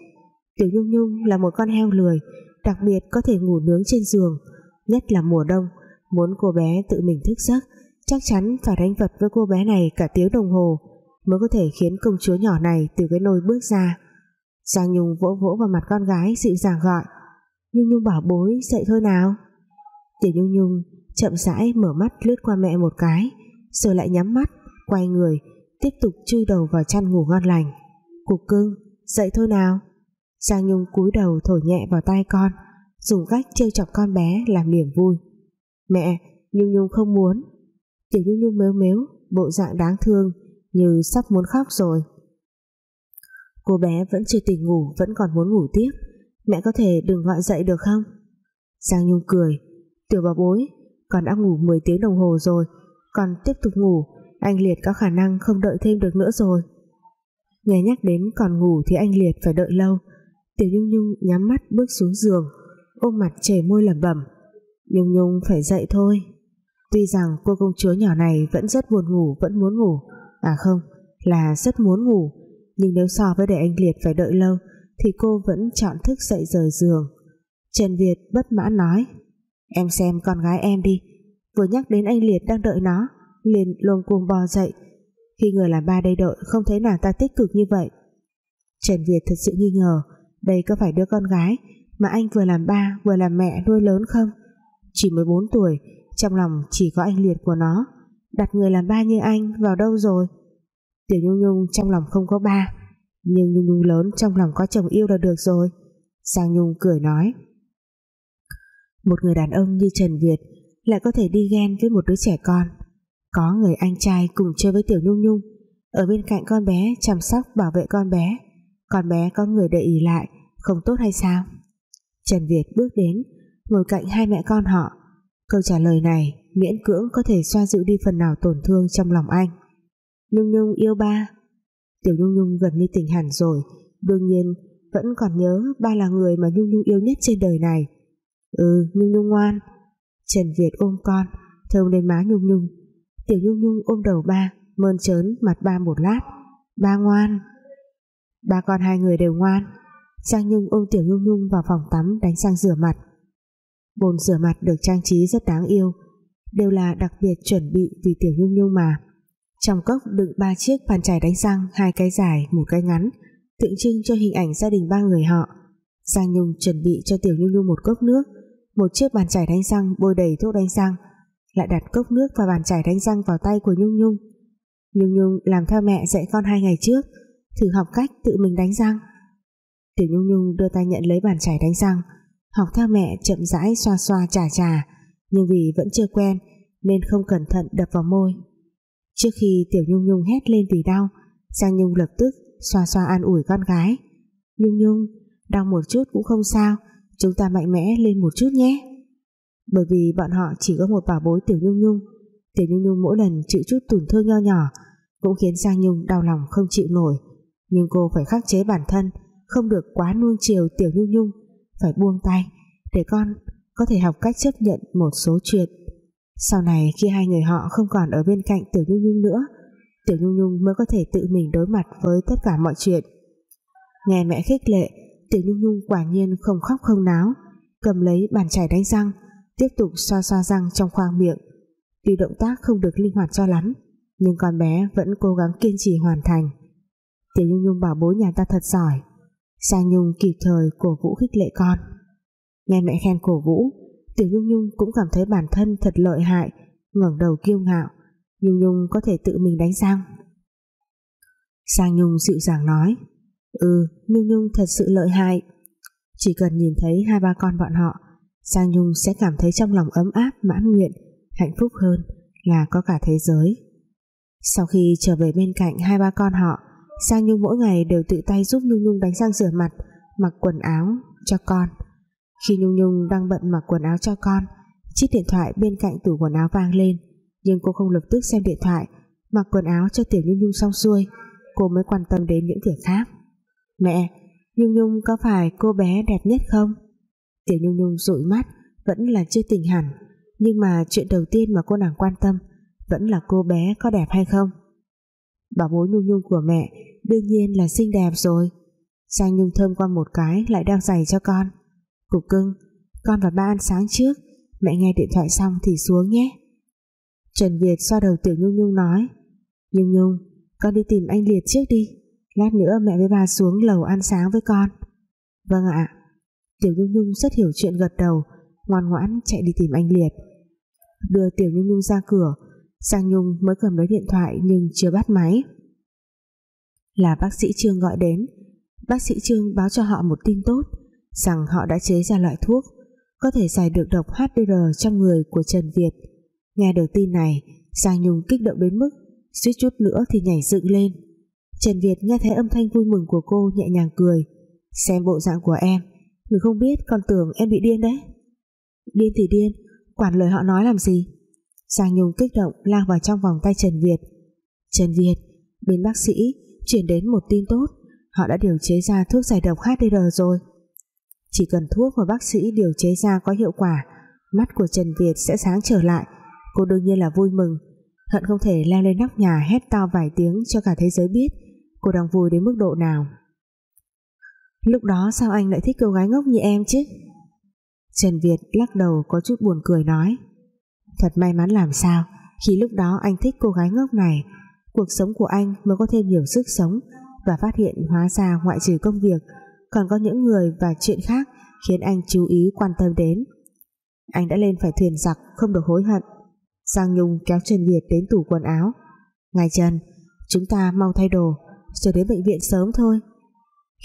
Tiểu Nhung Nhung là một con heo lười, đặc biệt có thể ngủ nướng trên giường, nhất là mùa đông. Muốn cô bé tự mình thức giấc, chắc chắn phải đánh vật với cô bé này cả tiếng đồng hồ mới có thể khiến công chúa nhỏ này từ cái nôi bước ra. Giang Nhung vỗ vỗ vào mặt con gái dịu dàng gọi, Nhung Nhung bảo bối, dậy thôi nào. Tiểu Nhung Nhung chậm rãi mở mắt lướt qua mẹ một cái, rồi lại nhắm mắt quay người, tiếp tục chui đầu vào chăn ngủ ngon lành. Cục cưng, dậy thôi nào. Giang Nhung cúi đầu thổi nhẹ vào tai con, dùng cách trêu chọc con bé làm niềm vui. Mẹ, Nhung Nhung không muốn. Tiểu Nhung Nhung mếu mếu, bộ dạng đáng thương, như sắp muốn khóc rồi. Cô bé vẫn chưa tỉnh ngủ, vẫn còn muốn ngủ tiếp. Mẹ có thể đừng gọi dậy được không? Giang Nhung cười. Tiểu bà bối, con đã ngủ 10 tiếng đồng hồ rồi còn tiếp tục ngủ anh Liệt có khả năng không đợi thêm được nữa rồi. Nghe nhắc đến còn ngủ thì anh Liệt phải đợi lâu. Tiểu Nhung Nhung nhắm mắt bước xuống giường, ôm mặt chảy môi lẩm bẩm. Nhung Nhung phải dậy thôi. Tuy rằng cô công chúa nhỏ này vẫn rất buồn ngủ, vẫn muốn ngủ. À không, là rất muốn ngủ. Nhưng nếu so với để anh Liệt phải đợi lâu, thì cô vẫn chọn thức dậy rời giường. Trần Việt bất mãn nói, em xem con gái em đi. Vừa nhắc đến anh Liệt đang đợi nó liền luồng cuồng bò dậy. Khi người làm ba đây đợi không thấy nàng ta tích cực như vậy. Trần Việt thật sự nghi ngờ, đây có phải đứa con gái mà anh vừa làm ba, vừa làm mẹ nuôi lớn không? Chỉ 14 tuổi, trong lòng chỉ có anh Liệt của nó. Đặt người làm ba như anh vào đâu rồi? Tiểu Nhung Nhung trong lòng không có ba, nhưng Nhung Nhung lớn trong lòng có chồng yêu là được rồi. Sang Nhung cười nói, một người đàn ông như Trần Việt lại có thể đi ghen với một đứa trẻ con có người anh trai cùng chơi với Tiểu Nhung Nhung. Ở bên cạnh con bé chăm sóc bảo vệ con bé con bé có người để ý lại, không tốt hay sao? Trần Việt bước đến, ngồi cạnh hai mẹ con họ. Câu trả lời này miễn cưỡng có thể xoa dịu đi phần nào tổn thương trong lòng anh. Nhung Nhung yêu ba. Tiểu Nhung Nhung gần như tỉnh hẳn rồi, đương nhiên vẫn còn nhớ ba là người mà Nhung Nhung yêu nhất trên đời này. Ừ Nhung Nhung ngoan. Trần Việt ôm con, thơm lên má Nhung Nhung. Tiểu Nhung Nhung ôm đầu ba mơn trớn mặt ba một lát. Ba ngoan. Ba con hai người đều ngoan. Giang Nhung ôm Tiểu Nhung Nhung vào phòng tắm đánh răng rửa mặt. Bồn rửa mặt được trang trí rất đáng yêu Đều là đặc biệt chuẩn bị vì Tiểu Nhung Nhung mà. Trong cốc đựng ba chiếc bàn chải đánh răng Hai cái dài, một cái ngắn Tượng trưng cho hình ảnh gia đình ba người họ. Giang Nhung chuẩn bị cho Tiểu Nhung Nhung một cốc nước Một chiếc bàn chải đánh răng bôi đầy thuốc đánh răng lại đặt cốc nước và bàn chải đánh răng vào tay của Nhung Nhung. Nhung Nhung làm theo mẹ dạy con hai ngày trước, Thử học cách tự mình đánh răng. Tiểu Nhung Nhung đưa tay nhận lấy bàn chải đánh răng, học theo mẹ chậm rãi xoa xoa chà chà, nhưng vì vẫn chưa quen nên không cẩn thận đập vào môi. Trước khi Tiểu Nhung Nhung hét lên vì đau, Giang Nhung lập tức xoa xoa an ủi con gái. Nhung Nhung, đau một chút cũng không sao, chúng ta mạnh mẽ lên một chút nhé bởi vì bọn họ chỉ có một bảo bối Tiểu Nhung Nhung. Tiểu Nhung Nhung mỗi lần chịu chút tổn thương nho nhỏ cũng khiến Giang Nhung đau lòng không chịu nổi. Nhưng cô phải khắc chế bản thân, không được quá nuông chiều Tiểu Nhung Nhung. Phải buông tay để con có thể học cách chấp nhận một số chuyện. Sau này khi hai người họ không còn ở bên cạnh Tiểu Nhung Nhung nữa, Tiểu Nhung Nhung mới có thể tự mình đối mặt với tất cả mọi chuyện. Nghe mẹ khích lệ, Tiểu Nhung Nhung quả nhiên không khóc không náo, cầm lấy bàn chải đánh răng tiếp tục xoa xoa răng trong khoang miệng. Tuy động tác không được linh hoạt cho lắm, nhưng con bé vẫn cố gắng kiên trì hoàn thành. Tiểu Nhung Nhung bảo bố nhà ta thật giỏi Sang Nhung kịp thời cổ vũ khích lệ con. Nghe mẹ khen cổ vũ, Tiểu Nhung Nhung cũng cảm thấy bản thân thật lợi hại, ngẩng đầu kiêu ngạo, Nhung Nhung có thể tự mình đánh răng. Sang Nhung dịu dàng nói Ừ Nhung Nhung thật sự lợi hại. Chỉ cần nhìn thấy hai ba con bọn họ Sang Nhung sẽ cảm thấy trong lòng ấm áp, mãn nguyện, hạnh phúc hơn là có cả thế giới. Sau khi trở về bên cạnh hai ba con họ Sang Nhung mỗi ngày đều tự tay giúp Nhung Nhung đánh răng rửa mặt, mặc quần áo cho con. Khi Nhung Nhung đang bận mặc quần áo cho con, chiếc điện thoại bên cạnh tủ quần áo vang lên, nhưng cô không lập tức xem điện thoại, mặc quần áo cho Tiểu Nhung Nhung xong xuôi, cô mới quan tâm đến những việc khác. Mẹ, Nhung Nhung có phải cô bé đẹp nhất không? Tiểu Nhung Nhung dụi mắt, vẫn là chưa tỉnh hẳn. Nhưng mà chuyện đầu tiên mà cô nàng quan tâm, vẫn là cô bé có đẹp hay không? Bảo bố Nhung Nhung của mẹ, đương nhiên là xinh đẹp rồi. Giang Nhung thơm qua một cái lại đang giày cho con. Cục cưng, Con và ba ăn sáng trước, Mẹ nghe điện thoại xong thì xuống nhé. Trần Việt xoa đầu Tiểu Nhung Nhung nói, Nhung Nhung Con đi tìm anh Liệt trước đi, Lát nữa mẹ với ba xuống lầu ăn sáng với con. Vâng ạ. Tiểu Nhung Nhung rất hiểu chuyện gật đầu Ngoan ngoãn chạy đi tìm anh Liệt Đưa Tiểu Nhung Nhung ra cửa Giang Nhung mới cầm lấy điện thoại Nhưng chưa bắt máy Là bác sĩ Trương gọi đến Bác sĩ Trương báo cho họ một tin tốt rằng họ đã chế ra loại thuốc có thể giải được độc HDR trong người của Trần Việt. Nghe được tin này, Giang Nhung kích động đến mức suýt chút nữa thì nhảy dựng lên. Trần Việt nghe thấy âm thanh vui mừng của cô nhẹ nhàng cười. Xem bộ dạng của em, người không biết còn tưởng em bị điên đấy. Điên thì điên, quản lời họ nói làm gì? Giang Nhung kích động lao vào trong vòng tay Trần Việt. Trần Việt, bên bác sĩ chuyển đến một tin tốt, họ đã điều chế ra thuốc giải độc HDR rồi. Chỉ cần thuốc mà bác sĩ điều chế ra có hiệu quả Mắt của Trần Việt sẽ sáng trở lại Cô đương nhiên là vui mừng Hận không thể leo lên nóc nhà hét to vài tiếng cho cả thế giới biết cô đang vui đến mức độ nào Lúc đó sao anh lại thích cô gái ngốc như em chứ? Trần Việt lắc đầu có chút buồn cười nói. Thật may mắn làm sao, Khi lúc đó anh thích cô gái ngốc này, Cuộc sống của anh mới có thêm nhiều sức sống Và phát hiện hóa ra ngoại trừ công việc, còn có những người và chuyện khác khiến anh chú ý quan tâm đến. Anh đã lên phải thuyền giặc, không được hối hận. Giang Nhung kéo Trần Việt đến tủ quần áo. Ngài Trần, chúng ta mau thay đồ rồi đến bệnh viện sớm thôi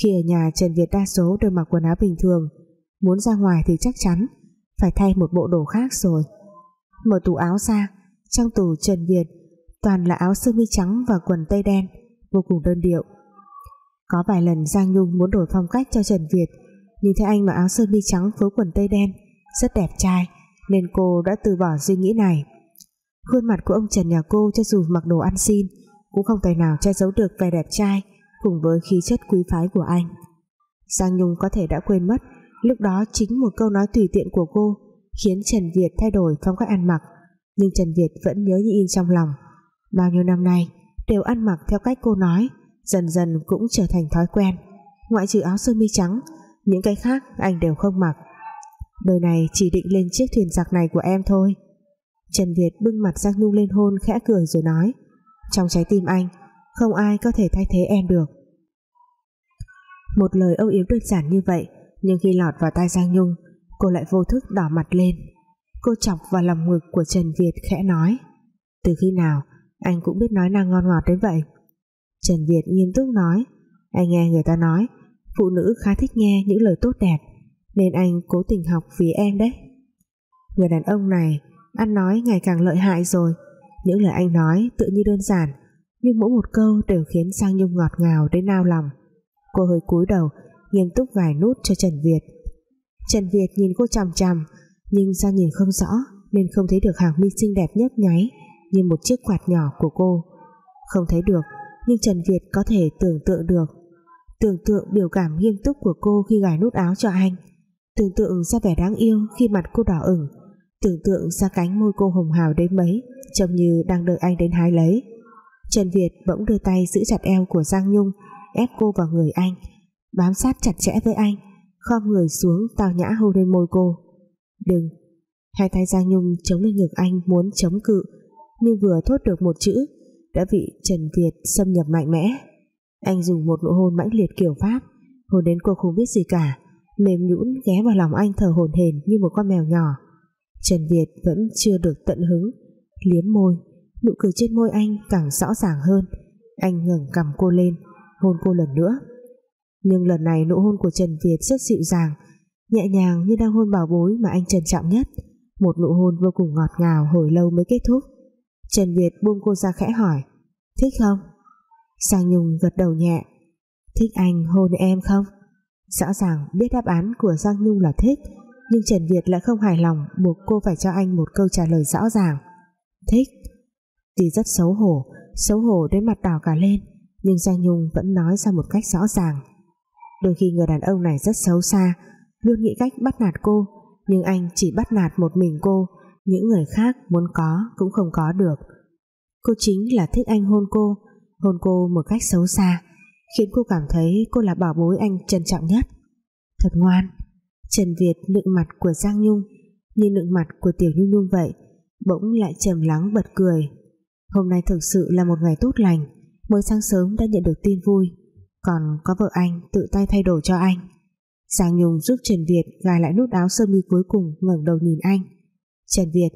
khi ở nhà Trần Việt đa số đều mặc quần áo bình thường, muốn ra ngoài thì chắc chắn phải thay một bộ đồ khác rồi. Mở tủ áo ra, trong tủ Trần Việt toàn là áo sơ mi trắng và quần tây đen, vô cùng đơn điệu. Có vài lần Giang Nhung muốn đổi phong cách cho Trần Việt, nhìn thấy anh mặc áo sơ mi trắng phối quần tây đen, rất đẹp trai, nên cô đã từ bỏ suy nghĩ này. Khuôn mặt của ông Trần nhà cô cho dù mặc đồ ăn xin, cũng không tài nào che giấu được vẻ đẹp trai cùng với khí chất quý phái của anh. Giang Nhung có thể đã quên mất, lúc đó chính một câu nói tùy tiện của cô khiến Trần Việt thay đổi phong cách ăn mặc, nhưng Trần Việt vẫn nhớ như in trong lòng. Bao nhiêu năm nay, đều ăn mặc theo cách cô nói, dần dần cũng trở thành thói quen. Ngoại trừ áo sơ mi trắng, những cái khác anh đều không mặc. Đời này chỉ định lên chiếc thuyền giặc này của em thôi. Trần Việt bưng mặt Giang Nhung lên hôn khẽ cười rồi nói, trong trái tim anh không ai có thể thay thế em được. Một lời âu yếm đơn giản như vậy, nhưng khi lọt vào tai Giang Nhung, cô lại vô thức đỏ mặt lên. Cô chọc vào lòng ngực của Trần Việt khẽ nói, từ khi nào anh cũng biết nói năng ngon ngọt đến vậy? Trần Việt nghiêm túc nói, anh nghe người ta nói, phụ nữ khá thích nghe những lời tốt đẹp, nên anh cố tình học vì em đấy. Người đàn ông này ăn nói ngày càng lợi hại rồi. Những lời anh nói tự như đơn giản nhưng mỗi một câu đều khiến Sang Nhung ngọt ngào đến nao lòng. Cô hơi cúi đầu, nghiêm túc gài nút cho Trần Việt. Trần Việt nhìn cô chằm chằm, nhưng Giang nhìn không rõ nên không thấy được hàng mi xinh đẹp nhấp nháy như một chiếc quạt nhỏ của cô. Không thấy được, nhưng Trần Việt có thể tưởng tượng được. Tưởng tượng biểu cảm nghiêm túc của cô khi gài nút áo cho anh. Tưởng tượng ra vẻ đáng yêu khi mặt cô đỏ ửng. Tưởng tượng ra cánh môi cô hồng hào đến mấy, trông như đang đợi anh đến hái lấy. Trần Việt bỗng đưa tay giữ chặt eo của Giang Nhung, ép cô vào người anh, bám sát chặt chẽ với anh, khom người xuống tào nhã hôn lên môi cô. Đừng. Hai tay Giang Nhung chống lên ngực anh muốn chống cự, nhưng vừa thốt được một chữ, đã bị Trần Việt xâm nhập mạnh mẽ. Anh dùng một nụ hôn mãnh liệt kiểu Pháp, hôn đến cô không biết gì cả, mềm nhũn ghé vào lòng anh thở hổn hển như một con mèo nhỏ. Trần Việt vẫn chưa được tận hứng, liếm môi nụ cười trên môi anh càng rõ ràng hơn. Anh ngẩng cầm cô lên, hôn cô lần nữa. Nhưng lần này nụ hôn của Trần Việt rất dịu dàng, nhẹ nhàng như đang hôn bảo bối mà anh trân trọng nhất. Một nụ hôn vô cùng ngọt ngào hồi lâu mới kết thúc. Trần Việt buông cô ra khẽ hỏi, thích không? Sang Nhung gật đầu nhẹ, thích anh hôn em không? Rõ ràng biết đáp án của Giang Nhung là thích, nhưng Trần Việt lại không hài lòng buộc cô phải cho anh một câu trả lời rõ ràng. Thích tuy rất xấu hổ xấu hổ đến mặt đỏ cả lên, nhưng Giang Nhung vẫn nói ra một cách rõ ràng. Đôi khi người đàn ông này rất xấu xa, luôn nghĩ cách bắt nạt cô, nhưng anh chỉ bắt nạt một mình cô, những người khác muốn có cũng không có được. Cô chính là thích anh hôn cô hôn cô một cách xấu xa, khiến cô cảm thấy cô là bảo bối anh trân trọng nhất. Thật ngoan. Trần Việt nựng mặt của Giang Nhung như nựng mặt của Tiểu Nhung Nhung vậy, bỗng lại trầm lắng bật cười hôm nay thực sự là một ngày tốt lành. Mới sáng sớm đã nhận được tin vui. Còn có vợ anh tự tay thay đổi cho anh. Giang Nhung giúp Trần Việt gài lại nút áo sơ mi cuối cùng ngẩng đầu nhìn anh. Trần Việt,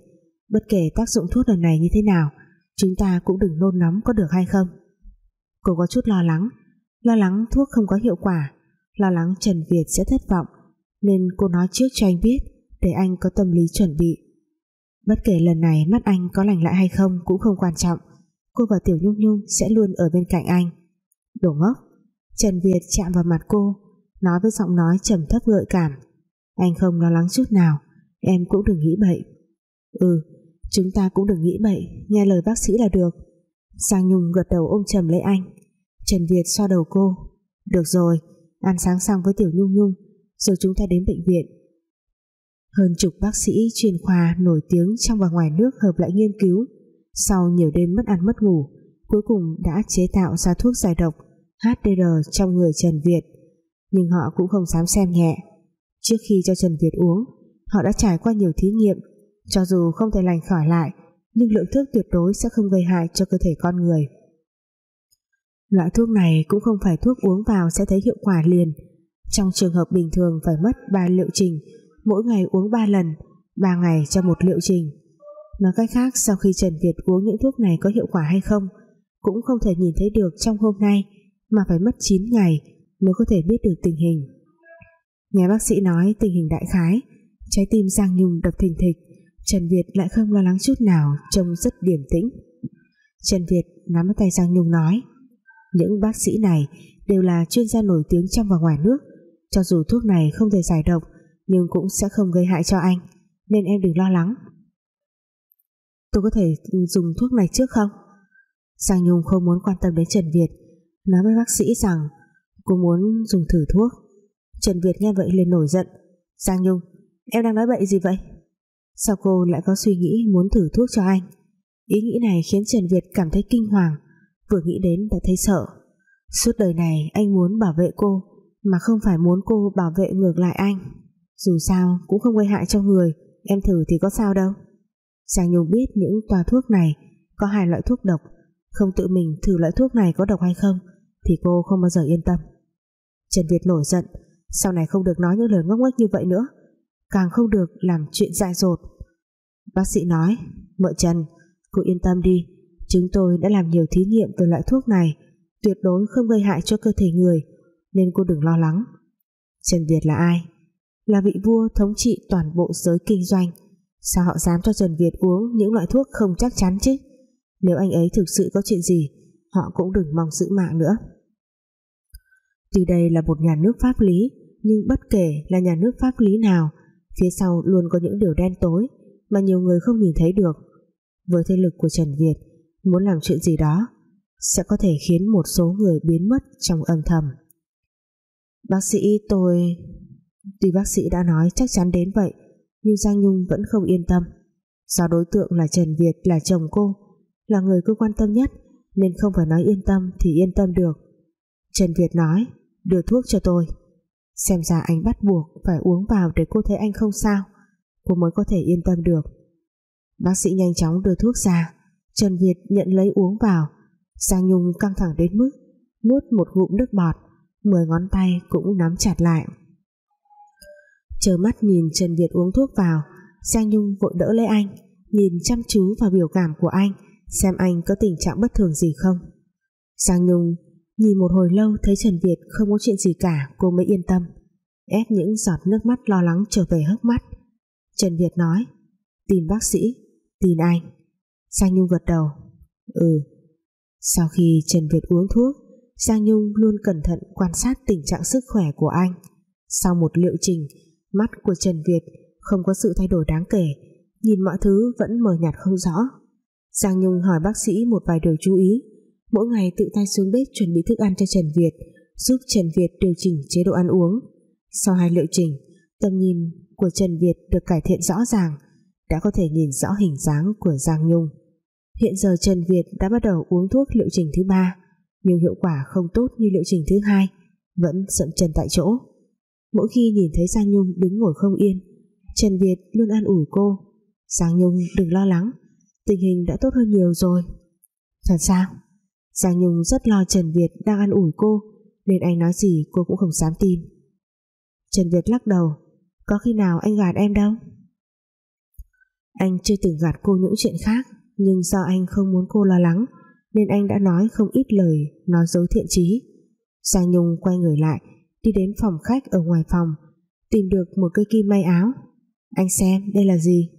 bất kể tác dụng thuốc lần này như thế nào, chúng ta cũng đừng nôn nóng có được hay không? Cô có chút lo lắng. Lo lắng thuốc không có hiệu quả. Lo lắng Trần Việt sẽ thất vọng. Nên cô nói trước cho anh biết, để anh có tâm lý chuẩn bị bất kể lần này mắt anh có lành lại hay không cũng không quan trọng. Cô và Tiểu Nhung Nhung sẽ luôn ở bên cạnh anh. Đồ ngốc. Trần Việt chạm vào mặt cô, nói với giọng nói trầm thấp gợi cảm. Anh không lo lắng chút nào, em cũng đừng nghĩ bậy. Ừ chúng ta cũng đừng nghĩ bậy, nghe lời bác sĩ là được. Sang Nhung gật đầu ôm chầm lấy anh. Trần Việt xoa đầu cô. Được rồi, ăn sáng xong với Tiểu Nhung Nhung, rồi chúng ta đến bệnh viện hơn chục bác sĩ chuyên khoa nổi tiếng trong và ngoài nước hợp lại nghiên cứu. Sau nhiều đêm mất ăn mất ngủ, cuối cùng đã chế tạo ra thuốc giải độc HDR trong người Trần Việt. Nhưng họ cũng không dám xem nhẹ. Trước khi cho Trần Việt uống, họ đã trải qua nhiều thí nghiệm. Cho dù không thể lành khỏi lại, nhưng lượng thuốc tuyệt đối sẽ không gây hại cho cơ thể con người. Loại thuốc này cũng không phải thuốc uống vào sẽ thấy hiệu quả liền. Trong trường hợp bình thường phải mất 3 liệu trình mỗi ngày uống 3 lần 3 ngày cho một liệu trình. Nói cách khác, sau khi Trần Việt uống những thuốc này có hiệu quả hay không, cũng không thể nhìn thấy được trong hôm nay, mà phải mất 9 ngày mới có thể biết được tình hình. Nghe bác sĩ nói tình hình đại khái, trái tim Giang Nhung đập thình thịch, Trần Việt lại không lo lắng chút nào, trông rất điềm tĩnh. Trần Việt nắm tay Giang Nhung nói, những bác sĩ này đều là chuyên gia nổi tiếng trong và ngoài nước, cho dù thuốc này không thể giải độc nhưng cũng sẽ không gây hại cho anh, nên em đừng lo lắng. Tôi có thể dùng thuốc này trước không? Giang Nhung không muốn quan tâm đến Trần Việt, nói với bác sĩ rằng cô muốn dùng thử thuốc. Trần Việt nghe vậy liền nổi giận. Giang Nhung, em đang nói bậy gì vậy? Sao cô lại có suy nghĩ muốn thử thuốc cho anh? Ý nghĩ này khiến Trần Việt cảm thấy kinh hoàng, vừa nghĩ đến đã thấy sợ. Suốt đời này anh muốn bảo vệ cô Mà không phải muốn cô bảo vệ ngược lại anh. Dù sao, cũng không gây hại cho người. Em thử thì có sao đâu. Giang Nhung biết những toa thuốc này Có hai loại thuốc độc. Không tự mình thử loại thuốc này có độc hay không, Thì cô không bao giờ yên tâm. Trần Việt nổi giận. Sau này không được nói những lời ngốc nghếch như vậy nữa. Càng không được làm chuyện dại dột. Bác sĩ nói, Mợ Trần, Cô yên tâm đi. Chúng tôi đã làm nhiều thí nghiệm về loại thuốc này. Tuyệt đối không gây hại cho cơ thể người, nên cô đừng lo lắng. Trần Việt là ai? Là vị vua thống trị toàn bộ giới kinh doanh. Sao họ dám cho Trần Việt uống những loại thuốc không chắc chắn chứ? Nếu anh ấy thực sự có chuyện gì, họ cũng đừng mong giữ mạng nữa. Tuy đây là một nhà nước pháp lý, nhưng bất kể là nhà nước pháp lý nào, phía sau luôn có những điều đen tối mà nhiều người không nhìn thấy được. Với thế lực của Trần Việt, muốn làm chuyện gì đó sẽ có thể khiến một số người biến mất trong âm thầm. Bác sĩ tôi tuy bác sĩ đã nói chắc chắn đến vậy, nhưng Giang Nhung vẫn không yên tâm. Do đối tượng là Trần Việt, là chồng cô, là người cô quan tâm nhất, nên không phải nói yên tâm thì yên tâm được. Trần Việt nói, đưa thuốc cho tôi. Xem ra anh bắt buộc phải uống vào để cô thấy anh không sao. Cô mới có thể yên tâm được. Bác sĩ nhanh chóng đưa thuốc ra. Trần Việt nhận lấy uống vào. Giang Nhung căng thẳng đến mức nuốt một ngụm nước bọt, mười ngón tay cũng nắm chặt lại chờ mắt nhìn Trần Việt uống thuốc vào. Giang Nhung vội đỡ lấy anh, nhìn chăm chú vào biểu cảm của anh, xem anh có tình trạng bất thường gì không. Giang Nhung nhìn một hồi lâu thấy Trần Việt không có chuyện gì cả, cô mới yên tâm, ép những giọt nước mắt lo lắng trở về hốc mắt. Trần Việt nói tìm bác sĩ tìm anh. Giang Nhung gật đầu ừ. Sau khi Trần Việt uống thuốc, Giang Nhung luôn cẩn thận quan sát tình trạng sức khỏe của anh. Sau một liệu trình mắt của Trần Việt không có sự thay đổi đáng kể, nhìn mọi thứ vẫn mờ nhạt không rõ. Giang Nhung hỏi bác sĩ một vài điều chú ý. Mỗi ngày tự tay xuống bếp chuẩn bị thức ăn cho Trần Việt, giúp Trần Việt điều chỉnh chế độ ăn uống. Sau hai liệu trình, tầm nhìn của Trần Việt được cải thiện rõ ràng, đã có thể nhìn rõ hình dáng của Giang Nhung. Hiện giờ Trần Việt đã bắt đầu uống thuốc liệu trình thứ ba, nhưng hiệu quả không tốt như liệu trình thứ hai, vẫn sậm chân tại chỗ mỗi khi nhìn thấy Giang Nhung đứng ngồi không yên, Trần Việt luôn an ủi cô. Giang Nhung đừng lo lắng, tình hình đã tốt hơn nhiều rồi. Thật sao? Giang Nhung rất lo Trần Việt đang an ủi cô, nên anh nói gì cô cũng không dám tin. Trần Việt lắc đầu, có khi nào anh gạt em đâu? Anh chưa từng gạt cô những chuyện khác, nhưng do anh không muốn cô lo lắng, nên anh đã nói không ít lời, nói dối thiện chí. Giang Nhung quay người lại đi đến phòng khách ở ngoài phòng, tìm được một cây kim may áo. Anh xem đây là gì?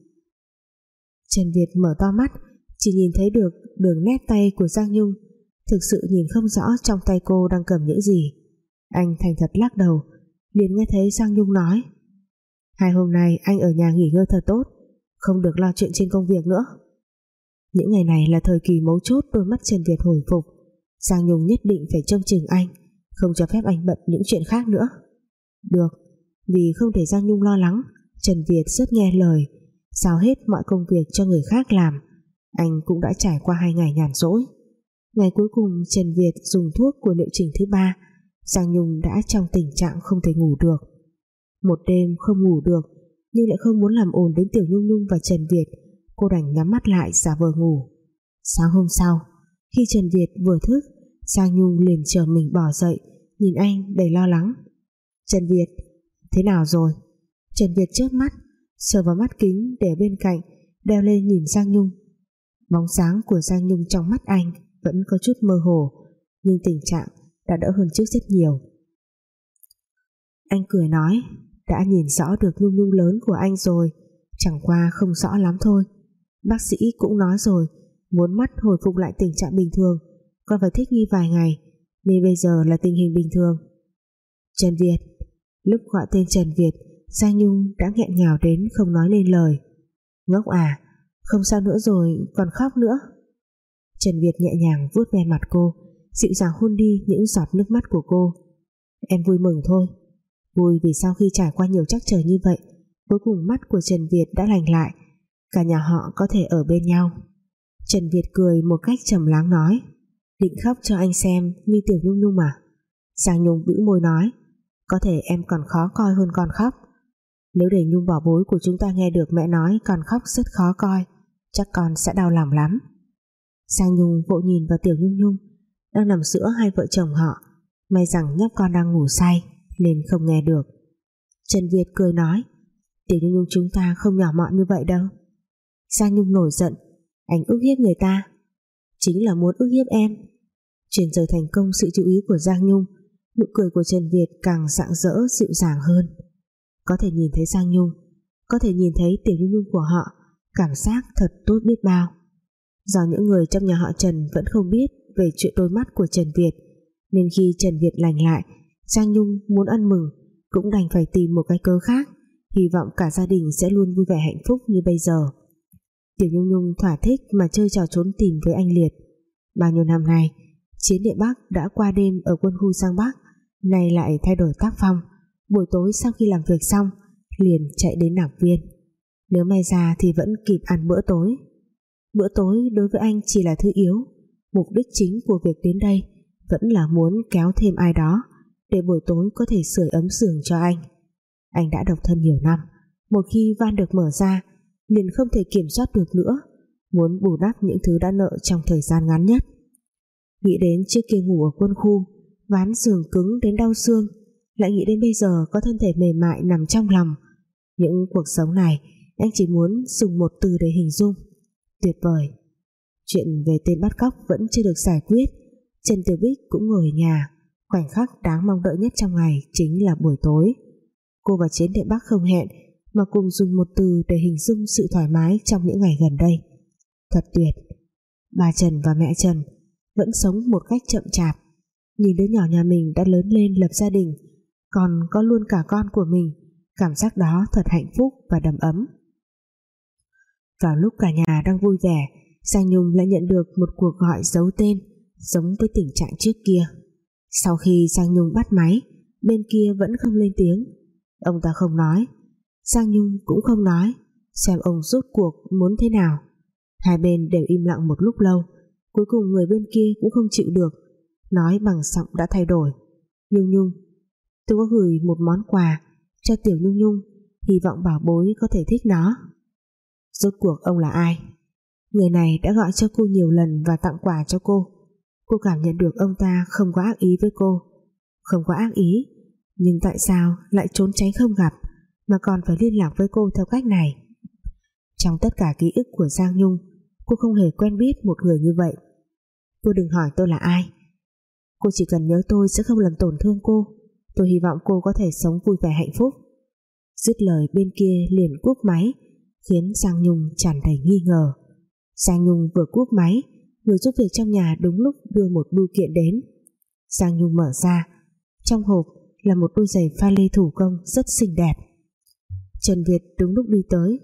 Trần Việt mở to mắt, chỉ nhìn thấy được đường nét tay của Giang Nhung. Thực sự nhìn không rõ trong tay cô đang cầm những gì. Anh thành thật lắc đầu, liền nghe thấy Giang Nhung nói. Hai hôm nay anh ở nhà nghỉ ngơi thật tốt, không được lo chuyện trên công việc nữa. Những ngày này là thời kỳ mấu chốt đôi mắt Trần Việt hồi phục. Giang Nhung nhất định phải trông chừng anh không cho phép anh bận những chuyện khác nữa. Được, vì không để Giang Nhung lo lắng, Trần Việt rất nghe lời, giao hết mọi công việc cho người khác làm. Anh cũng đã trải qua hai ngày nhàn rỗi. Ngày cuối cùng, Trần Việt dùng thuốc của liệu trình thứ ba, Giang Nhung đã trong tình trạng không thể ngủ được. Một đêm không ngủ được, nhưng lại không muốn làm ồn đến Tiểu Nhung Nhung và Trần Việt, cô đành nhắm mắt lại giả vờ ngủ. Sáng hôm sau, khi Trần Việt vừa thức Giang Nhung liền chờ mình bỏ dậy, nhìn anh đầy lo lắng. Trần Việt, thế nào rồi? Trần Việt chớp mắt, sờ vào mắt kính để bên cạnh, đeo lên nhìn Giang Nhung. Bóng sáng của Giang Nhung trong mắt anh vẫn có chút mơ hồ, nhưng tình trạng đã đỡ hơn trước rất nhiều. Anh cười nói, đã nhìn rõ được Nhung Nhung lớn của anh rồi, chẳng qua không rõ lắm thôi. Bác sĩ cũng nói rồi, Muốn mắt hồi phục lại tình trạng bình thường con phải thích nghi vài ngày, Nên bây giờ là tình hình bình thường. Trần Việt, Lúc gọi tên Trần Việt, Giang Nhung đã nghẹn ngào đến không nói lên lời. Ngốc à Không sao nữa rồi, còn khóc nữa. Trần Việt nhẹ nhàng vuốt ve mặt cô, dịu dàng hôn đi những giọt nước mắt của cô. Em vui mừng thôi. Vui vì sau khi trải qua nhiều trắc trở như vậy, Cuối cùng mắt của Trần Việt đã lành lại. Cả nhà họ có thể ở bên nhau. Trần Việt cười một cách trầm lắng nói. Định khóc cho anh xem như Tiểu Nhung Nhung à Giang Nhung bĩu môi nói, Có thể em còn khó coi hơn con khóc. Nếu để Nhung bỏ bối của chúng ta nghe được mẹ nói con khóc rất khó coi, Chắc con sẽ đau lòng lắm. Giang Nhung vội nhìn vào Tiểu Nhung Nhung, Đang nằm giữa hai vợ chồng họ, May rằng nhóc con đang ngủ say Nên không nghe được. Trần Việt cười nói, Tiểu Nhung Nhung chúng ta không nhỏ mọn như vậy đâu. Giang Nhung nổi giận, Anh ức hiếp người ta. Chính là muốn ức hiếp em. Chuyển rời thành công sự chú ý của Giang Nhung, Nụ cười của Trần Việt càng rạng rỡ, dịu dàng hơn. Có thể nhìn thấy Giang Nhung, Có thể nhìn thấy Tiểu Nhung Nhung của họ, Cảm giác thật tốt biết bao. Do những người trong nhà họ Trần Vẫn không biết về chuyện đôi mắt của Trần Việt, Nên khi Trần Việt lành lại, Giang Nhung muốn ăn mừng, Cũng đành phải tìm một cái cớ khác, Hy vọng cả gia đình sẽ luôn vui vẻ hạnh phúc như bây giờ. Tiểu Nhung Nhung thỏa thích Mà chơi trò trốn tìm với anh Liệt. Bao nhiêu năm nay, Chiến địa Bắc đã qua đêm ở quân khu sang Bắc, Nay lại thay đổi tác phong. Buổi tối sau khi làm việc xong, Liền chạy đến nạp viên. Nếu may ra thì vẫn kịp ăn bữa tối. Bữa tối đối với anh chỉ là thứ yếu. Mục đích chính của việc đến đây Vẫn là muốn kéo thêm ai đó Để buổi tối có thể sưởi ấm giường cho anh. Anh đã độc thân nhiều năm, Một khi van được mở ra liền không thể kiểm soát được nữa, Muốn bù đắp những thứ đã nợ trong thời gian ngắn nhất. Nghĩ đến trước kia ngủ ở quân khu, Ván giường cứng đến đau xương, Lại nghĩ đến bây giờ có thân thể mềm mại nằm trong lòng, Những cuộc sống này Anh chỉ muốn dùng một từ để hình dung. Tuyệt vời. Chuyện về tên bắt cóc vẫn chưa được giải quyết, Trần Tiểu Bích cũng ngồi ở nhà, Khoảnh khắc đáng mong đợi nhất trong ngày Chính là buổi tối. Cô và Chiến địa Bắc không hẹn mà cùng dùng một từ để hình dung sự thoải mái Trong những ngày gần đây. Thật tuyệt, Bà Trần và mẹ Trần vẫn sống một cách chậm chạp. Nhìn đứa nhỏ nhà mình đã lớn lên lập gia đình, còn có luôn cả con của mình, cảm giác đó thật hạnh phúc và đầm ấm. Vào lúc cả nhà đang vui vẻ Giang Nhung lại nhận được một cuộc gọi giấu tên, giống với tình trạng trước kia. Sau khi Giang Nhung bắt máy, bên kia vẫn không lên tiếng. Ông ta không nói Giang Nhung cũng không nói, xem ông rốt cuộc muốn thế nào. Hai bên đều im lặng một lúc lâu, Cuối cùng người bên kia cũng không chịu được, Nói bằng giọng đã thay đổi. Nhung Nhung, Tôi có gửi một món quà Cho Tiểu Nhung Nhung, Hy vọng bảo bối có thể thích nó. Rốt cuộc ông là ai? Người này đã gọi cho cô nhiều lần Và tặng quà cho cô. Cô cảm nhận được ông ta không có ác ý với cô. Không có ác ý, Nhưng tại sao lại trốn tránh không gặp? Mà còn phải liên lạc với cô theo cách này. Trong tất cả ký ức của Giang Nhung, Cô không hề quen biết một người như vậy. Cô đừng hỏi tôi là ai. Cô chỉ cần nhớ tôi sẽ không làm tổn thương cô. Tôi hy vọng cô có thể sống vui vẻ hạnh phúc. Dứt lời bên kia liền cúp máy, Khiến Giang Nhung tràn đầy nghi ngờ. Giang Nhung vừa cúp máy Người giúp việc trong nhà đúng lúc đưa một bưu kiện đến. Giang Nhung mở ra. Trong hộp là một đôi giày pha lê thủ công rất xinh đẹp. Trần Việt đúng lúc đi tới.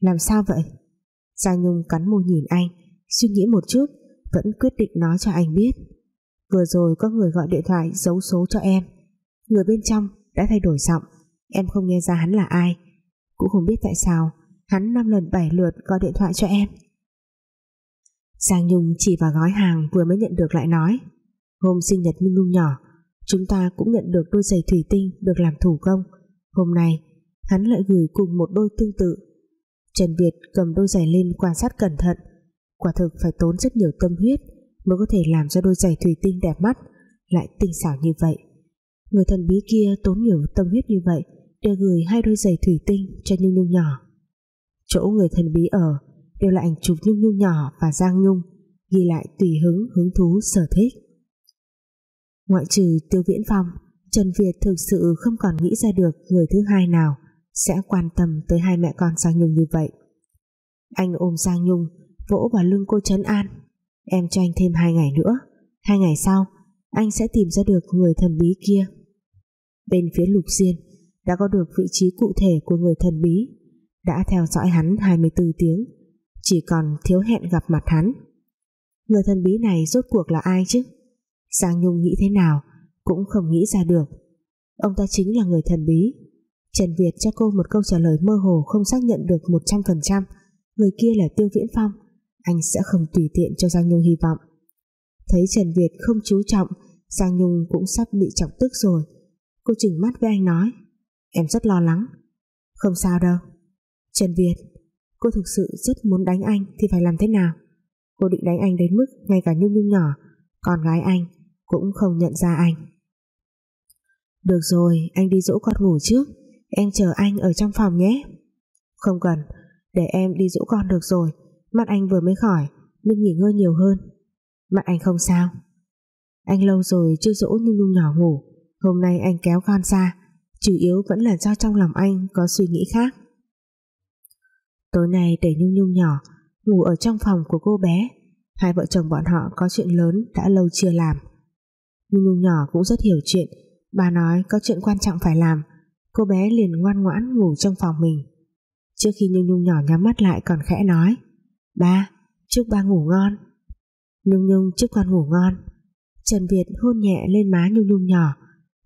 Làm sao vậy? Giang Nhung cắn môi nhìn anh, Suy nghĩ một chút, Vẫn quyết định nói cho anh biết. Vừa rồi có người gọi điện thoại giấu số cho em. Người bên trong đã thay đổi giọng. Em không nghe ra hắn là ai. Cũng không biết tại sao, Hắn năm lần bảy lượt gọi điện thoại cho em. Giang Nhung chỉ vào gói hàng Vừa mới nhận được lại nói, Hôm sinh nhật Minh Nhung nhỏ, Chúng ta cũng nhận được đôi giày thủy tinh Được làm thủ công. Hôm nay hắn lại gửi cùng một đôi tương tự. Trần Việt cầm đôi giày lên quan sát cẩn thận. Quả thực phải tốn rất nhiều tâm huyết mới có thể làm cho đôi giày thủy tinh đẹp mắt lại tinh xảo như vậy. Người thần bí kia tốn nhiều tâm huyết như vậy để gửi hai đôi giày thủy tinh cho Nhung Nhung nhỏ. Chỗ người thần bí ở đều là ảnh chụp Nhung Nhung nhỏ và Giang Nhung, ghi lại tùy hứng hứng thú, sở thích. Ngoại trừ Tiêu Viễn Phong, Trần Việt thực sự không còn nghĩ ra được người thứ hai nào sẽ quan tâm tới hai mẹ con Giang Nhung như vậy. Anh ôm Giang Nhung, vỗ vào lưng cô trấn an. Em cho anh thêm hai ngày nữa. Hai ngày sau, anh sẽ tìm ra được người thần bí kia. Bên phía Lục Diên đã có được vị trí cụ thể của người thần bí, đã theo dõi hắn 24 tiếng, chỉ còn thiếu hẹn gặp mặt hắn. Người thần bí này rốt cuộc là ai chứ? Giang Nhung nghĩ thế nào cũng không nghĩ ra được. Ông ta chính là người thần bí. Trần Việt cho cô một câu trả lời mơ hồ không xác nhận được 100% người kia là Tiêu Viễn Phong. Anh sẽ không tùy tiện cho Giang Nhung hy vọng. Thấy Trần Việt không chú trọng, Giang Nhung cũng sắp bị chọc tức rồi. Cô chỉnh mắt với anh nói, em rất lo lắng. Không sao đâu. Trần Việt, cô thực sự rất muốn đánh anh thì phải làm thế nào? Cô định đánh anh đến mức ngay cả Nhung Nhung nhỏ, con gái anh cũng không nhận ra anh. Được rồi, anh đi dỗ con ngủ trước em chờ anh ở trong phòng nhé. Không cần, để em đi dỗ con được rồi. Mắt anh vừa mới khỏi nên nghỉ ngơi nhiều hơn. Mắt anh không sao. Anh lâu rồi chưa dỗ Nhung Nhung nhỏ ngủ. Hôm nay anh kéo con ra, chủ yếu vẫn là do trong lòng anh có suy nghĩ khác. Tối nay để Nhung Nhung nhỏ, ngủ ở trong phòng của cô bé. Hai vợ chồng bọn họ có chuyện lớn đã lâu chưa làm. Nhung Nhung nhỏ cũng rất hiểu chuyện. Bà nói có chuyện quan trọng phải làm cô bé liền ngoan ngoãn ngủ trong phòng mình. Trước khi Nhung Nhung nhỏ nhắm mắt lại còn khẽ nói, ba, chúc ba ngủ ngon. Nhung Nhung chúc con ngủ ngon. Trần Việt hôn nhẹ lên má Nhung Nhung nhỏ,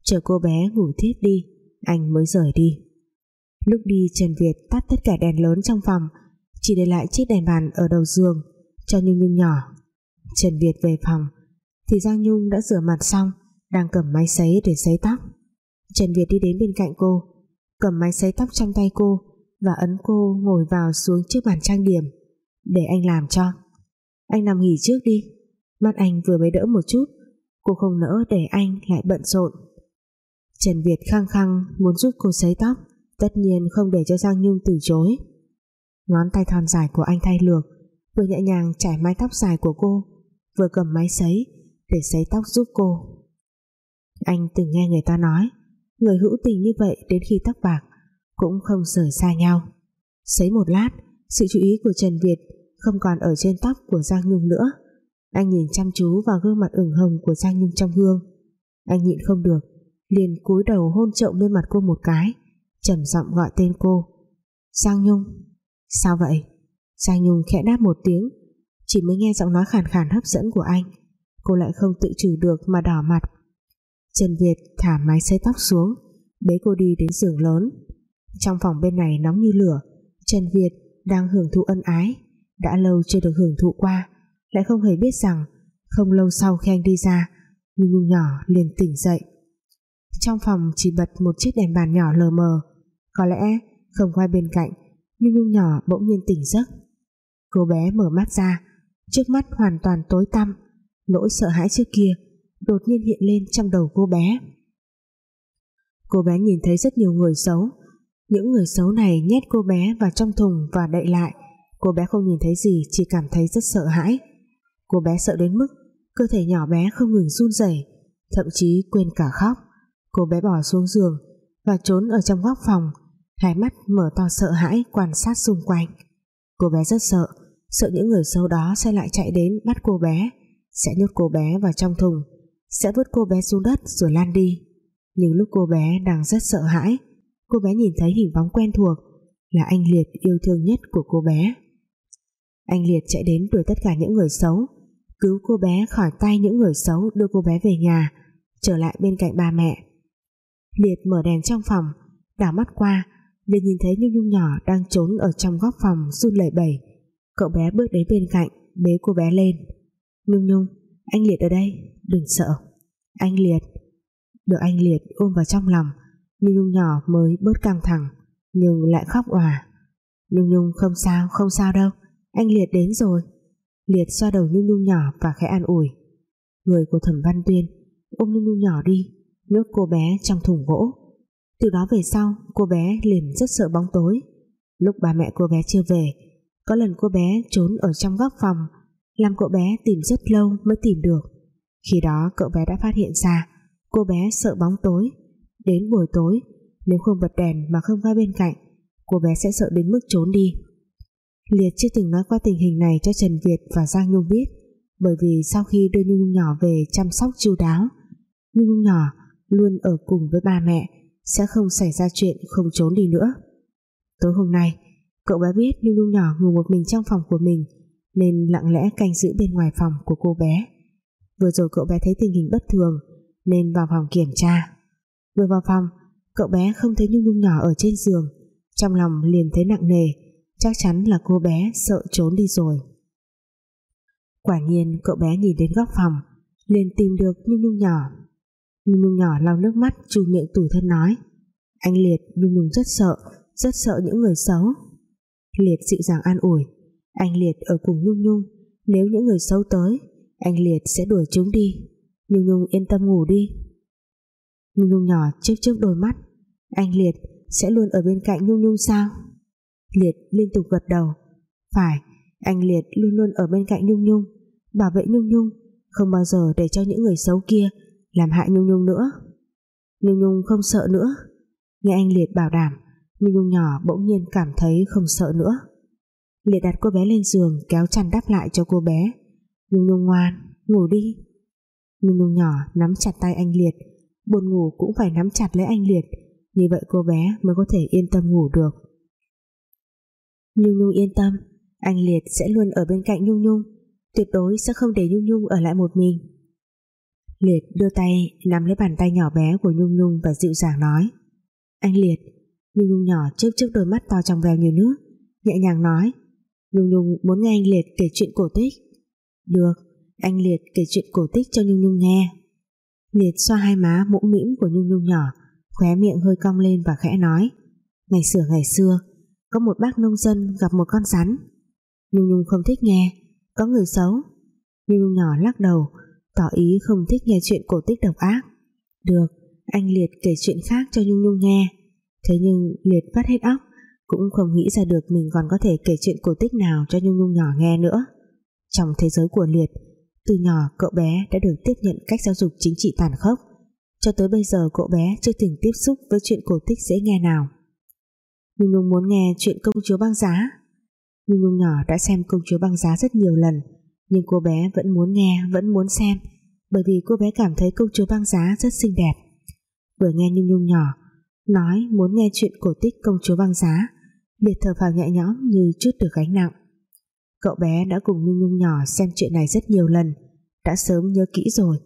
chờ cô bé ngủ thiếp đi, anh mới rời đi. Lúc đi, Trần Việt tắt tất cả đèn lớn trong phòng, chỉ để lại chiếc đèn bàn ở đầu giường cho Nhung Nhung nhỏ. Trần Việt về phòng, thì Giang Nhung đã rửa mặt xong, đang cầm máy sấy để sấy tóc. Trần Việt đi đến bên cạnh cô, cầm máy sấy tóc trong tay cô và ấn cô ngồi vào xuống trước bàn trang điểm, để anh làm cho. Anh nằm nghỉ trước đi. Mắt anh vừa mới đỡ một chút, cô không nỡ để anh lại bận rộn. Trần Việt khăng khăng muốn giúp cô sấy tóc, tất nhiên không để cho Giang Nhung từ chối. Ngón tay thon dài của anh thay lược, vừa nhẹ nhàng trải mái tóc dài của cô, vừa cầm máy sấy để sấy tóc giúp cô. Anh từng nghe người ta nói người hữu tình như vậy đến khi tóc bạc cũng không rời xa nhau. Sấy một lát, sự chú ý của Trần Việt không còn ở trên tóc của Giang Nhung nữa. Anh nhìn chăm chú vào gương mặt ửng hồng của Giang Nhung trong gương. Anh nhịn không được, liền cúi đầu hôn trộm lên mặt cô một cái, trầm giọng gọi tên cô. Giang Nhung. Sao vậy? Giang Nhung khẽ đáp một tiếng, chỉ mới nghe giọng nói khàn khàn hấp dẫn của anh. Cô lại không tự chủ được mà đỏ mặt Trần Việt thả mái xấy tóc xuống, bế cô đi đến giường lớn. Trong phòng bên này nóng như lửa, Trần Việt đang hưởng thụ ân ái, đã lâu chưa được hưởng thụ qua, lại không hề biết rằng không lâu sau khi anh đi ra Nhung nhỏ liền tỉnh dậy. Trong phòng chỉ bật một chiếc đèn bàn nhỏ lờ mờ, có lẽ không quay bên cạnh nhưng Nhung nhỏ bỗng nhiên tỉnh giấc. Cô bé mở mắt ra, trước mắt hoàn toàn tối tăm, nỗi sợ hãi trước kia đột nhiên hiện lên trong đầu cô bé. Cô bé nhìn thấy rất nhiều người xấu. Những người xấu này nhét cô bé vào trong thùng và đậy lại. Cô bé không nhìn thấy gì, chỉ cảm thấy rất sợ hãi. Cô bé sợ đến mức cơ thể nhỏ bé không ngừng run rẩy, thậm chí quên cả khóc. Cô bé bỏ xuống giường và trốn ở trong góc phòng, hai mắt mở to sợ hãi quan sát xung quanh. Cô bé rất sợ sợ những người xấu đó sẽ lại chạy đến bắt cô bé, sẽ nhốt cô bé vào trong thùng sẽ vứt cô bé xuống đất rồi lan đi. Nhưng lúc cô bé đang rất sợ hãi, cô bé nhìn thấy hình bóng quen thuộc là anh Liệt yêu thương nhất của cô bé. Anh Liệt chạy đến đuổi tất cả những người xấu, cứu cô bé khỏi tay những người xấu, đưa cô bé về nhà, trở lại bên cạnh ba mẹ. Liệt mở đèn trong phòng, đảo mắt qua, liền nhìn thấy Nhung Nhung nhỏ đang trốn ở trong góc phòng run lẩy bẩy. Cậu bé bước đến bên cạnh, bế cô bé lên. Nhung Nhung, anh Liệt ở đây đừng sợ. Anh Liệt. Được anh Liệt ôm vào trong lòng Nhung Nhung nhỏ mới bớt căng thẳng, nhưng lại khóc òa. Nhung Nhung không sao không sao đâu. Anh Liệt đến rồi. Liệt xoa đầu Nhung Nhung nhỏ và khẽ an ủi. Người của thẩm văn tuyên, ôm Nhung Nhung nhỏ đi, nhốt cô bé trong thùng gỗ. Từ đó về sau, cô bé liền rất sợ bóng tối. Lúc ba mẹ cô bé chưa về, có lần cô bé trốn ở trong góc phòng, làm cậu bé tìm rất lâu mới tìm được khi đó cậu bé đã phát hiện ra, cô bé sợ bóng tối. Đến buổi tối, nếu không bật đèn mà không vai bên cạnh, cô bé sẽ sợ đến mức trốn đi. Liệt chưa từng nói qua tình hình này cho Trần Việt và Giang Nhung biết, bởi vì sau khi đưa Nhung nhỏ về chăm sóc chu đáo, Nhung nhỏ luôn ở cùng với ba mẹ, sẽ không xảy ra chuyện không trốn đi nữa. Tối hôm nay, cậu bé biết Nhung Nhung nhỏ ngủ một mình trong phòng của mình, nên lặng lẽ canh giữ bên ngoài phòng của cô bé vừa rồi cậu bé thấy tình hình bất thường, nên vào phòng kiểm tra. Vừa vào phòng, cậu bé không thấy Nhung Nhung nhỏ ở trên giường. Trong lòng liền thấy nặng nề, chắc chắn là cô bé sợ trốn đi rồi. Quả nhiên, cậu bé nhìn đến góc phòng, liền tìm được Nhung Nhung nhỏ. Nhung Nhung nhỏ lau nước mắt, chu miệng tủi thân nói, anh Liệt, Nhung Nhung rất sợ rất sợ những người xấu. Liệt dịu dàng an ủi, anh Liệt ở cùng Nhung Nhung, nếu những người xấu tới anh Liệt sẽ đuổi chúng đi. Nhung Nhung yên tâm ngủ đi. Nhung Nhung nhỏ chớp chớp đôi mắt. Anh Liệt sẽ luôn ở bên cạnh Nhung Nhung sao? Liệt liên tục gật đầu. Phải, anh Liệt luôn luôn ở bên cạnh Nhung Nhung. Bảo vệ Nhung Nhung, không bao giờ để cho những người xấu kia làm hại Nhung Nhung nữa. Nhung Nhung không sợ nữa. Nghe anh Liệt bảo đảm, Nhung Nhung nhỏ bỗng nhiên cảm thấy không sợ nữa. Liệt đặt cô bé lên giường, kéo chăn đắp lại cho cô bé. Nhung Nhung ngoan, ngủ đi. Nhung Nhung nhỏ nắm chặt tay anh Liệt, buồn ngủ cũng phải nắm chặt lấy anh Liệt. Như vậy cô bé mới có thể yên tâm ngủ được. Nhung Nhung yên tâm, anh Liệt sẽ luôn ở bên cạnh Nhung Nhung, tuyệt đối sẽ không để Nhung Nhung ở lại một mình. Liệt đưa tay nắm lấy bàn tay nhỏ bé của Nhung Nhung và dịu dàng nói, anh Liệt. Nhung Nhung nhỏ chớp chớp đôi mắt to trong veo như nước, nhẹ nhàng nói, Nhung Nhung muốn nghe anh Liệt kể chuyện cổ tích được, anh Liệt kể chuyện cổ tích cho Nhung Nhung nghe. Liệt xoa hai má mũm mĩm của Nhung Nhung nhỏ, khóe miệng hơi cong lên và khẽ nói, ngày xưa ngày xưa, có một bác nông dân gặp một con rắn. Nhung Nhung không thích nghe, có người xấu. Nhung Nhung nhỏ lắc đầu, tỏ ý không thích nghe chuyện cổ tích độc ác. Được, anh Liệt kể chuyện khác cho Nhung Nhung nghe. Thế nhưng Liệt vắt hết óc, cũng không nghĩ ra được mình còn có thể kể chuyện cổ tích nào cho Nhung Nhung nhỏ nghe nữa trong thế giới của Liệt. Từ nhỏ, cậu bé đã được tiếp nhận cách giáo dục chính trị tàn khốc. Cho tới bây giờ, cậu bé chưa từng tiếp xúc với chuyện cổ tích dễ nghe nào. Nhung Nhung muốn nghe chuyện công chúa băng giá. Nhung Nhung nhỏ đã xem công chúa băng giá rất nhiều lần, nhưng cô bé vẫn muốn nghe, vẫn muốn xem, bởi vì cô bé cảm thấy công chúa băng giá rất xinh đẹp. Vừa nghe Nhung Nhung nhỏ nói muốn nghe chuyện cổ tích công chúa băng giá, liệt thở phào nhẹ nhõm như chút được gánh nặng cậu bé đã cùng Nhung Nhung nhỏ xem chuyện này rất nhiều lần, đã sớm nhớ kỹ rồi.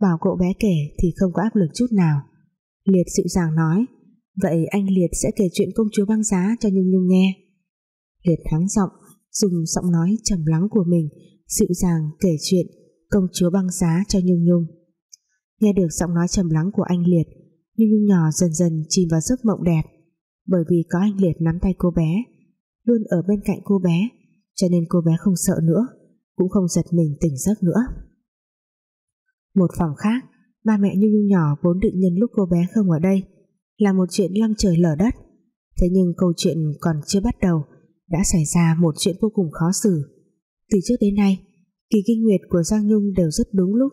Bảo cậu bé kể thì không có áp lực chút nào. Liệt dịu dàng nói, vậy anh Liệt sẽ kể chuyện công chúa băng giá cho Nhung Nhung nghe. Liệt thắng giọng, dùng giọng nói trầm lắng của mình, dịu dàng kể chuyện công chúa băng giá cho Nhung Nhung. Nghe được giọng nói trầm lắng của anh Liệt, Nhung Nhung nhỏ dần dần chìm vào giấc mộng đẹp. Bởi vì có anh Liệt nắm tay cô bé, luôn ở bên cạnh cô bé cho nên cô bé không sợ nữa, cũng không giật mình tỉnh giấc nữa. Một phòng khác, ba mẹ Nhung Nhung nhỏ vốn định nhân lúc cô bé không ở đây, là một chuyện lăng trời lở đất. Thế nhưng câu chuyện còn chưa bắt đầu, đã xảy ra một chuyện vô cùng khó xử. Từ trước đến nay, kỳ kinh nguyệt của Giang Nhung đều rất đúng lúc.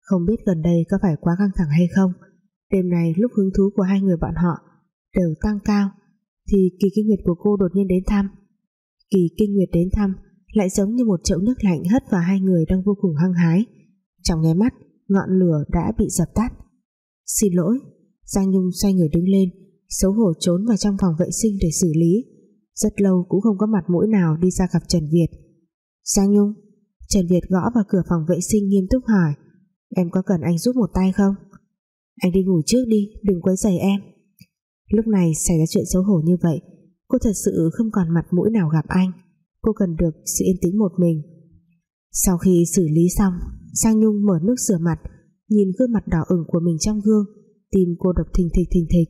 Không biết gần đây có phải quá căng thẳng hay không, đêm này lúc hứng thú của hai người bọn họ đều tăng cao, thì kỳ kinh nguyệt của cô đột nhiên đến thăm kỳ kinh nguyệt đến thăm, lại giống như một chậu nước lạnh hất vào hai người đang vô cùng hăng hái. Trong nháy mắt, ngọn lửa đã bị dập tắt. Xin lỗi, Giang Nhung xoay người đứng lên, xấu hổ trốn vào trong phòng vệ sinh để xử lý. Rất lâu cũng không có mặt mũi nào đi ra gặp Trần Việt. Giang Nhung, Trần Việt gõ vào cửa phòng vệ sinh nghiêm túc hỏi, em có cần anh giúp một tay không? Anh đi ngủ trước đi, đừng quấy rầy em. Lúc này xảy ra chuyện xấu hổ như vậy cô thật sự không còn mặt mũi nào gặp anh. Cô cần được sự yên tĩnh một mình. Sau khi xử lý xong sang Nhung mở nước rửa mặt, nhìn gương mặt đỏ ửng của mình trong gương tim cô đập thình thịch thình thịch.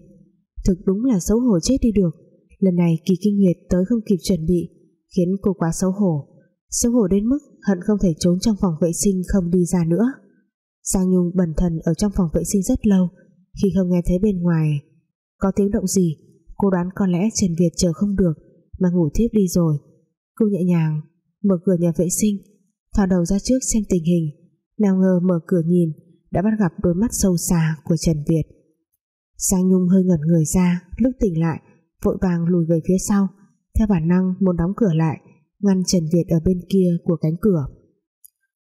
Thực đúng là xấu hổ chết đi được. Lần này kỳ kinh nguyệt tới không kịp chuẩn bị, khiến cô quá xấu hổ. Xấu hổ đến mức hận không thể trốn trong phòng vệ sinh không đi ra nữa. Giang Nhung bần thần ở trong phòng vệ sinh rất lâu, khi không nghe thấy bên ngoài, có tiếng động gì cô đoán có lẽ Trần Việt chờ không được, mà ngủ thiếp đi rồi. Cô nhẹ nhàng, mở cửa nhà vệ sinh, thò đầu ra trước xem tình hình. Nào ngờ mở cửa nhìn, đã bắt gặp đôi mắt sâu xa của Trần Việt. Giang Nhung hơi ngẩn người ra, lúc tỉnh lại, vội vàng lùi về phía sau. Theo bản năng, muốn đóng cửa lại, ngăn Trần Việt ở bên kia của cánh cửa.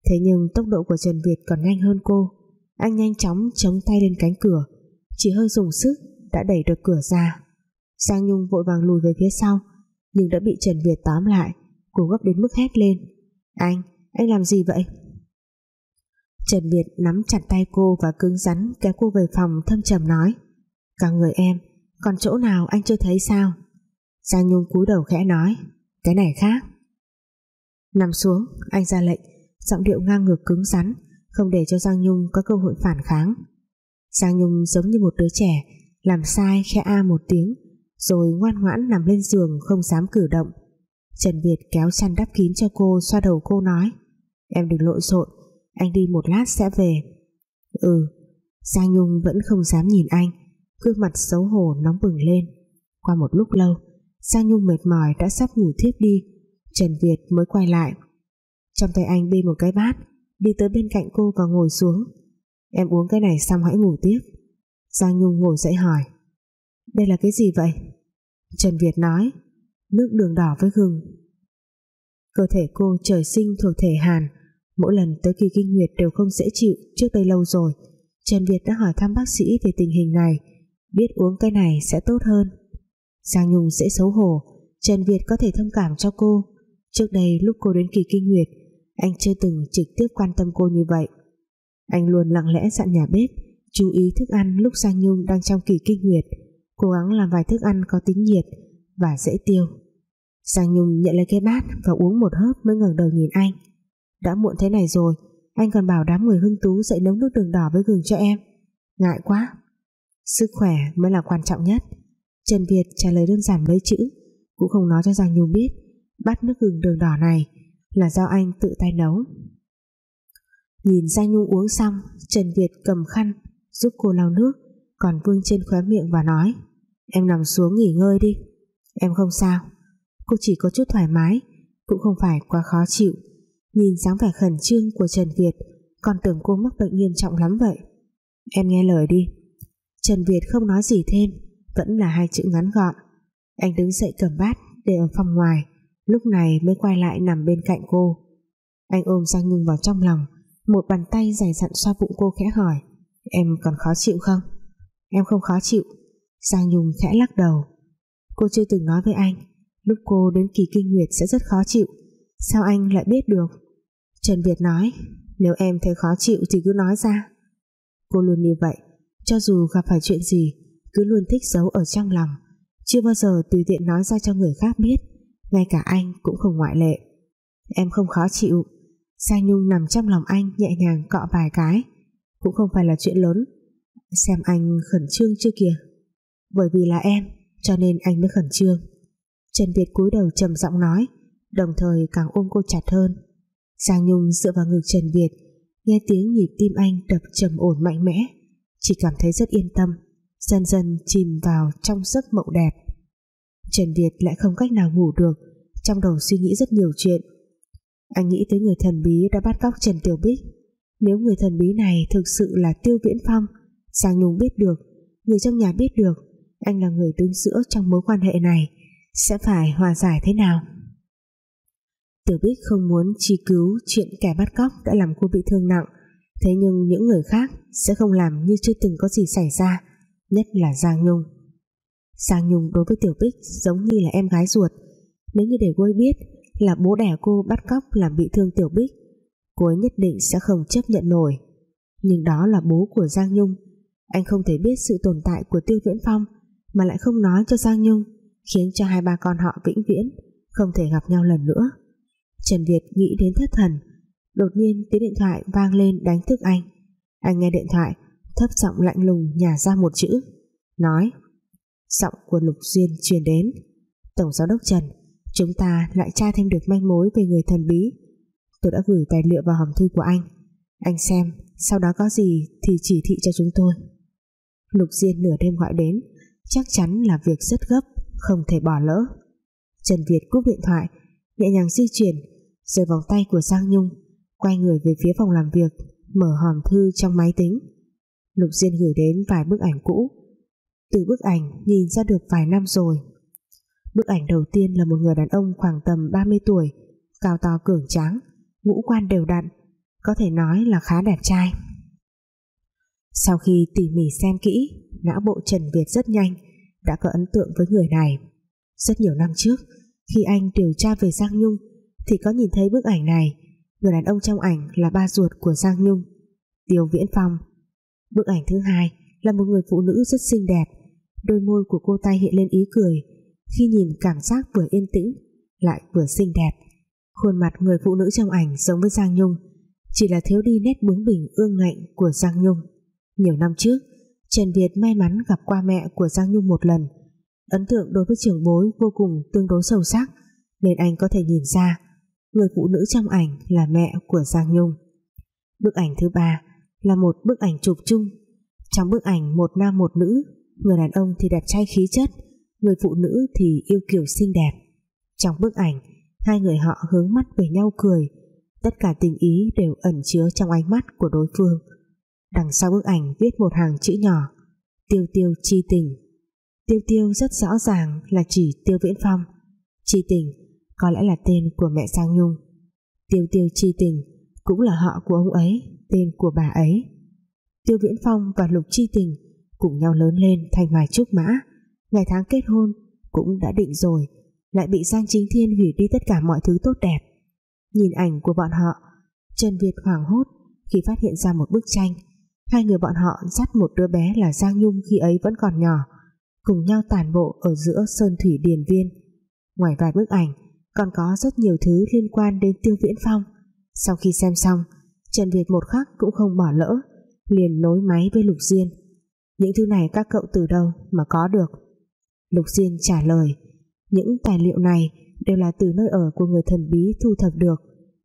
Thế nhưng tốc độ của Trần Việt còn nhanh hơn cô. Anh nhanh chóng chống tay lên cánh cửa, chỉ hơi dùng sức đã đẩy được cửa ra. Giang Nhung vội vàng lùi về phía sau nhưng đã bị Trần Việt tóm lại cô gấp đến mức hét lên. Anh, anh làm gì vậy? Trần Việt nắm chặt tay cô và cứng rắn kéo cô về phòng thâm trầm nói cả người em còn chỗ nào anh chưa thấy sao? Giang Nhung cúi đầu khẽ nói cái này khác. Nằm xuống anh ra lệnh giọng điệu ngang ngược cứng rắn không để cho Giang Nhung có cơ hội phản kháng. Giang Nhung giống như một đứa trẻ làm sai khẽ a một tiếng rồi ngoan ngoãn nằm lên giường không dám cử động. Trần Việt kéo chăn đắp kín cho cô, xoa đầu cô nói, em đừng lộn xộn, anh đi một lát sẽ về. Ừ Giang Nhung vẫn không dám nhìn anh, gương mặt xấu hổ nóng bừng lên. Qua một lúc lâu, Giang Nhung mệt mỏi đã sắp ngủ thiếp đi, Trần Việt mới quay lại. Trong tay anh bê một cái bát, đi tới bên cạnh cô và ngồi xuống. Em uống cái này xong hãy ngủ tiếp. Giang Nhung ngồi dậy hỏi đây là cái gì vậy? Trần Việt nói, nước đường đỏ với gừng. Cơ thể cô trời sinh thuộc thể hàn, mỗi lần tới kỳ kinh nguyệt đều không dễ chịu trước đây lâu rồi. Trần Việt đã hỏi thăm bác sĩ về tình hình này, biết uống cái này sẽ tốt hơn. Giang Nhung dễ xấu hổ, Trần Việt có thể thông cảm cho cô. Trước đây lúc cô đến kỳ kinh nguyệt, anh chưa từng trực tiếp quan tâm cô như vậy. Anh luôn lặng lẽ dặn nhà bếp, chú ý thức ăn lúc Giang Nhung đang trong kỳ kinh nguyệt cố gắng làm vài thức ăn có tính nhiệt và dễ tiêu. Giang Nhung nhận lấy cái bát và uống một hớp mới ngẩng đầu nhìn anh. Đã muộn thế này rồi, anh còn bảo đám người hưng tú dậy nấu nước đường đỏ với gừng cho em. Ngại quá. Sức khỏe mới là quan trọng nhất. Trần Việt trả lời đơn giản mấy chữ, cũng không nói cho Giang Nhung biết. Bát nước gừng đường đỏ này là do anh tự tay nấu. Nhìn Giang Nhung uống xong, Trần Việt cầm khăn, giúp cô lau nước còn vương trên khóe miệng và nói, em nằm xuống nghỉ ngơi đi. Em không sao. Cô chỉ có chút thoải mái, cũng không phải quá khó chịu. Nhìn dáng vẻ khẩn trương của Trần Việt còn tưởng cô mắc bệnh nghiêm trọng lắm vậy. Em nghe lời đi. Trần Việt không nói gì thêm, vẫn là hai chữ ngắn gọn. Anh đứng dậy cầm bát để ở phòng ngoài, lúc này mới quay lại nằm bên cạnh cô. Anh ôm Giang Nhung vào trong lòng, một bàn tay dày dặn xoa bụng cô khẽ hỏi, em còn khó chịu không? Em không khó chịu. Giang Nhung khẽ lắc đầu. Cô chưa từng nói với anh, lúc cô đến kỳ kinh nguyệt sẽ rất khó chịu. Sao anh lại biết được? Trần Việt nói, nếu em thấy khó chịu thì cứ nói ra. Cô luôn như vậy, cho dù gặp phải chuyện gì, cứ luôn thích giấu ở trong lòng. Chưa bao giờ tùy tiện nói ra cho người khác biết, ngay cả anh cũng không ngoại lệ. Em không khó chịu. Giang Nhung nằm trong lòng anh nhẹ nhàng cọ vài cái. Cũng không phải là chuyện lớn xem anh khẩn trương chưa kìa? Bởi vì là em, cho nên anh mới khẩn trương. Trần Việt cúi đầu trầm giọng nói, đồng thời càng ôm cô chặt hơn. Giang Nhung dựa vào ngực Trần Việt, nghe tiếng nhịp tim anh đập trầm ổn mạnh mẽ. Chỉ cảm thấy rất yên tâm, dần dần chìm vào trong giấc mộng đẹp. Trần Việt lại không cách nào ngủ được, trong đầu suy nghĩ rất nhiều chuyện. Anh nghĩ tới người thần bí đã bắt cóc Trần Tiểu Bích. Nếu người thần bí này thực sự là Tiêu Viễn Phong Giang Nhung biết được, người trong nhà biết được anh là người đứng giữa trong mối quan hệ này sẽ phải hòa giải thế nào. Tiểu Bích không muốn truy cứu chuyện kẻ bắt cóc đã làm cô bị thương nặng, thế nhưng những người khác sẽ không làm như chưa từng có gì xảy ra, nhất là Giang Nhung. Giang Nhung đối với Tiểu Bích giống như là em gái ruột, nếu như để cô ấy biết là bố đẻ cô bắt cóc làm bị thương Tiểu Bích, cô ấy nhất định sẽ không chấp nhận nổi. Nhưng đó là bố của Giang Nhung anh không thể biết sự tồn tại của Tiêu Viễn Phong, mà lại không nói cho Giang Nhung, khiến cho hai ba con họ vĩnh viễn, không thể gặp nhau lần nữa. Trần Việt nghĩ đến thất thần, đột nhiên tiếng điện thoại vang lên đánh thức anh. Anh nghe điện thoại, thấp giọng lạnh lùng nhả ra một chữ, nói, giọng của Lục Duyên truyền đến. Tổng giám đốc Trần, chúng ta lại tra thêm được manh mối về người thần bí. Tôi đã gửi tài liệu vào hòm thư của anh. Anh xem, sau đó có gì thì chỉ thị cho chúng tôi. Lục Diên nửa đêm gọi đến, chắc chắn là việc rất gấp, không thể bỏ lỡ. Trần Việt cúp điện thoại, nhẹ nhàng di chuyển, rời vòng tay của Giang Nhung, quay người về phía phòng làm việc, mở hòm thư trong máy tính. Lục Diên gửi đến vài bức ảnh cũ. Từ bức ảnh nhìn ra được vài năm rồi. Bức ảnh đầu tiên là một người đàn ông khoảng tầm 30 tuổi, cao to cường tráng, ngũ quan đều đặn, có thể nói là khá đẹp trai sau khi tỉ mỉ xem kỹ, não bộ Trần Việt rất nhanh, đã có ấn tượng với người này. Rất nhiều năm trước, khi anh điều tra về Giang Nhung, thì có nhìn thấy bức ảnh này. Người đàn ông trong ảnh là ba ruột của Giang Nhung, Tiêu Viễn Phong. Bức ảnh thứ hai là một người phụ nữ rất xinh đẹp. Đôi môi của cô ta hiện lên ý cười. Khi nhìn cảm giác vừa yên tĩnh, lại vừa xinh đẹp. Khuôn mặt người phụ nữ trong ảnh giống với Giang Nhung, chỉ là thiếu đi nét bướng bỉnh, ương ngạnh của Giang Nhung nhiều năm trước, Trần Việt may mắn gặp qua mẹ của Giang Nhung một lần. Ấn tượng đối với trưởng bối vô cùng tương đối sâu sắc, nên anh có thể nhìn ra người phụ nữ trong ảnh là mẹ của Giang Nhung. Bức ảnh thứ ba là một bức ảnh chụp chung. Trong bức ảnh một nam một nữ, người đàn ông thì đẹp trai khí chất, người phụ nữ thì yêu kiều xinh đẹp. Trong bức ảnh, hai người họ hướng mắt về nhau cười, tất cả tình ý đều ẩn chứa trong ánh mắt của đối phương đằng sau bức ảnh viết một hàng chữ nhỏ, tiêu tiêu chi tình. Tiêu tiêu rất rõ ràng là chỉ tiêu viễn phong. Chi tình có lẽ là tên của mẹ Giang Nhung. Tiêu tiêu chi tình cũng là họ của ông ấy, tên của bà ấy. Tiêu viễn phong và lục chi tình cùng nhau lớn lên thành hoài trúc mã. Ngày tháng kết hôn cũng đã định rồi, lại bị Giang Chính Thiên hủy đi tất cả mọi thứ tốt đẹp. Nhìn ảnh của bọn họ Trần Việt hoảng hốt khi phát hiện ra một bức tranh hai người bọn họ dắt một đứa bé là Giang Nhung khi ấy vẫn còn nhỏ, cùng nhau tàn bộ ở giữa Sơn Thủy Điền Viên. Ngoài vài bức ảnh, còn có rất nhiều thứ liên quan đến Tiêu Viễn Phong. Sau khi xem xong, Trần Việt một khắc cũng không bỏ lỡ, liền nối máy với Lục Diên những thứ này các cậu từ đâu mà có được? Lục Diên trả lời, những tài liệu này đều là từ nơi ở của người thần bí thu thập được.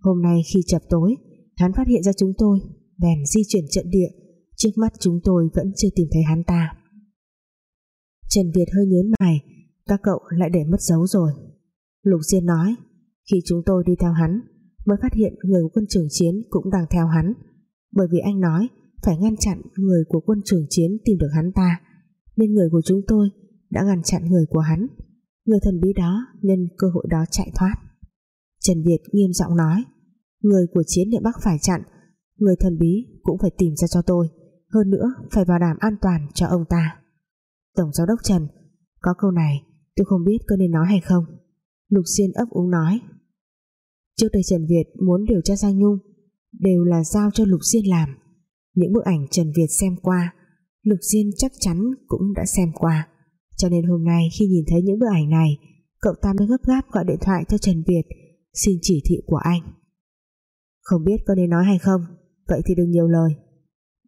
Hôm nay khi chập tối, hắn phát hiện ra chúng tôi, bèn di chuyển trận địa trước mắt chúng tôi vẫn chưa tìm thấy hắn ta. Trần Việt hơi nhớn mày, các cậu lại để mất dấu rồi. Lục Diên nói, khi chúng tôi đi theo hắn, mới phát hiện người của quân trưởng chiến cũng đang theo hắn. Bởi vì anh nói phải ngăn chặn người của quân trưởng chiến tìm được hắn ta, nên người của chúng tôi đã ngăn chặn người của hắn. Người thần bí đó nhân cơ hội đó chạy thoát. Trần Việt nghiêm giọng nói, người của chiến địa Bắc phải chặn, người thần bí cũng phải tìm ra cho tôi hơn nữa, phải bảo đảm an toàn cho ông ta. Tổng giám đốc Trần, có câu này tôi không biết có nên nói hay không. Lục Xuyên ấp úng nói. Trước đây Trần Việt muốn điều tra Giang Nhung, đều là giao cho Lục Diên làm. Những bức ảnh Trần Việt xem qua, Lục Diên chắc chắn cũng đã xem qua. Cho nên hôm nay khi nhìn thấy những bức ảnh này, cậu ta mới gấp gáp gọi điện thoại cho Trần Việt, xin chỉ thị của anh. Không biết có nên nói hay không, vậy thì đừng nhiều lời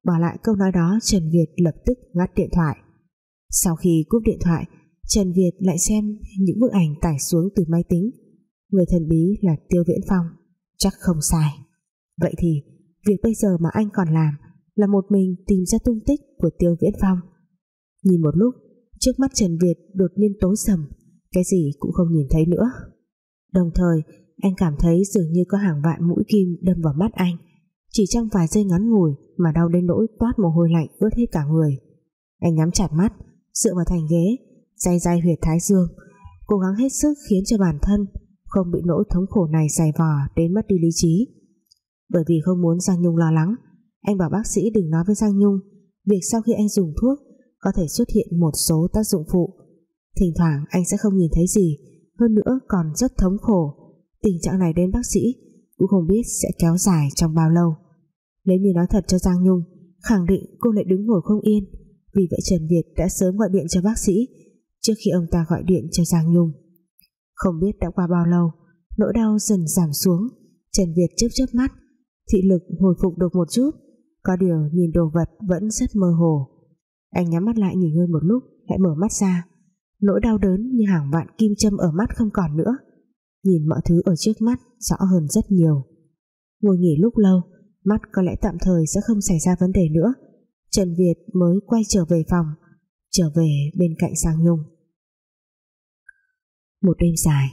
bỏ lại câu nói đó, Trần Việt lập tức ngắt điện thoại. Sau khi cúp điện thoại, Trần Việt lại xem những bức ảnh tải xuống từ máy tính. Người thần bí là Tiêu Viễn Phong. Chắc không sai. Vậy thì, việc bây giờ mà anh còn làm là một mình tìm ra tung tích của Tiêu Viễn Phong. Nhìn một lúc, trước mắt Trần Việt đột nhiên tối sầm, cái gì cũng không nhìn thấy nữa. Đồng thời, anh cảm thấy dường như có hàng vạn mũi kim đâm vào mắt anh chỉ trong vài giây ngắn ngủi mà đau đến nỗi toát mồ hôi lạnh ướt hết cả người. Anh nhắm chặt mắt, dựa vào thành ghế day day huyệt thái dương, cố gắng hết sức khiến cho bản thân không bị nỗi thống khổ này dày vò đến mất đi lý trí. Bởi vì không muốn Giang Nhung lo lắng, anh bảo bác sĩ đừng nói với Giang Nhung, việc sau khi anh dùng thuốc có thể xuất hiện một số tác dụng phụ. Thỉnh thoảng anh sẽ không nhìn thấy gì, hơn nữa còn rất thống khổ. Tình trạng này đến bác sĩ cũng không biết sẽ kéo dài trong bao lâu nếu như nói thật cho Giang Nhung, khẳng định cô lại đứng ngồi không yên. Vì vậy Trần Việt đã sớm gọi điện cho bác sĩ, trước khi ông ta gọi điện cho Giang Nhung. Không biết đã qua bao lâu, nỗi đau dần giảm xuống. Trần Việt chớp chớp mắt, thị lực hồi phục được một chút. Có điều nhìn đồ vật vẫn rất mơ hồ. Anh nhắm mắt lại nghỉ ngơi một lúc, lại mở mắt ra. Nỗi đau đớn như hàng vạn kim châm ở mắt không còn nữa. Nhìn mọi thứ ở trước mắt rõ hơn rất nhiều. Ngồi nghỉ lúc lâu mắt có lẽ tạm thời sẽ không xảy ra vấn đề nữa. Trần Việt mới quay trở về phòng, trở về bên cạnh Sang Nhung. Một đêm dài,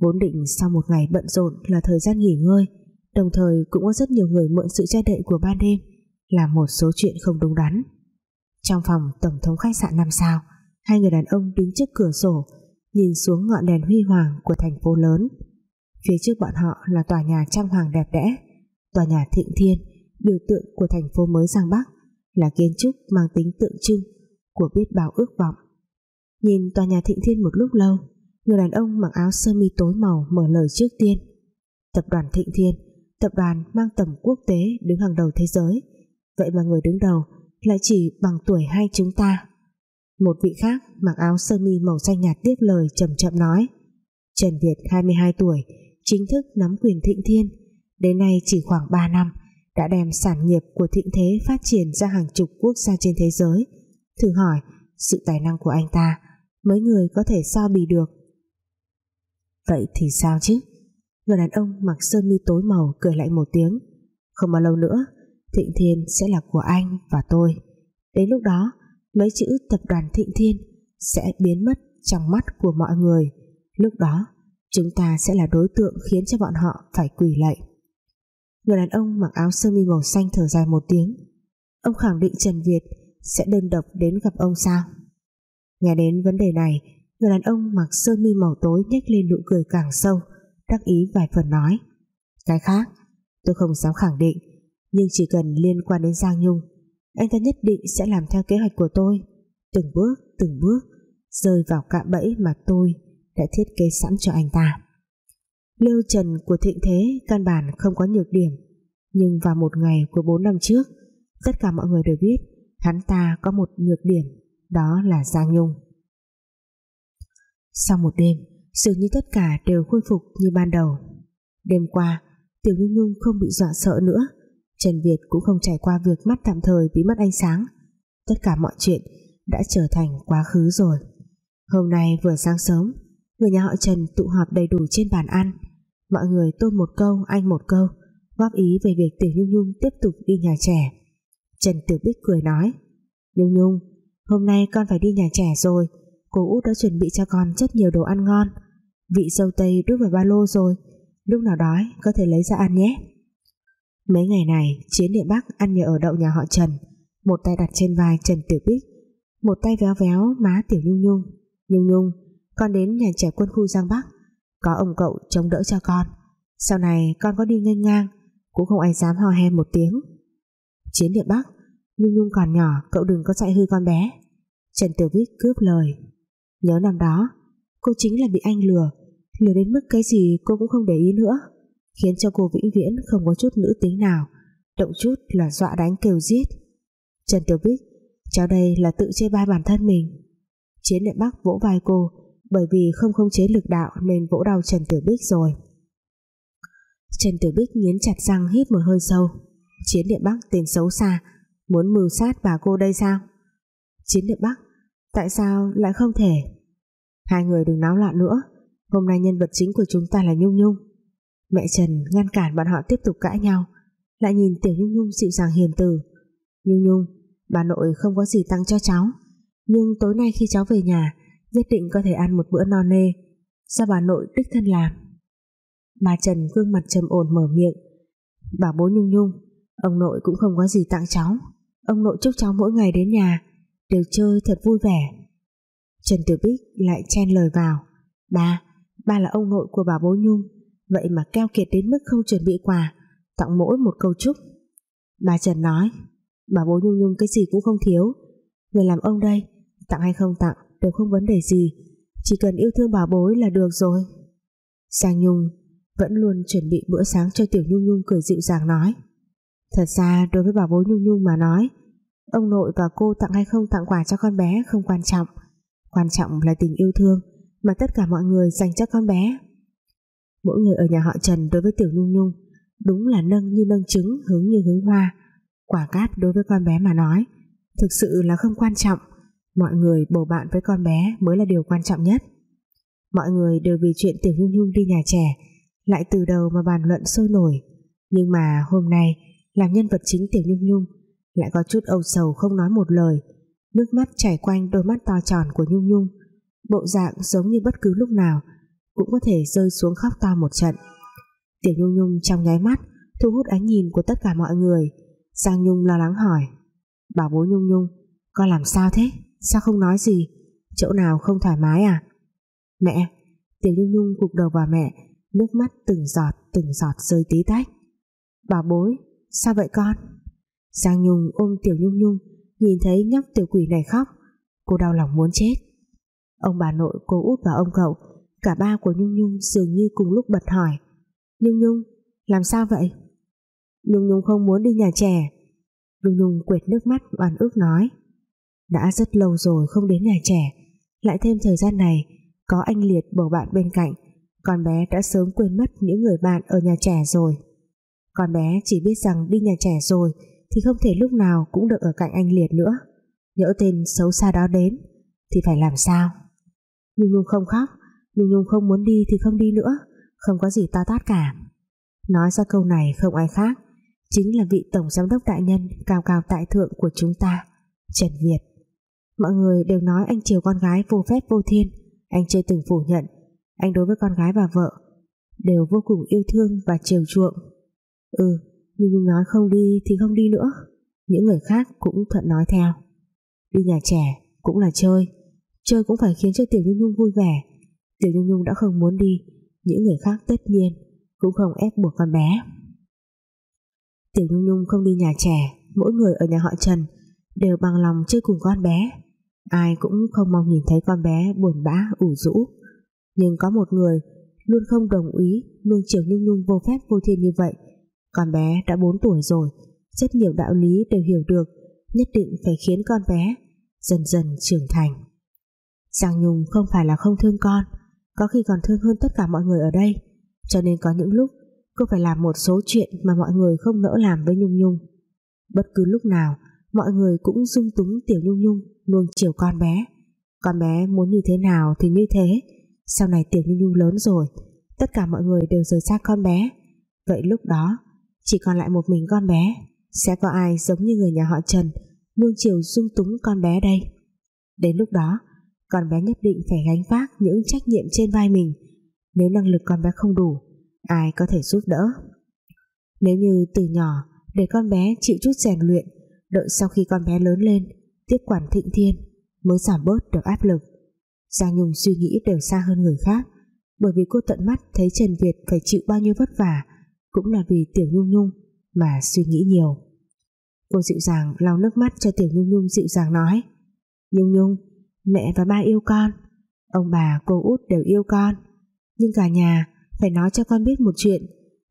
vốn định sau một ngày bận rộn là thời gian nghỉ ngơi, đồng thời cũng có rất nhiều người mượn sự che đậy của ban đêm là một số chuyện không đúng đắn. Trong phòng tổng thống khách sạn năm sao, hai người đàn ông đứng trước cửa sổ, nhìn xuống ngọn đèn huy hoàng của thành phố lớn. Phía trước bọn họ là tòa nhà trang hoàng đẹp đẽ tòa nhà thịnh thiên, biểu tượng của thành phố mới Giang Bắc, là kiến trúc mang tính tượng trưng của biết bao ước vọng. Nhìn tòa nhà thịnh thiên một lúc lâu, người đàn ông mặc áo sơ mi tối màu mở lời trước tiên. Tập đoàn thịnh thiên, tập đoàn mang tầm quốc tế đứng hàng đầu thế giới, vậy mà người đứng đầu lại chỉ bằng tuổi hai chúng ta. Một vị khác mặc áo sơ mi màu xanh nhạt tiếc lời chậm chậm nói, Trần Việt 22 tuổi, chính thức nắm quyền thịnh thiên đến nay chỉ khoảng 3 năm, đã đem sản nghiệp của thịnh thế phát triển ra hàng chục quốc gia trên thế giới. Thử hỏi, sự tài năng của anh ta, mấy người có thể so bì được? Vậy thì sao chứ? Người đàn ông mặc sơ mi tối màu cười lạnh một tiếng. Không bao lâu nữa, thịnh thiên sẽ là của anh và tôi. Đến lúc đó, mấy chữ tập đoàn thịnh thiên sẽ biến mất trong mắt của mọi người. Lúc đó, chúng ta sẽ là đối tượng khiến cho bọn họ phải quỳ lạy người đàn ông mặc áo sơ mi màu xanh thở dài một tiếng. Ông khẳng định Trần Việt sẽ đơn độc đến gặp ông sao? Nghe đến vấn đề này, người đàn ông mặc sơ mi màu tối nhếch lên nụ cười càng sâu, đắc ý vài phần nói. Cái khác, tôi không dám khẳng định, nhưng chỉ cần liên quan đến Giang Nhung, anh ta nhất định sẽ làm theo kế hoạch của tôi. Từng bước từng bước, rơi vào cạm bẫy mà tôi đã thiết kế sẵn cho anh ta. Lưu Trần của thịnh thế căn bản không có nhược điểm. Nhưng vào một ngày của 4 năm trước, tất cả mọi người đều biết hắn ta có một nhược điểm, đó là Giang Nhung. Sau một đêm, dường như tất cả đều khôi phục như ban đầu. Đêm qua, Tiểu Nhung Nhung không bị dọa sợ nữa. Trần Việt cũng không trải qua việc mắt tạm thời bị mất ánh sáng. Tất cả mọi chuyện đã trở thành quá khứ rồi. Hôm nay vừa sáng sớm người nhà họ Trần tụ họp đầy đủ trên bàn ăn. Mọi người tôi một câu, anh một câu, góp ý về việc Tiểu Nhung Nhung tiếp tục đi nhà trẻ. Trần Tiểu Bích cười nói, Nhung Nhung, hôm nay con phải đi nhà trẻ rồi. Cô út đã chuẩn bị cho con rất nhiều đồ ăn ngon. Vị dâu tây đút vào ba lô rồi. Lúc nào đói, có thể lấy ra ăn nhé. Mấy ngày này, chiến địa Bắc ăn nhờ ở đậu nhà họ Trần. Một tay đặt trên vai Trần Tiểu Bích, một tay véo véo má Tiểu Nhung Nhung. Nhung Nhung con đến nhà trẻ quân khu Giang Bắc. Có ông cậu chống đỡ cho con. Sau này con có đi nghênh ngang, cũng không ai dám hò he một tiếng. Chiến địa Bắc Nhung Nhung còn nhỏ, cậu đừng có dạy hư con bé. Trần Tử Vít cướp lời. Nhớ năm đó, cô chính là bị anh lừa. Lừa đến mức cái gì cô cũng không để ý nữa. Khiến cho cô vĩnh viễn không có chút nữ tính nào. Động chút là dọa đánh kêu giết. Trần Tiểu Bích cháu đây là tự chê bai bản thân mình. Chiến Điện Bắc vỗ vai cô bởi vì không khống chế lực đạo nên vỗ đau Trần Tiểu Bích rồi. Trần Tiểu Bích nghiến chặt răng hít một hơi sâu. Chiến địa Bắc tên xấu xa, muốn mưu sát bà cô đây sao? Chiến địa Bắc, tại sao lại không thể? Hai người đừng náo loạn nữa. Hôm nay nhân vật chính của chúng ta là Nhung Nhung. Mẹ Trần ngăn cản bọn họ tiếp tục cãi nhau, lại nhìn Tiểu Nhung Nhung dịu dàng hiền từ. Nhung Nhung, bà nội không có gì tăng cho cháu, nhưng tối nay khi cháu về nhà nhất định có thể ăn một bữa no nê. Do bà nội đích thân làm? Bà Trần gương mặt trầm ổn mở miệng. Bảo bố Nhung Nhung, ông nội cũng không có gì tặng cháu. Ông nội chúc cháu mỗi ngày đến nhà, đều chơi thật vui vẻ. Trần Tiểu Bích lại chen lời vào. Ba ba là ông nội của bà bố Nhung, vậy mà keo kiệt đến mức không chuẩn bị quà, tặng mỗi một câu chúc. Bà Trần nói, bà bố Nhung Nhung cái gì cũng không thiếu. Người làm ông đây, tặng hay không tặng đều không vấn đề gì. Chỉ cần yêu thương bà bối là được rồi. Sang Nhung vẫn luôn chuẩn bị bữa sáng cho Tiểu Nhung Nhung cười dịu dàng nói. Thật ra, đối với bà bố Nhung Nhung mà nói, ông nội và cô tặng hay không tặng quà cho con bé không quan trọng. Quan trọng là tình yêu thương mà tất cả mọi người dành cho con bé. Mỗi người ở nhà họ Trần đối với Tiểu Nhung Nhung đúng là nâng như nâng trứng, hướng như hướng hoa. Quả cát đối với con bé mà nói thực sự là không quan trọng mọi người bầu bạn với con bé mới là điều quan trọng nhất. Mọi người đều vì chuyện Tiểu Nhung Nhung đi nhà trẻ, lại từ đầu mà bàn luận sôi nổi. Nhưng mà hôm nay làm nhân vật chính Tiểu Nhung Nhung lại có chút âu sầu không nói một lời. Nước mắt chảy quanh đôi mắt to tròn của Nhung Nhung. Bộ dạng giống như bất cứ lúc nào cũng có thể rơi xuống khóc to một trận. Tiểu Nhung Nhung trong nháy mắt thu hút ánh nhìn của tất cả mọi người, Giang Nhung lo lắng hỏi, bảo bố Nhung Nhung, con làm sao thế? Sao không nói gì? Chỗ nào không thoải mái à? Mẹ, Tiểu Nhung Nhung gục đầu vào mẹ, nước mắt từng giọt từng giọt rơi tí tách. Bảo bối, sao vậy con? Giang Nhung ôm Tiểu Nhung Nhung, nhìn thấy nhóc tiểu quỷ này khóc. Cô đau lòng muốn chết. Ông bà nội cô út và ông cậu, cả ba của Nhung Nhung dường như cùng lúc bật hỏi. Nhung Nhung, làm sao vậy? Nhung Nhung không muốn đi nhà trẻ. Nhung Nhung quệt nước mắt oan ức nói đã rất lâu rồi không đến nhà trẻ. Lại thêm thời gian này, có anh Liệt bầu bạn bên cạnh, con bé đã sớm quên mất những người bạn ở nhà trẻ rồi. Con bé chỉ biết rằng đi nhà trẻ rồi Thì không thể lúc nào cũng được ở cạnh anh Liệt nữa. Nhỡ tên xấu xa đó đến, Thì phải làm sao? Nhung Nhung không khóc Nhung Nhung không muốn đi thì không đi nữa, Không có gì to tát cả. Nói ra câu này không ai khác, Chính là vị tổng giám đốc đại nhân Cao cao tại thượng của chúng ta, Trần Việt. Mọi người đều nói anh chiều con gái vô phép vô thiên. Anh chưa từng phủ nhận. Anh đối với con gái và vợ Đều vô cùng yêu thương và chiều chuộng. Ừ Nhưng Nhung nói không đi thì không đi nữa. Những người khác cũng thuận nói theo. Đi nhà trẻ cũng là chơi. Chơi cũng phải khiến cho Tiểu Nhung Nhung vui vẻ. Tiểu Nhung Nhung đã không muốn đi. Những người khác tất nhiên Cũng không ép buộc con bé. Tiểu Nhung Nhung không đi nhà trẻ. Mỗi người ở nhà họ Trần Đều bằng lòng chơi cùng con bé. Ai cũng không mong nhìn thấy con bé buồn bã, ủ rũ. Nhưng có một người Luôn không đồng ý Nuông chiều Nhung Nhung vô phép vô thiên như vậy. Con bé đã 4 tuổi rồi, Rất nhiều đạo lý đều hiểu được, Nhất định phải khiến con bé Dần dần trưởng thành. Giang Nhung không phải là không thương con, Có khi còn thương hơn tất cả mọi người ở đây. Cho nên có những lúc Cô phải làm một số chuyện mà mọi người không nỡ làm với Nhung Nhung. Bất cứ lúc nào Mọi người cũng dung túng Tiểu Nhung Nhung luôn chiều con bé. Con bé muốn như thế nào thì như thế. Sau này Tiểu Nhung Nhung lớn rồi, Tất cả mọi người đều rời xa con bé. Vậy lúc đó, Chỉ còn lại một mình con bé. Sẽ có ai giống như người nhà họ Trần luôn chiều dung túng con bé đây? Đến lúc đó, Con bé nhất định phải gánh vác những trách nhiệm trên vai mình. Nếu năng lực con bé không đủ, Ai có thể giúp đỡ? Nếu như từ nhỏ Để con bé chịu chút rèn luyện Đợi sau khi con bé lớn lên, Tiếp quản thịnh thiên, Mới giảm bớt được áp lực. Giang Nhung suy nghĩ đều xa hơn người khác, Bởi vì cô tận mắt thấy Trần Việt Phải chịu bao nhiêu vất vả, Cũng là vì Tiểu Nhung Nhung Mà suy nghĩ nhiều. Cô dịu dàng lau nước mắt cho Tiểu Nhung Nhung dịu dàng nói, Nhung Nhung, Mẹ và ba yêu con, Ông bà, cô út đều yêu con, Nhưng cả nhà phải nói cho con biết một chuyện,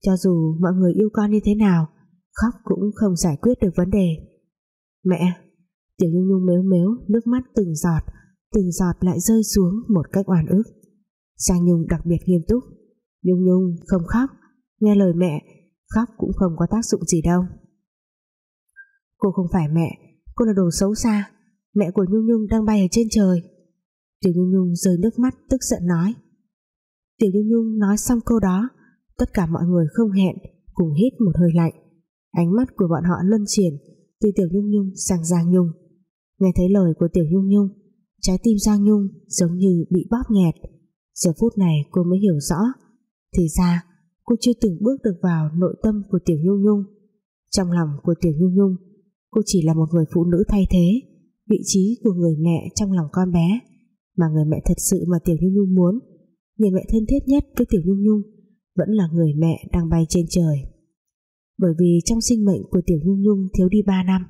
Cho dù mọi người yêu con như thế nào, Khóc cũng không giải quyết được vấn đề. Mẹ, Tiểu Nhung Nhung mếu mếu Nước mắt từng giọt Từng giọt lại rơi xuống một cách oan ức. Giang Nhung đặc biệt nghiêm túc. Nhung Nhung, không khóc. Nghe lời mẹ, Khóc cũng không có tác dụng gì đâu. Cô không phải mẹ, Cô là đồ xấu xa. Mẹ của Nhung Nhung đang bay ở trên trời. Tiểu Nhung Nhung rơi nước mắt, tức giận nói. Tiểu Nhung Nhung nói xong câu đó, Tất cả mọi người không hẹn, Cùng hít một hơi lạnh. Ánh mắt của bọn họ luân chuyển từ Tiểu Nhung Nhung sang Giang Nhung, Nghe thấy lời của Tiểu Nhung Nhung, Trái tim Giang Nhung giống như bị bóp nghẹt. Giờ phút này cô mới hiểu rõ, Thì ra cô chưa từng bước được vào nội tâm của Tiểu Nhung Nhung. Trong lòng của Tiểu Nhung Nhung, Cô chỉ là một người phụ nữ thay thế, Vị trí của người mẹ trong lòng con bé. Mà người mẹ thật sự mà Tiểu Nhung Nhung muốn, Người mẹ thân thiết nhất với Tiểu Nhung Nhung Vẫn là người mẹ đang bay trên trời. Bởi vì trong sinh mệnh của Tiểu Nhung Nhung thiếu đi 3 năm.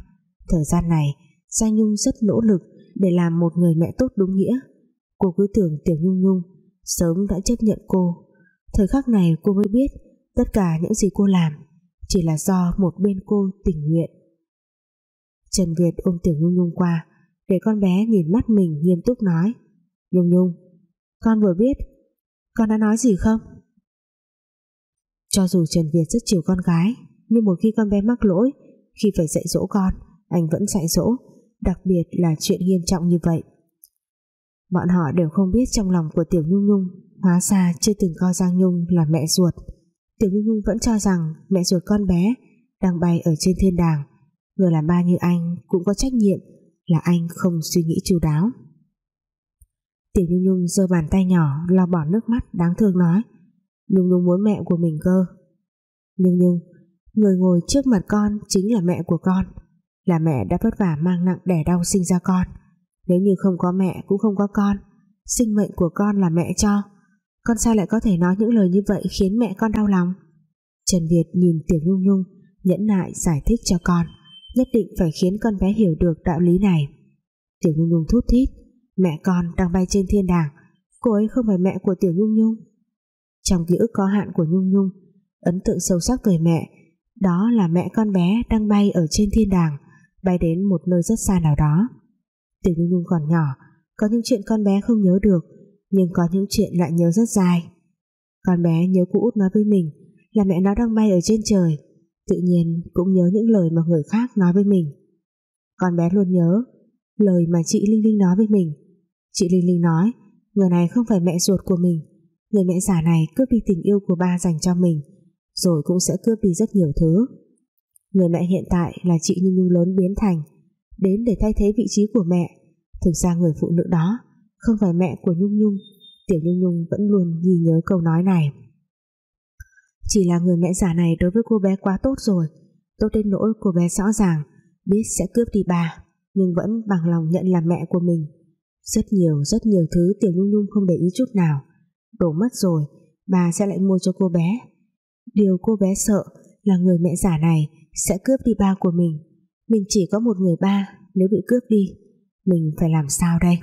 Thời gian này Giang Nhung rất nỗ lực Để làm một người mẹ tốt đúng nghĩa. Cô cứ tưởng Tiểu Nhung Nhung Sớm đã chấp nhận cô. Thời khắc này cô mới biết Tất cả những gì cô làm Chỉ là do một bên cô tình nguyện. Trần Việt ôm Tiểu Nhung Nhung qua, để con bé nhìn mắt mình nghiêm túc nói, Nhung Nhung, con vừa biết con đã nói gì không? Cho dù Trần Việt rất chiều con gái nhưng một khi con bé mắc lỗi, khi phải dạy dỗ con, anh vẫn dạy dỗ. Đặc biệt là chuyện nghiêm trọng như vậy. Bọn họ đều không biết trong lòng của Tiểu Nhung Nhung, hóa ra chưa từng coi Giang Nhung là mẹ ruột. Tiểu Nhung Nhung vẫn cho rằng mẹ ruột con bé đang bay ở trên thiên đàng. Người làm ba như anh cũng có trách nhiệm là anh không suy nghĩ chu đáo. Tiểu Nhung Nhung giơ bàn tay nhỏ, lau bỏ nước mắt đáng thương nói, Nhung Nhung muốn mẹ của mình cơ. Nhung Nhung người ngồi trước mặt con chính là mẹ của con. Là mẹ đã vất vả mang nặng đẻ đau sinh ra con. Nếu như không có mẹ cũng không có con. Sinh mệnh của con là mẹ cho. Con sao lại có thể nói những lời như vậy khiến mẹ con đau lòng? Trần Việt nhìn Tiểu Nhung Nhung, nhẫn nại giải thích cho con, nhất định phải khiến con bé hiểu được đạo lý này. Tiểu Nhung Nhung thút thít, mẹ con đang bay trên thiên đàng, cô ấy không phải mẹ của Tiểu Nhung Nhung. Trong ký ức có hạn của Nhung Nhung, ấn tượng sâu sắc về mẹ đó là mẹ con bé đang bay ở trên thiên đàng, bay đến một nơi rất xa nào đó. Tiểu Nhung Nhung còn nhỏ, có những chuyện con bé không nhớ được, nhưng có những chuyện lại nhớ rất dài. Con bé nhớ cụ út nói với mình là mẹ nó đang bay ở trên trời, Tự nhiên cũng nhớ những lời mà người khác nói với mình. Con bé luôn nhớ Lời mà chị Linh Linh nói với mình. Chị Linh Linh nói, Người này không phải mẹ ruột của mình, Người mẹ già này cướp đi tình yêu của ba dành cho mình rồi cũng sẽ cướp đi rất nhiều thứ. Người mẹ hiện tại là chị Nhung Nhung lớn biến thành. Đến để thay thế vị trí của mẹ, Thực ra người phụ nữ đó Không phải mẹ của Nhung Nhung, Tiểu Nhung Nhung vẫn luôn ghi nhớ câu nói này. Chỉ là người mẹ giả này đối với cô bé quá tốt rồi, Tốt đến nỗi cô bé rõ ràng Biết sẽ cướp đi bà, Nhưng vẫn bằng lòng nhận là mẹ của mình. Rất nhiều rất nhiều thứ Tiểu Nhung Nhung không để ý chút nào. Đổ mất rồi, Bà sẽ lại mua cho cô bé. Điều cô bé sợ là người mẹ giả này Sẽ cướp đi ba của mình. Mình chỉ có một người ba, Nếu bị cướp đi, Mình phải làm sao đây?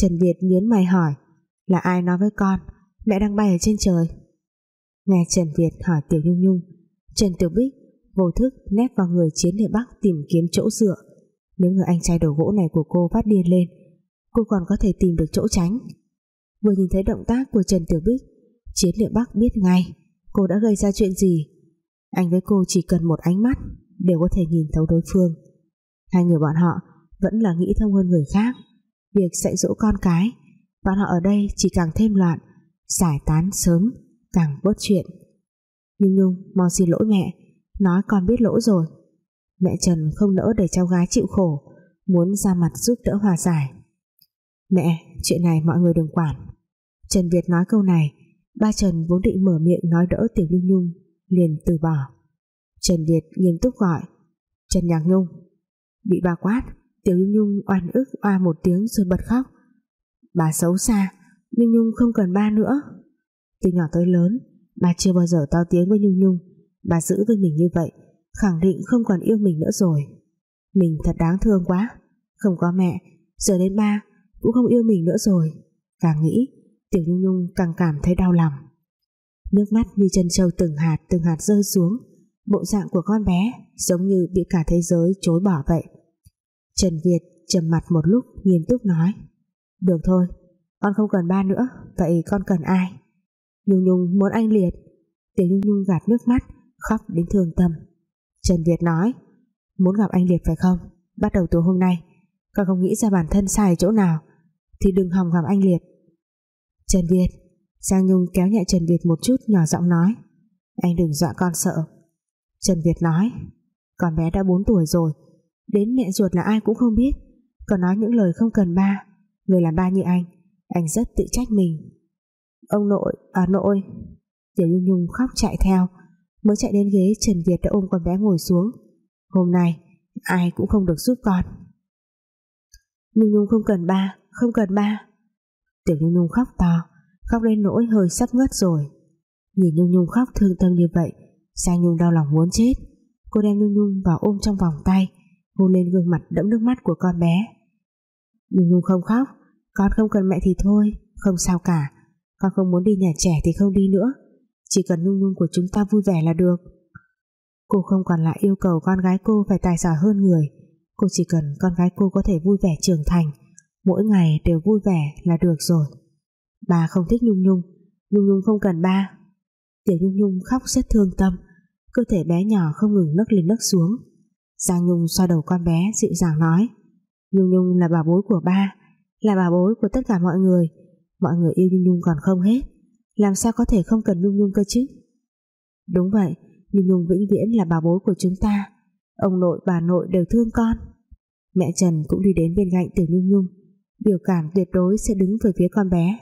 Trần Việt nhớn mày hỏi, Là ai nói với con, Mẹ đang bay ở trên trời? Nghe Trần Việt hỏi Tiểu Nhung Nhung, Trần Tiểu Bích vô thức nép vào người chiến địa Bắc tìm kiếm chỗ dựa. Nếu người anh trai đầu gỗ này của cô phát điên lên, cô còn có thể tìm được chỗ tránh. Vừa nhìn thấy động tác của Trần Tiểu Bích, chiến địa Bắc biết ngay cô đã gây ra chuyện gì? Anh với cô chỉ cần một ánh mắt đều có thể nhìn thấu đối phương. Hai người bọn họ vẫn là nghĩ thông hơn người khác. Việc dạy dỗ con cái, bọn họ ở đây chỉ càng thêm loạn, giải tán sớm, càng bớt chuyện. Nhung Nhung mau xin lỗi mẹ, nói con biết lỗi rồi. Mẹ Trần không nỡ để cháu gái chịu khổ, muốn ra mặt giúp đỡ hòa giải. Mẹ, chuyện này mọi người đừng quản. Trần Việt nói câu này ba Trần vốn định mở miệng nói đỡ Tiểu Nhung Nhung, liền từ bỏ. Trần Việt nghiêm túc gọi, Trần Nhạc Nhung. Bị bà quát, Tiểu Nhung Nhung oan ức oa một tiếng rồi bật khóc. Bà xấu xa, Nhung Nhung không cần ba nữa. Từ nhỏ tới lớn, bà chưa bao giờ to tiếng với Nhung Nhung. Bà giữ với mình như vậy, khẳng định không còn yêu mình nữa rồi. Mình thật đáng thương quá. Không có mẹ, giờ đến ba cũng không yêu mình nữa rồi. Càng nghĩ tiểu nhung nhung càng cảm thấy đau lòng. Nước mắt như chân trâu từng hạt từng hạt rơi xuống. Bộ dạng của con bé giống như bị cả thế giới chối bỏ vậy. Trần Việt trầm mặt một lúc, nghiêm túc nói, được thôi, con không cần ba nữa, vậy con cần ai? Nhung Nhung muốn anh liệt. Tiểu Nhung Nhung gạt nước mắt, khóc đến thương tâm. Trần Việt nói, muốn gặp anh Liệt phải không? Bắt đầu từ hôm nay, con không nghĩ ra bản thân sai ở chỗ nào, thì đừng hòng gặp anh Liệt. Trần Việt. Giang Nhung kéo nhẹ Trần Việt một chút, nhỏ giọng nói, anh đừng dọa con sợ. Trần Việt nói, con bé đã 4 tuổi rồi, đến mẹ ruột là ai cũng không biết. Còn nói những lời không cần ba, người làm ba như anh anh rất tự trách mình. Ông nội à nội. Tiểu Nhung Nhung khóc chạy theo. Mới chạy đến ghế, Trần Việt đã ôm con bé ngồi xuống. Hôm nay, ai cũng không được giúp con. Nhung Nhung, không cần ba, không cần ba. Tiểu Nhung Nhung khóc to, khóc đến nỗi hơi sắp ngất rồi. Nhìn Nhung Nhung khóc thương tâm như vậy Giang Nhung đau lòng muốn chết. Cô đem Nhung Nhung vào ôm trong vòng tay, hôn lên gương mặt đẫm nước mắt của con bé. Nhung Nhung không khóc, con không cần mẹ thì thôi, không sao cả. Con không muốn đi nhà trẻ thì không đi nữa. Chỉ cần Nhung Nhung của chúng ta vui vẻ là được. Cô không còn lại yêu cầu con gái cô phải tài giỏi hơn người. Cô chỉ cần con gái cô có thể vui vẻ trưởng thành mỗi ngày đều vui vẻ là được rồi. Bà không thích Nhung Nhung. Nhung Nhung không cần ba. Tiểu Nhung Nhung khóc rất thương tâm. Cơ thể bé nhỏ không ngừng nấc lên nấc xuống. Giang Nhung xoa đầu con bé, dịu dàng nói, Nhung Nhung là bà bối của ba, là bà bối của tất cả mọi người. Mọi người yêu Nhung Nhung còn không hết. Làm sao có thể không cần Nhung Nhung cơ chứ? Đúng vậy, Nhung Nhung vĩnh viễn là bà bối của chúng ta. Ông nội, bà nội đều thương con. Mẹ Trần cũng đi đến bên cạnh Tiểu Nhung Nhung biểu cảm tuyệt đối sẽ đứng về phía con bé.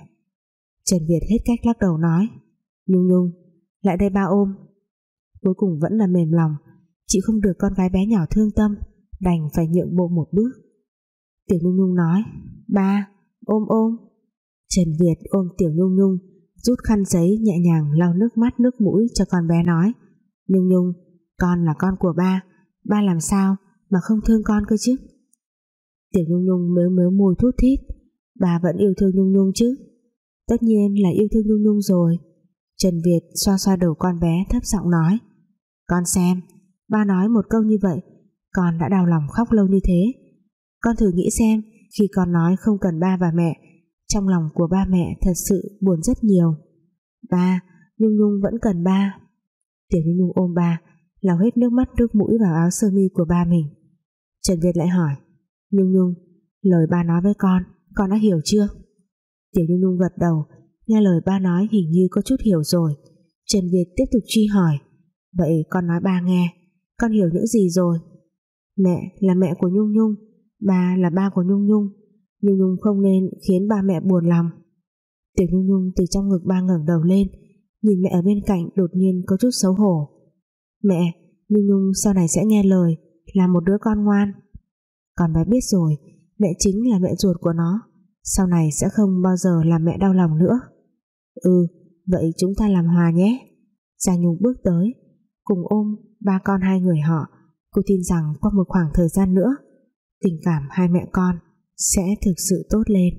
Trần Việt hết cách lắc đầu nói, Nhung Nhung, lại đây ba ôm. Cuối cùng vẫn là mềm lòng, chị không được con gái bé nhỏ thương tâm, đành phải nhượng bộ một bước. Tiểu Nhung Nhung nói, ba, ôm ôm. Trần Việt ôm Tiểu Nhung Nhung, rút khăn giấy nhẹ nhàng lau nước mắt nước mũi cho con bé nói, Nhung Nhung, con là con của ba ba làm sao mà không thương con cơ chứ? Tiểu Nhung Nhung mếu mếu môi thút thít. Bà vẫn yêu thương Nhung Nhung chứ? Tất nhiên là yêu thương Nhung Nhung rồi. Trần Việt xoa xoa đầu con bé thấp giọng nói. Con xem, ba nói một câu như vậy, con đã đau lòng khóc lâu như thế. Con thử nghĩ xem, khi con nói không cần ba và mẹ, trong lòng của ba mẹ thật sự buồn rất nhiều. Ba, Nhung Nhung vẫn cần ba. Tiểu Nhung Nhung ôm ba, lau hết nước mắt nước mũi vào áo sơ mi của ba mình. Trần Việt lại hỏi. Nhung Nhung, lời ba nói với con con đã hiểu chưa? Tiểu Nhung Nhung gật đầu, nghe lời ba nói hình như có chút hiểu rồi. Trần Việt tiếp tục truy hỏi, vậy con nói ba nghe, con hiểu những gì rồi? Mẹ là mẹ của Nhung Nhung, ba là ba của Nhung Nhung Nhung Nhung không nên khiến ba mẹ buồn lòng. Tiểu Nhung Nhung từ trong ngực ba ngẩng đầu lên, nhìn mẹ ở bên cạnh đột nhiên có chút xấu hổ. Mẹ, Nhung Nhung sau này sẽ nghe lời, là một đứa con ngoan còn bé biết rồi, mẹ chính là mẹ ruột của nó. Sau này sẽ không bao giờ làm mẹ đau lòng nữa. Ừ vậy chúng ta làm hòa nhé. Giang Nhung bước tới, cùng ôm ba con hai người họ. Cô tin rằng qua một khoảng thời gian nữa, tình cảm hai mẹ con sẽ thực sự tốt lên.